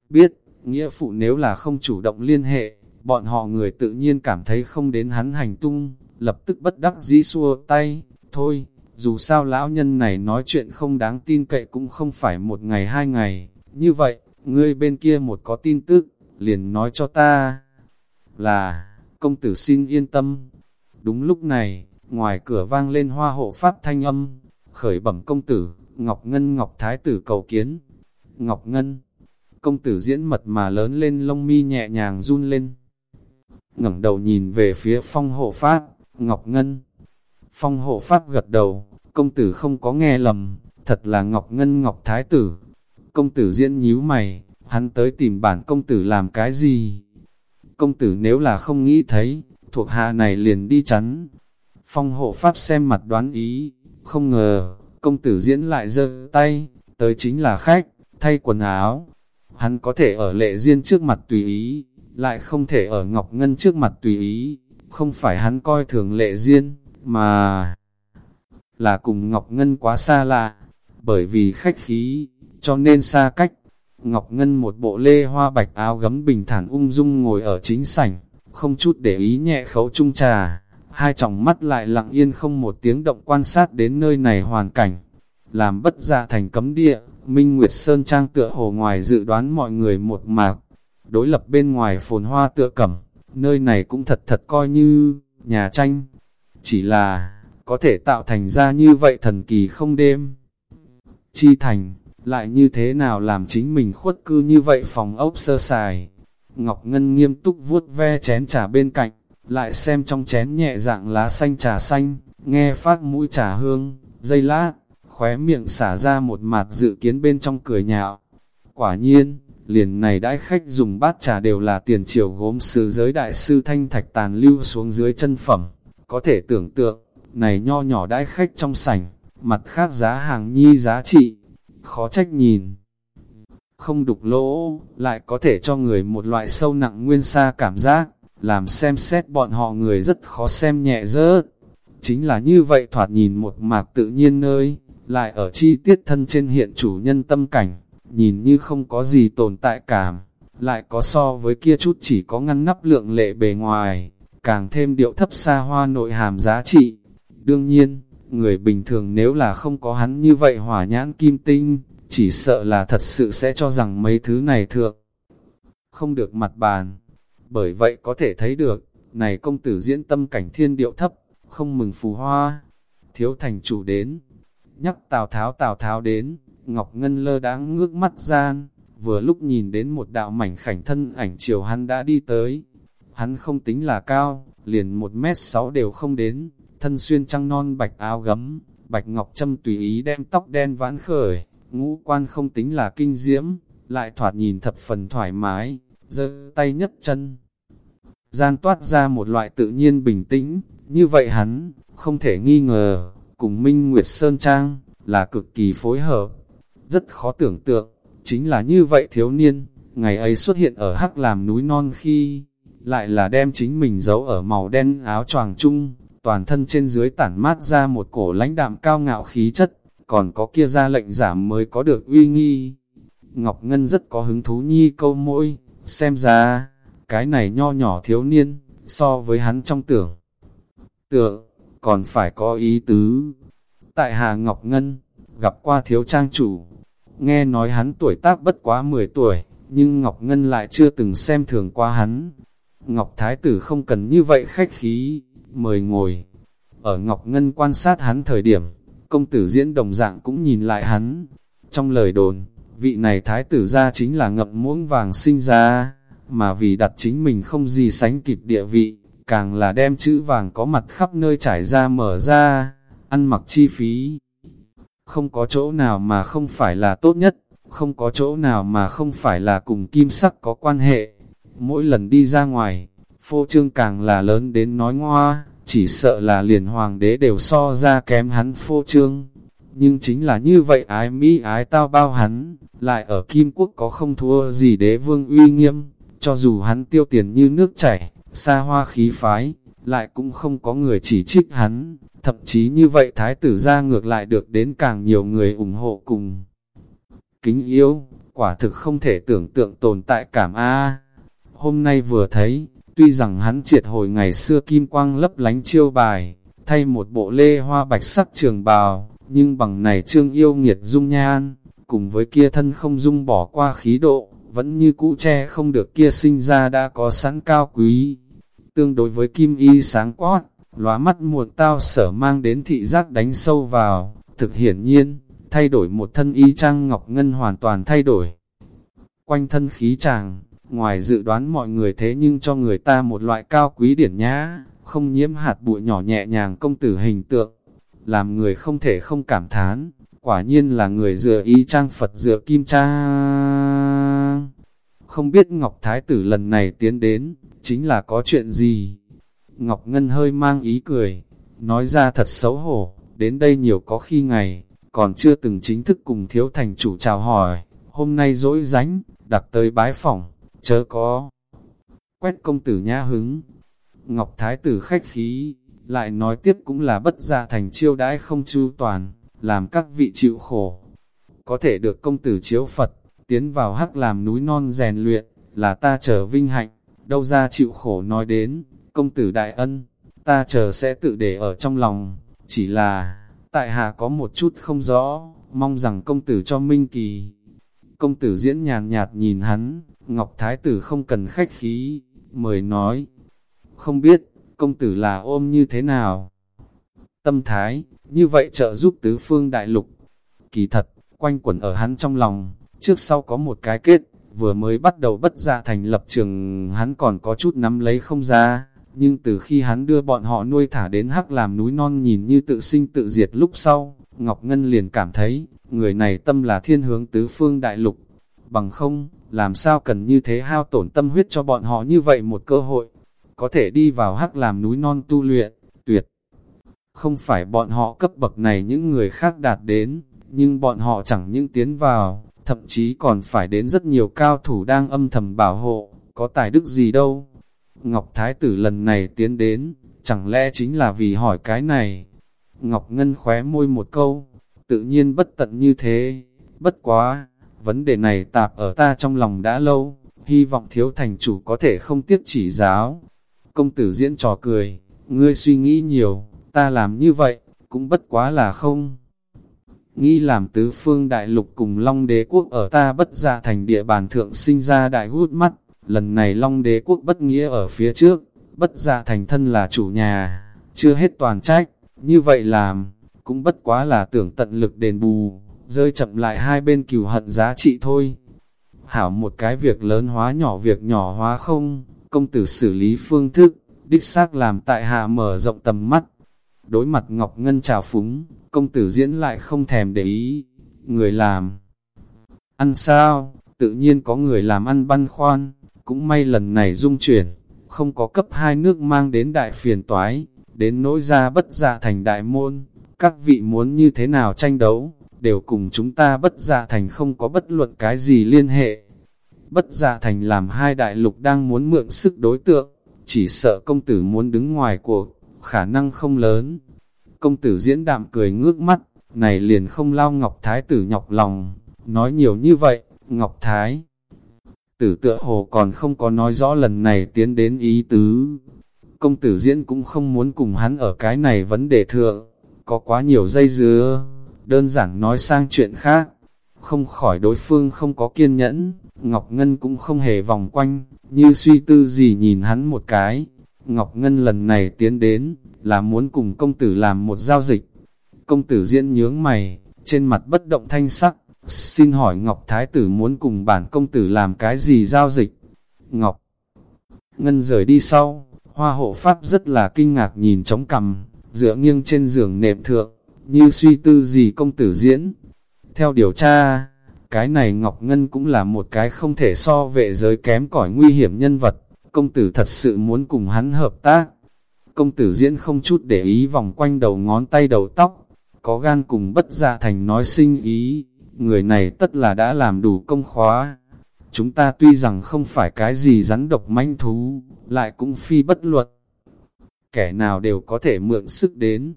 biết, nghĩa phụ nếu là không chủ động liên hệ, bọn họ người tự nhiên cảm thấy không đến hắn hành tung, lập tức bất đắc dĩ xua tay, thôi, dù sao lão nhân này nói chuyện không đáng tin cậy cũng không phải một ngày hai ngày, như vậy, ngươi bên kia một có tin tức, liền nói cho ta, là, công tử xin yên tâm. Đúng lúc này, ngoài cửa vang lên hoa hộ pháp thanh âm, khởi bẩm công tử, Ngọc Ngân Ngọc Thái tử cầu kiến. Ngọc Ngân, công tử diễn mật mà lớn lên lông mi nhẹ nhàng run lên. ngẩng đầu nhìn về phía phong hộ pháp, Ngọc Ngân. Phong hộ pháp gật đầu, công tử không có nghe lầm, thật là Ngọc Ngân Ngọc Thái tử. Công tử diễn nhíu mày, hắn tới tìm bản công tử làm cái gì? Công tử nếu là không nghĩ thấy, thuộc hạ này liền đi chắn. Phong hộ pháp xem mặt đoán ý, không ngờ, công tử diễn lại giơ tay, tới chính là khách, thay quần áo. Hắn có thể ở lệ diên trước mặt tùy ý, lại không thể ở Ngọc Ngân trước mặt tùy ý, không phải hắn coi thường lệ diên mà là cùng Ngọc Ngân quá xa lạ, bởi vì khách khí, cho nên xa cách. Ngọc Ngân một bộ lê hoa bạch áo gấm bình thản ung dung ngồi ở chính sảnh, không chút để ý nhẹ khấu chung trà, hai tròng mắt lại lặng yên không một tiếng động quan sát đến nơi này hoàn cảnh, làm bất dạ thành cấm địa, Minh Nguyệt Sơn Trang tựa hồ ngoài dự đoán mọi người một mạc, đối lập bên ngoài phồn hoa tựa cẩm, nơi này cũng thật thật coi như nhà tranh, chỉ là có thể tạo thành ra như vậy thần kỳ không đêm. Chi thành, lại như thế nào làm chính mình khuất cư như vậy phòng ốc sơ sài. Ngọc Ngân nghiêm túc vuốt ve chén trà bên cạnh, lại xem trong chén nhẹ dạng lá xanh trà xanh, nghe phát mũi trà hương, dây lát, khóe miệng xả ra một mặt dự kiến bên trong cười nhạo. Quả nhiên, liền này đãi khách dùng bát trà đều là tiền triều gốm sứ giới đại sư thanh thạch tàn lưu xuống dưới chân phẩm, có thể tưởng tượng, này nho nhỏ đãi khách trong sảnh, mặt khác giá hàng nhi giá trị, khó trách nhìn. Không đục lỗ, lại có thể cho người một loại sâu nặng nguyên xa cảm giác, làm xem xét bọn họ người rất khó xem nhẹ rớt. Chính là như vậy thoạt nhìn một mạc tự nhiên nơi, lại ở chi tiết thân trên hiện chủ nhân tâm cảnh, nhìn như không có gì tồn tại cảm, lại có so với kia chút chỉ có ngăn nắp lượng lệ bề ngoài, càng thêm điệu thấp xa hoa nội hàm giá trị. Đương nhiên, người bình thường nếu là không có hắn như vậy hỏa nhãn kim tinh, chỉ sợ là thật sự sẽ cho rằng mấy thứ này thượng. Không được mặt bàn, bởi vậy có thể thấy được, này công tử diễn tâm cảnh thiên điệu thấp, không mừng phù hoa. Thiếu thành chủ đến, nhắc Tào Tháo Tào Tháo đến, Ngọc Ngân lơ đáng ngước mắt gian, vừa lúc nhìn đến một đạo mảnh khảnh thân ảnh chiều hắn đã đi tới. Hắn không tính là cao, liền một mét sáu đều không đến, thân xuyên trăng non bạch áo gấm, bạch ngọc châm tùy ý đem tóc đen vãn khởi, ngũ quan không tính là kinh diễm, lại thoạt nhìn thập phần thoải mái, giơ tay nhất chân. Gian toát ra một loại tự nhiên bình tĩnh, như vậy hắn, không thể nghi ngờ, cùng Minh Nguyệt Sơn Trang, là cực kỳ phối hợp. Rất khó tưởng tượng, chính là như vậy thiếu niên, ngày ấy xuất hiện ở hắc làm núi non khi, lại là đem chính mình giấu ở màu đen áo choàng chung, toàn thân trên dưới tản mát ra một cổ lãnh đạm cao ngạo khí chất, còn có kia ra lệnh giảm mới có được uy nghi. Ngọc Ngân rất có hứng thú nhi câu mỗi, xem ra, cái này nho nhỏ thiếu niên, so với hắn trong tưởng. Tượng, còn phải có ý tứ. tại Hà Ngọc Ngân, gặp qua thiếu trang chủ. Nghe nói hắn tuổi tác bất quá 10 tuổi, nhưng Ngọc Ngân lại chưa từng xem thường qua hắn. Ngọc Thái tử không cần như vậy khách khí, mời ngồi. Ở Ngọc Ngân quan sát hắn thời điểm, công tử diễn đồng dạng cũng nhìn lại hắn. Trong lời đồn, vị này Thái tử ra chính là ngậm muỗng vàng sinh ra, mà vì đặt chính mình không gì sánh kịp địa vị, càng là đem chữ vàng có mặt khắp nơi trải ra mở ra, ăn mặc chi phí. Không có chỗ nào mà không phải là tốt nhất, không có chỗ nào mà không phải là cùng kim sắc có quan hệ. Mỗi lần đi ra ngoài, phô trương càng là lớn đến nói ngoa, chỉ sợ là liền hoàng đế đều so ra kém hắn phô trương. Nhưng chính là như vậy ái Mỹ ái tao bao hắn, lại ở Kim Quốc có không thua gì đế vương uy nghiêm, cho dù hắn tiêu tiền như nước chảy, xa hoa khí phái, lại cũng không có người chỉ trích hắn, thậm chí như vậy thái tử ra ngược lại được đến càng nhiều người ủng hộ cùng. Kính yêu, quả thực không thể tưởng tượng tồn tại cảm A. Hôm nay vừa thấy, tuy rằng hắn triệt hồi ngày xưa kim quang lấp lánh chiêu bài, thay một bộ lê hoa bạch sắc trường bào, nhưng bằng này trương yêu nghiệt dung nhan, cùng với kia thân không dung bỏ qua khí độ, vẫn như cũ che không được kia sinh ra đã có sẵn cao quý. Tương đối với kim y sáng quát, lóa mắt muộn tao sở mang đến thị giác đánh sâu vào, thực hiển nhiên, thay đổi một thân y trang ngọc ngân hoàn toàn thay đổi. Quanh thân khí chàng, ngoài dự đoán mọi người thế nhưng cho người ta một loại cao quý điển nhã, không nhiễm hạt bụi nhỏ nhẹ nhàng công tử hình tượng, làm người không thể không cảm thán, quả nhiên là người dựa y trang Phật dựa kim trang. Không biết Ngọc Thái tử lần này tiến đến, chính là có chuyện gì? Ngọc Ngân hơi mang ý cười, nói ra thật xấu hổ, đến đây nhiều có khi ngày, còn chưa từng chính thức cùng thiếu thành chủ chào hỏi, hôm nay dỗi ránh, đặt tới bái phòng, chớ có. Quét công tử nhã hứng, Ngọc Thái tử khách khí, lại nói tiếp cũng là bất gia thành chiêu đãi không chu toàn, làm các vị chịu khổ. Có thể được công tử chiếu Phật, tiến vào hắc làm núi non rèn luyện, là ta chờ vinh hạnh, đâu ra chịu khổ nói đến, công tử đại ân, ta chờ sẽ tự để ở trong lòng, chỉ là, tại hạ có một chút không rõ, mong rằng công tử cho minh kỳ. Công tử diễn nhàn nhạt nhìn hắn, Ngọc Thái tử không cần khách khí, mời nói, không biết, công tử là ôm như thế nào? Tâm thái, như vậy trợ giúp tứ phương đại lục. Kỳ thật, quanh quẩn ở hắn trong lòng, trước sau có một cái kết, vừa mới bắt đầu bất ra thành lập trường hắn còn có chút nắm lấy không ra, nhưng từ khi hắn đưa bọn họ nuôi thả đến hắc làm núi non nhìn như tự sinh tự diệt lúc sau, Ngọc Ngân liền cảm thấy, người này tâm là thiên hướng tứ phương đại lục, bằng không, làm sao cần như thế hao tổn tâm huyết cho bọn họ như vậy một cơ hội, có thể đi vào hắc làm núi non tu luyện, tuyệt. Không phải bọn họ cấp bậc này những người khác đạt đến, nhưng bọn họ chẳng những tiến vào, thậm chí còn phải đến rất nhiều cao thủ đang âm thầm bảo hộ, có tài đức gì đâu. Ngọc Thái tử lần này tiến đến, chẳng lẽ chính là vì hỏi cái này. Ngọc Ngân khóe môi một câu, tự nhiên bất tận như thế, bất quá, vấn đề này tạp ở ta trong lòng đã lâu, hy vọng thiếu thành chủ có thể không tiếc chỉ giáo. Công tử diễn trò cười, ngươi suy nghĩ nhiều, ta làm như vậy, cũng bất quá là không. Nghĩ làm tứ phương đại lục cùng Long đế quốc ở ta bất gia thành địa bàn thượng sinh ra đại hút mắt, lần này Long đế quốc bất nghĩa ở phía trước, bất gia thành thân là chủ nhà, chưa hết toàn trách, như vậy làm, cũng bất quá là tưởng tận lực đền bù, rơi chậm lại hai bên cừu hận giá trị thôi. Hảo một cái việc lớn hóa nhỏ việc nhỏ hóa không, công tử xử lý phương thức, đích xác làm tại hạ mở rộng tầm mắt. Đối mặt Ngọc Ngân trào phúng, công tử diễn lại không thèm để ý, người làm. Ăn sao, tự nhiên có người làm ăn băn khoan, cũng may lần này dung chuyển, không có cấp hai nước mang đến đại phiền toái, đến nỗi ra bất dạ thành đại môn, các vị muốn như thế nào tranh đấu, đều cùng chúng ta bất dạ thành không có bất luận cái gì liên hệ. Bất dạ thành làm hai đại lục đang muốn mượn sức đối tượng, chỉ sợ công tử muốn đứng ngoài cuộc, khả năng không lớn. Công tử diễn đạm cười ngước mắt, này liền không lao Ngọc Thái tử nhọc lòng, nói nhiều như vậy, Ngọc Thái. Tử tựa hồ còn không có nói rõ lần này tiến đến ý tứ. Công tử diễn cũng không muốn cùng hắn ở cái này vấn đề thượng, có quá nhiều dây dứa, đơn giản nói sang chuyện khác, không khỏi đối phương không có kiên nhẫn, Ngọc Ngân cũng không hề vòng quanh, như suy tư gì nhìn hắn một cái. Ngọc Ngân lần này tiến đến, là muốn cùng công tử làm một giao dịch. Công tử diễn nhướng mày, trên mặt bất động thanh sắc, xin hỏi Ngọc Thái tử muốn cùng bản công tử làm cái gì giao dịch? Ngọc Ngân rời đi sau, hoa hộ pháp rất là kinh ngạc nhìn trống cằm, dựa nghiêng trên giường nệm thượng, như suy tư gì công tử diễn. Theo điều tra, cái này Ngọc Ngân cũng là một cái không thể so vệ giới kém cỏi nguy hiểm nhân vật, công tử thật sự muốn cùng hắn hợp tác. Công tử diễn không chút để ý vòng quanh đầu ngón tay đầu tóc, có gan cùng bất dạ thành nói sinh ý, người này tất là đã làm đủ công khóa. Chúng ta tuy rằng không phải cái gì rắn độc manh thú, lại cũng phi bất luật. Kẻ nào đều có thể mượn sức đến.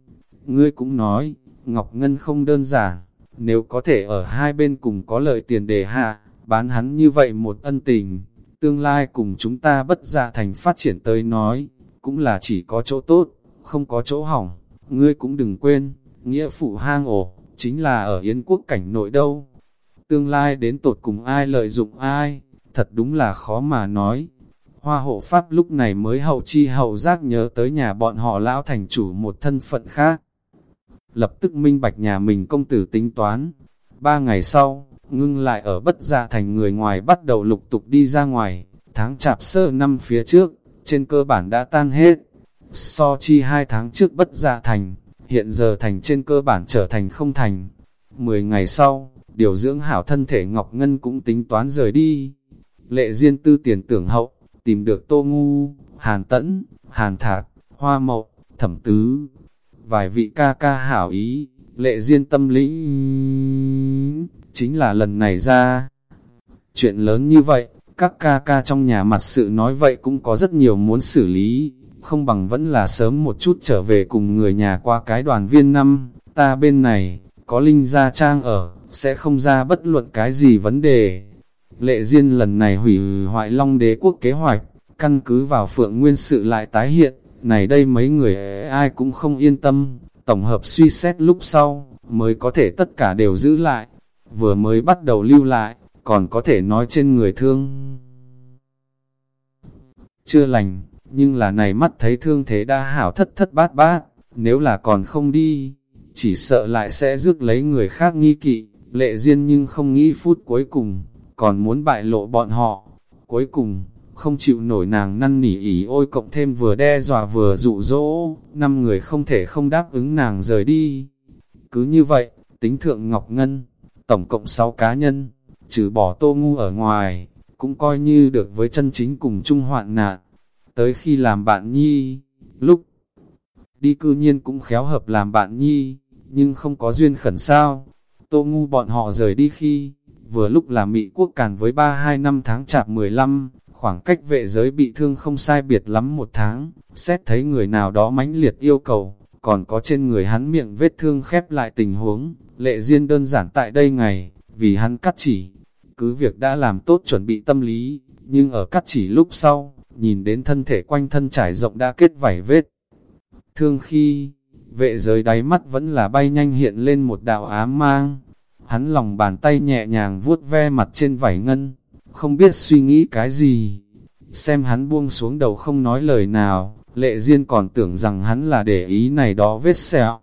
Ngươi cũng nói, Ngọc Ngân không đơn giản, nếu có thể ở hai bên cùng có lợi tiền đề hạ, bán hắn như vậy một ân tình, tương lai cùng chúng ta bất dạ thành phát triển tới nói, cũng là chỉ có chỗ tốt, không có chỗ hỏng. Ngươi cũng đừng quên, nghĩa phụ hang ổ, chính là ở Yến quốc cảnh nội đâu. Tương lai đến tột cùng ai lợi dụng ai, thật đúng là khó mà nói. Hoa hộ pháp lúc này mới hậu chi hậu giác nhớ tới nhà bọn họ lão thành chủ một thân phận khác. Lập tức minh bạch nhà mình công tử tính toán. Ba ngày sau, ngưng lại ở bất gia thành người ngoài bắt đầu lục tục đi ra ngoài. Tháng chạp sơ năm phía trước, trên cơ bản đã tan hết. So chi hai tháng trước bất gia thành, hiện giờ thành trên cơ bản trở thành không thành. Mười ngày sau, điều dưỡng hảo thân thể Ngọc Ngân cũng tính toán rời đi. Lệ Diên tư tiền tưởng hậu, tìm được Tô Ngu, Hàn Tẫn, Hàn Thạc, Hoa Mậu, Thẩm Tứ. Vài vị ca ca hảo ý, Lệ duyên tâm lĩnh, chính là lần này ra. Chuyện lớn như vậy, các ca ca trong nhà mặt sự nói vậy cũng có rất nhiều muốn xử lý, không bằng vẫn là sớm một chút trở về cùng người nhà qua cái đoàn viên năm, ta bên này, có Linh Gia Trang ở, sẽ không ra bất luận cái gì vấn đề. Lệ Diên lần này hủy hoại Long Đế quốc kế hoạch, căn cứ vào Phượng Nguyên sự lại tái hiện, này đây mấy người ai cũng không yên tâm, tổng hợp suy xét lúc sau, mới có thể tất cả đều giữ lại, vừa mới bắt đầu lưu lại, còn có thể nói trên người thương. Chưa lành, nhưng là này mắt thấy thương thế đã hảo thất thất bát bát, nếu là còn không đi, chỉ sợ lại sẽ rước lấy người khác nghi kỵ, lệ duyên nhưng không nghĩ phút cuối cùng, còn muốn bại lộ bọn họ. Cuối cùng, không chịu nổi nàng năn nỉ ỉ ôi cộng thêm vừa đe dọa vừa dụ dỗ, năm người không thể không đáp ứng nàng rời đi. Cứ như vậy, tính thượng Ngọc Ngân, tổng cộng 6 cá nhân, trừ bỏ tô ngu ở ngoài, cũng coi như được với chân chính cùng chung hoạn nạn. Tới khi làm bạn nhi, lúc đi cư nhiên cũng khéo hợp làm bạn nhi, nhưng không có duyên khẩn sao. Tô ngu bọn họ rời đi khi, vừa lúc là Mỹ quốc càn với 32 năm tháng chạp 15, khoảng cách vệ giới bị thương không sai biệt lắm một tháng, xét thấy người nào đó mãnh liệt yêu cầu, còn có trên người hắn miệng vết thương khép lại tình huống, lệ duyên đơn giản tại đây ngày, vì hắn cắt chỉ, cứ việc đã làm tốt chuẩn bị tâm lý, nhưng ở cắt chỉ lúc sau, nhìn đến thân thể quanh thân trải rộng đã kết vảy vết. Thương khi, vệ giới đáy mắt vẫn là bay nhanh hiện lên một đạo ám mang, hắn lòng bàn tay nhẹ nhàng vuốt ve mặt trên vảy ngân, không biết suy nghĩ cái gì. Xem hắn buông xuống đầu không nói lời nào, lệ duyên còn tưởng rằng hắn là để ý này đó vết sẹo.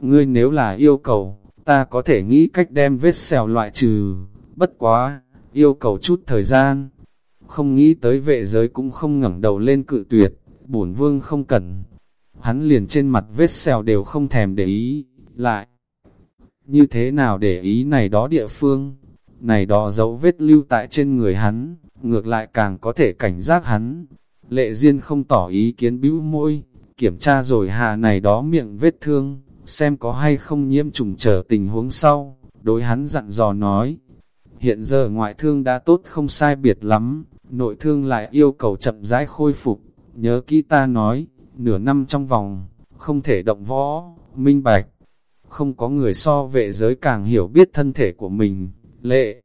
Ngươi nếu là yêu cầu, ta có thể nghĩ cách đem vết sẹo loại trừ, bất quá, yêu cầu chút thời gian. Không nghĩ tới vệ giới cũng không ngẩng đầu lên cự tuyệt, bổn vương không cần. Hắn liền trên mặt vết sẹo đều không thèm để ý, lại. Như thế nào để ý này đó địa phương, này đó dấu vết lưu tại trên người hắn, ngược lại càng có thể cảnh giác hắn. Lệ Diên không tỏ ý kiến bĩu môi, kiểm tra rồi hạ này đó miệng vết thương, xem có hay không nhiễm trùng trở tình huống sau, đối hắn dặn dò nói. Hiện giờ ngoại thương đã tốt không sai biệt lắm, nội thương lại yêu cầu chậm rãi khôi phục, nhớ kỹ ta nói, nửa năm trong vòng, không thể động võ, minh bạch. Không có người so vệ giới càng hiểu biết thân thể của mình, lệ.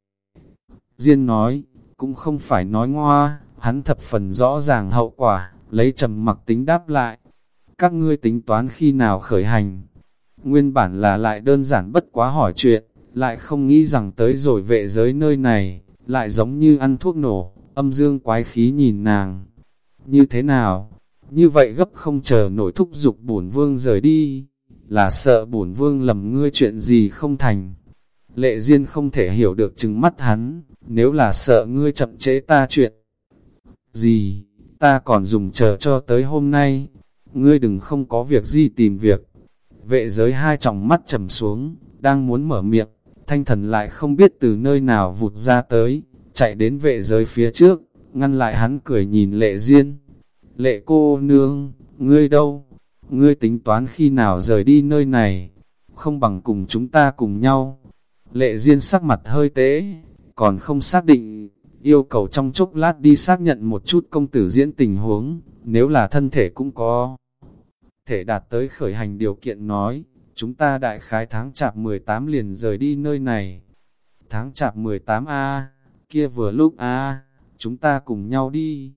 Diên nói, cũng không phải nói ngoa, hắn thập phần rõ ràng hậu quả, lấy trầm mặc tính đáp lại. Các ngươi tính toán khi nào khởi hành? Nguyên bản là lại đơn giản bất quá hỏi chuyện, lại không nghĩ rằng tới rồi vệ giới nơi này, lại giống như ăn thuốc nổ, âm dương quái khí nhìn nàng. Như thế nào? Như vậy gấp không chờ nổi thúc dục bổn vương rời đi, là sợ bổn vương lầm ngươi chuyện gì không thành. Lệ Diên không thể hiểu được chừng mắt hắn, nếu là sợ ngươi chậm chế ta chuyện. Gì, ta còn dùng chờ cho tới hôm nay, ngươi đừng không có việc gì tìm việc. Vệ giới hai tròng mắt trầm xuống, đang muốn mở miệng, thanh thần lại không biết từ nơi nào vụt ra tới, chạy đến vệ giới phía trước, ngăn lại hắn cười nhìn lệ Diên. Lệ cô nương, ngươi đâu? Ngươi tính toán khi nào rời đi nơi này? Không bằng cùng chúng ta cùng nhau. Lệ Diên sắc mặt hơi tế, còn không xác định, yêu cầu trong chốc lát đi xác nhận một chút công tử diễn tình huống, nếu là thân thể cũng có. Thể đạt tới khởi hành điều kiện nói, chúng ta đại khái tháng chạp 18 liền rời đi nơi này. Tháng chạp 18A, kia vừa lúc A, chúng ta cùng nhau đi.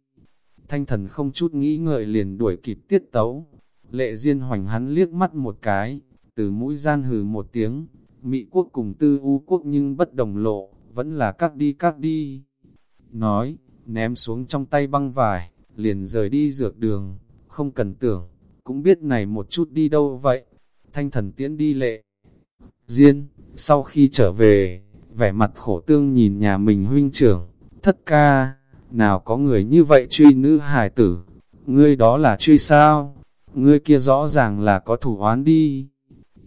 Thanh thần không chút nghĩ ngợi liền đuổi kịp tiết tấu. Lệ Diên hoành hắn liếc mắt một cái, từ mũi gian hừ một tiếng, Mỹ quốc cùng tư u quốc nhưng bất đồng lộ, vẫn là các đi các đi. Nói, ném xuống trong tay băng vải, liền rời đi dược đường, không cần tưởng, cũng biết này một chút đi đâu vậy. Thanh thần tiễn đi lệ. Diên, sau khi trở về, vẻ mặt khổ tương nhìn nhà mình huynh trưởng, thất ca, nào có người như vậy truy nữ hải tử, ngươi đó là truy sao, ngươi kia rõ ràng là có thủ oán đi.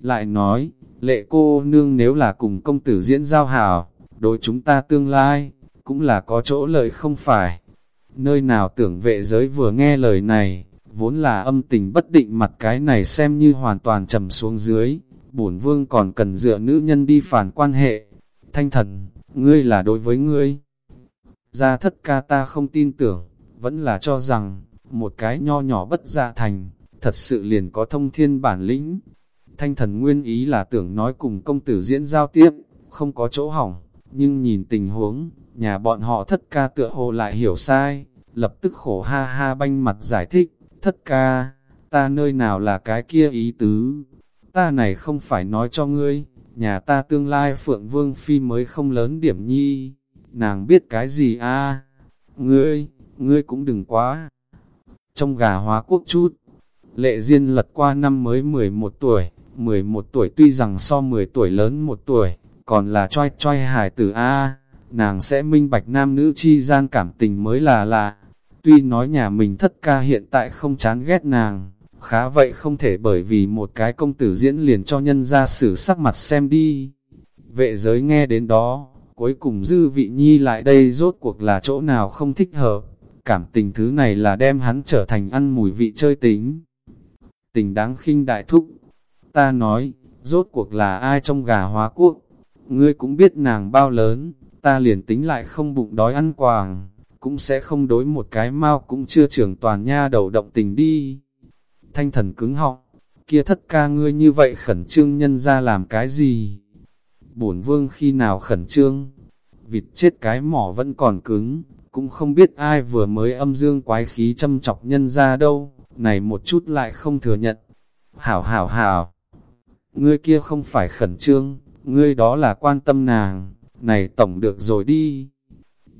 Lại nói, lệ cô nương nếu là cùng công tử diễn giao hảo, đối chúng ta tương lai, cũng là có chỗ lợi không phải. Nơi nào tưởng vệ giới vừa nghe lời này, vốn là âm tình bất định mặt cái này xem như hoàn toàn trầm xuống dưới, bổn vương còn cần dựa nữ nhân đi phản quan hệ. Thanh thần, ngươi là đối với ngươi. Gia thất ca ta không tin tưởng, vẫn là cho rằng, một cái nho nhỏ bất gia thành, thật sự liền có thông thiên bản lĩnh. Thanh thần nguyên ý là tưởng nói cùng công tử diễn giao tiếp, không có chỗ hỏng, nhưng nhìn tình huống, nhà bọn họ thất ca tựa hồ lại hiểu sai, lập tức khổ ha ha banh mặt giải thích, thất ca, ta nơi nào là cái kia ý tứ, ta này không phải nói cho ngươi, nhà ta tương lai Phượng Vương Phi mới không lớn điểm nhi, nàng biết cái gì a? Ngươi, ngươi cũng đừng quá. Trong gà hóa quốc chút, lệ Diên lật qua năm mới 11 tuổi, 11 tuổi tuy rằng so 10 tuổi lớn một tuổi, còn là choi choi hải tử a nàng sẽ minh bạch nam nữ chi gian cảm tình mới là lạ. Tuy nói nhà mình thất ca hiện tại không chán ghét nàng, khá vậy không thể bởi vì một cái công tử diễn liền cho nhân ra xử sắc mặt xem đi. Vệ giới nghe đến đó, cuối cùng dư vị nhi lại đây rốt cuộc là chỗ nào không thích hợp, cảm tình thứ này là đem hắn trở thành ăn mùi vị chơi tính. Tình đáng khinh đại thúc, ta nói, rốt cuộc là ai trong gà hóa quốc, ngươi cũng biết nàng bao lớn, ta liền tính lại không bụng đói ăn quàng, cũng sẽ không đối một cái mau cũng chưa trưởng toàn nha đầu động tình đi. Thanh thần cứng họng, kia thất ca ngươi như vậy khẩn trương nhân ra làm cái gì? bổn vương khi nào khẩn trương, vịt chết cái mỏ vẫn còn cứng, cũng không biết ai vừa mới âm dương quái khí châm chọc nhân ra đâu, này một chút lại không thừa nhận. Hảo hảo hảo, ngươi kia không phải khẩn trương, ngươi đó là quan tâm nàng, này tổng được rồi đi.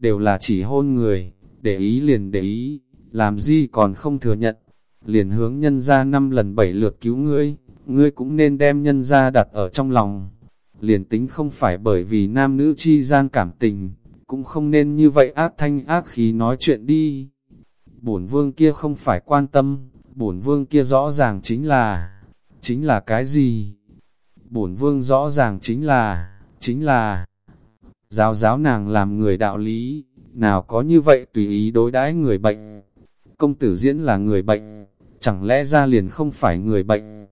Đều là chỉ hôn người, để ý liền để ý, làm gì còn không thừa nhận, liền hướng nhân ra năm lần bảy lượt cứu ngươi, ngươi cũng nên đem nhân ra đặt ở trong lòng liền tính không phải bởi vì nam nữ chi gian cảm tình, cũng không nên như vậy ác thanh ác khí nói chuyện đi. Bổn vương kia không phải quan tâm, bổn vương kia rõ ràng chính là, chính là cái gì? Bổn vương rõ ràng chính là, chính là, giáo giáo nàng làm người đạo lý, nào có như vậy tùy ý đối đãi người bệnh. Công tử diễn là người bệnh, chẳng lẽ ra liền không phải người bệnh?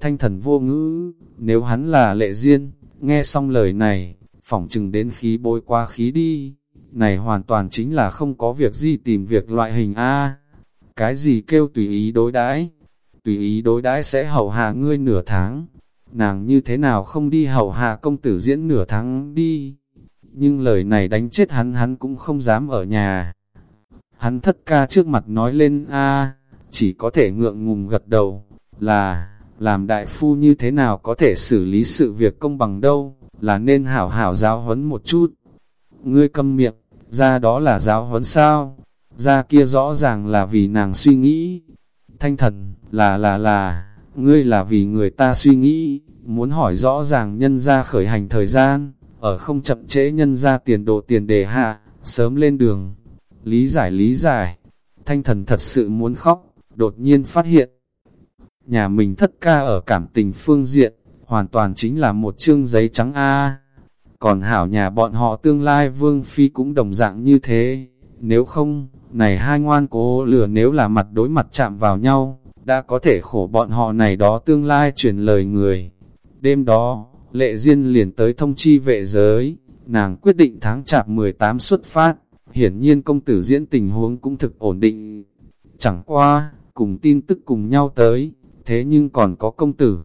Thanh thần vô ngữ, nếu hắn là lệ duyên, nghe xong lời này, phỏng chừng đến khí bối qua khí đi. Này hoàn toàn chính là không có việc gì tìm việc loại hình A. Cái gì kêu tùy ý đối đãi Tùy ý đối đãi sẽ hậu hạ ngươi nửa tháng. Nàng như thế nào không đi hầu hạ công tử diễn nửa tháng đi. Nhưng lời này đánh chết hắn hắn cũng không dám ở nhà. Hắn thất ca trước mặt nói lên A, chỉ có thể ngượng ngùng gật đầu, là làm đại phu như thế nào có thể xử lý sự việc công bằng đâu, là nên hảo hảo giáo huấn một chút. Ngươi câm miệng, ra đó là giáo huấn sao? Ra kia rõ ràng là vì nàng suy nghĩ. Thanh thần, là là là, ngươi là vì người ta suy nghĩ, muốn hỏi rõ ràng nhân ra khởi hành thời gian, ở không chậm trễ nhân ra tiền độ tiền đề hạ, sớm lên đường. Lý giải lý giải, thanh thần thật sự muốn khóc, đột nhiên phát hiện. Nhà mình thất ca ở cảm tình phương diện, hoàn toàn chính là một chương giấy trắng A. Còn hảo nhà bọn họ tương lai vương phi cũng đồng dạng như thế. Nếu không, này hai ngoan cố lửa nếu là mặt đối mặt chạm vào nhau, đã có thể khổ bọn họ này đó tương lai truyền lời người. Đêm đó, lệ duyên liền tới thông chi vệ giới, nàng quyết định tháng chạp 18 xuất phát, hiển nhiên công tử diễn tình huống cũng thực ổn định. Chẳng qua, cùng tin tức cùng nhau tới, thế nhưng còn có công tử.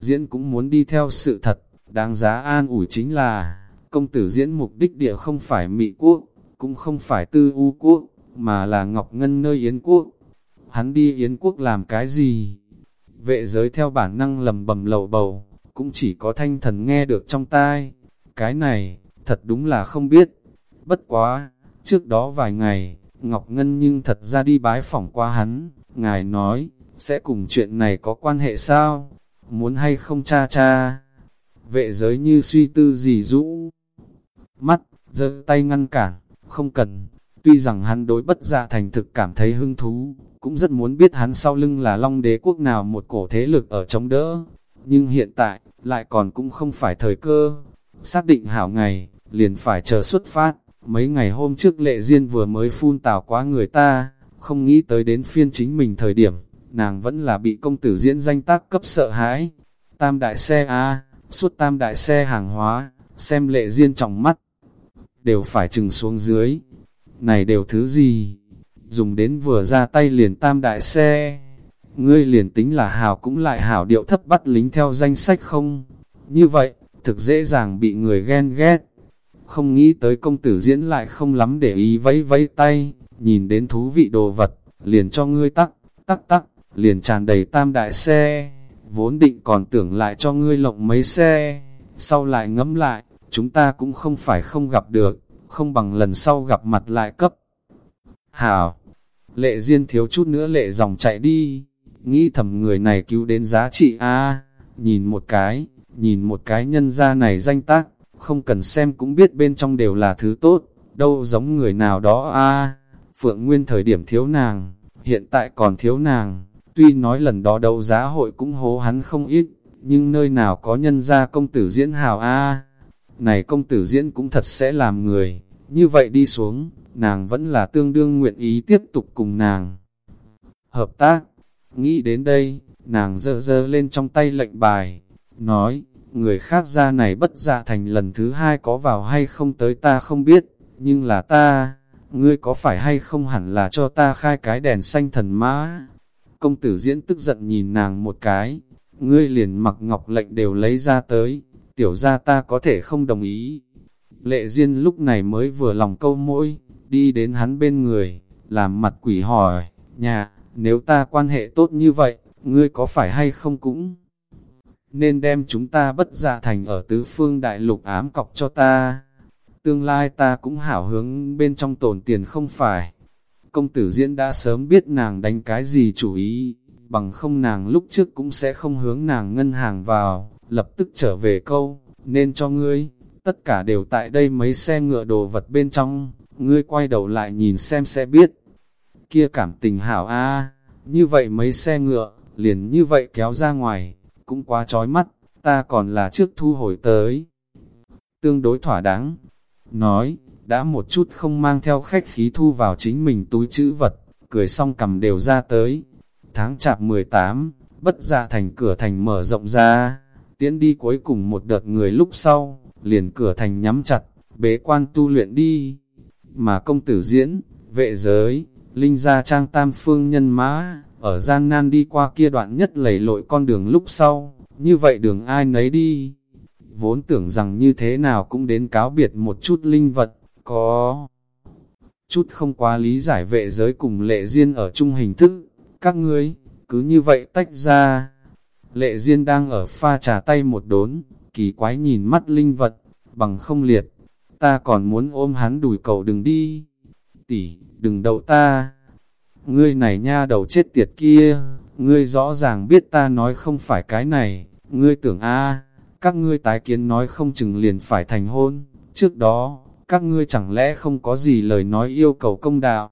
Diễn cũng muốn đi theo sự thật, đáng giá an ủi chính là, công tử diễn mục đích địa không phải Mỹ quốc, cũng không phải tư u quốc, mà là Ngọc Ngân nơi Yến quốc. Hắn đi Yến quốc làm cái gì? Vệ giới theo bản năng lầm bầm lầu bầu, cũng chỉ có thanh thần nghe được trong tai. Cái này, thật đúng là không biết. Bất quá, trước đó vài ngày, Ngọc Ngân nhưng thật ra đi bái phỏng qua hắn, ngài nói, sẽ cùng chuyện này có quan hệ sao? Muốn hay không cha cha? Vệ giới như suy tư gì rũ. Mắt, giơ tay ngăn cản, không cần. Tuy rằng hắn đối bất dạ thành thực cảm thấy hứng thú, cũng rất muốn biết hắn sau lưng là long đế quốc nào một cổ thế lực ở chống đỡ. Nhưng hiện tại, lại còn cũng không phải thời cơ. Xác định hảo ngày, liền phải chờ xuất phát. Mấy ngày hôm trước lệ duyên vừa mới phun tào quá người ta, không nghĩ tới đến phiên chính mình thời điểm, nàng vẫn là bị công tử diễn danh tác cấp sợ hãi. Tam đại xe A, suốt tam đại xe hàng hóa, xem lệ duyên trọng mắt, đều phải chừng xuống dưới. Này đều thứ gì? Dùng đến vừa ra tay liền tam đại xe. Ngươi liền tính là hảo cũng lại hảo điệu thấp bắt lính theo danh sách không? Như vậy, thực dễ dàng bị người ghen ghét. Không nghĩ tới công tử diễn lại không lắm để ý vẫy vẫy tay, nhìn đến thú vị đồ vật, liền cho ngươi tắc, tắc tắc, liền tràn đầy tam đại xe, vốn định còn tưởng lại cho ngươi lộng mấy xe, sau lại ngẫm lại, chúng ta cũng không phải không gặp được, không bằng lần sau gặp mặt lại cấp. Hảo, lệ duyên thiếu chút nữa lệ dòng chạy đi, nghĩ thầm người này cứu đến giá trị a nhìn một cái, nhìn một cái nhân gia này danh tác, không cần xem cũng biết bên trong đều là thứ tốt, đâu giống người nào đó a. Phượng Nguyên thời điểm thiếu nàng, hiện tại còn thiếu nàng, tuy nói lần đó đấu giá hội cũng hố hắn không ít, nhưng nơi nào có nhân gia công tử diễn hào a. Này công tử diễn cũng thật sẽ làm người, như vậy đi xuống, nàng vẫn là tương đương nguyện ý tiếp tục cùng nàng. Hợp tác, nghĩ đến đây, nàng dơ dơ lên trong tay lệnh bài, nói, người khác ra này bất dạ thành lần thứ hai có vào hay không tới ta không biết, nhưng là ta, ngươi có phải hay không hẳn là cho ta khai cái đèn xanh thần mã. Công tử diễn tức giận nhìn nàng một cái, ngươi liền mặc ngọc lệnh đều lấy ra tới, tiểu ra ta có thể không đồng ý. Lệ Diên lúc này mới vừa lòng câu mỗi, đi đến hắn bên người, làm mặt quỷ hỏi, nhà, nếu ta quan hệ tốt như vậy, ngươi có phải hay không cũng nên đem chúng ta bất dạ thành ở tứ phương đại lục ám cọc cho ta. Tương lai ta cũng hảo hướng bên trong tổn tiền không phải. Công tử diễn đã sớm biết nàng đánh cái gì chủ ý, bằng không nàng lúc trước cũng sẽ không hướng nàng ngân hàng vào, lập tức trở về câu, nên cho ngươi, tất cả đều tại đây mấy xe ngựa đồ vật bên trong, ngươi quay đầu lại nhìn xem sẽ biết. Kia cảm tình hảo a. Như vậy mấy xe ngựa, liền như vậy kéo ra ngoài, cũng quá trói mắt, ta còn là trước thu hồi tới. Tương đối thỏa đáng, nói, đã một chút không mang theo khách khí thu vào chính mình túi chữ vật, cười xong cầm đều ra tới. Tháng chạp 18, bất dạ thành cửa thành mở rộng ra, tiễn đi cuối cùng một đợt người lúc sau, liền cửa thành nhắm chặt, bế quan tu luyện đi. Mà công tử diễn, vệ giới, linh gia trang tam phương nhân mã, ở gian nan đi qua kia đoạn nhất lầy lội con đường lúc sau, như vậy đường ai nấy đi. Vốn tưởng rằng như thế nào cũng đến cáo biệt một chút linh vật, có chút không quá lý giải vệ giới cùng lệ duyên ở chung hình thức, các ngươi, cứ như vậy tách ra. Lệ Diên đang ở pha trà tay một đốn, kỳ quái nhìn mắt linh vật, bằng không liệt. Ta còn muốn ôm hắn đùi cầu đừng đi. Tỷ, đừng đậu ta. Ngươi này nha đầu chết tiệt kia, ngươi rõ ràng biết ta nói không phải cái này, ngươi tưởng a các ngươi tái kiến nói không chừng liền phải thành hôn, trước đó, các ngươi chẳng lẽ không có gì lời nói yêu cầu công đạo,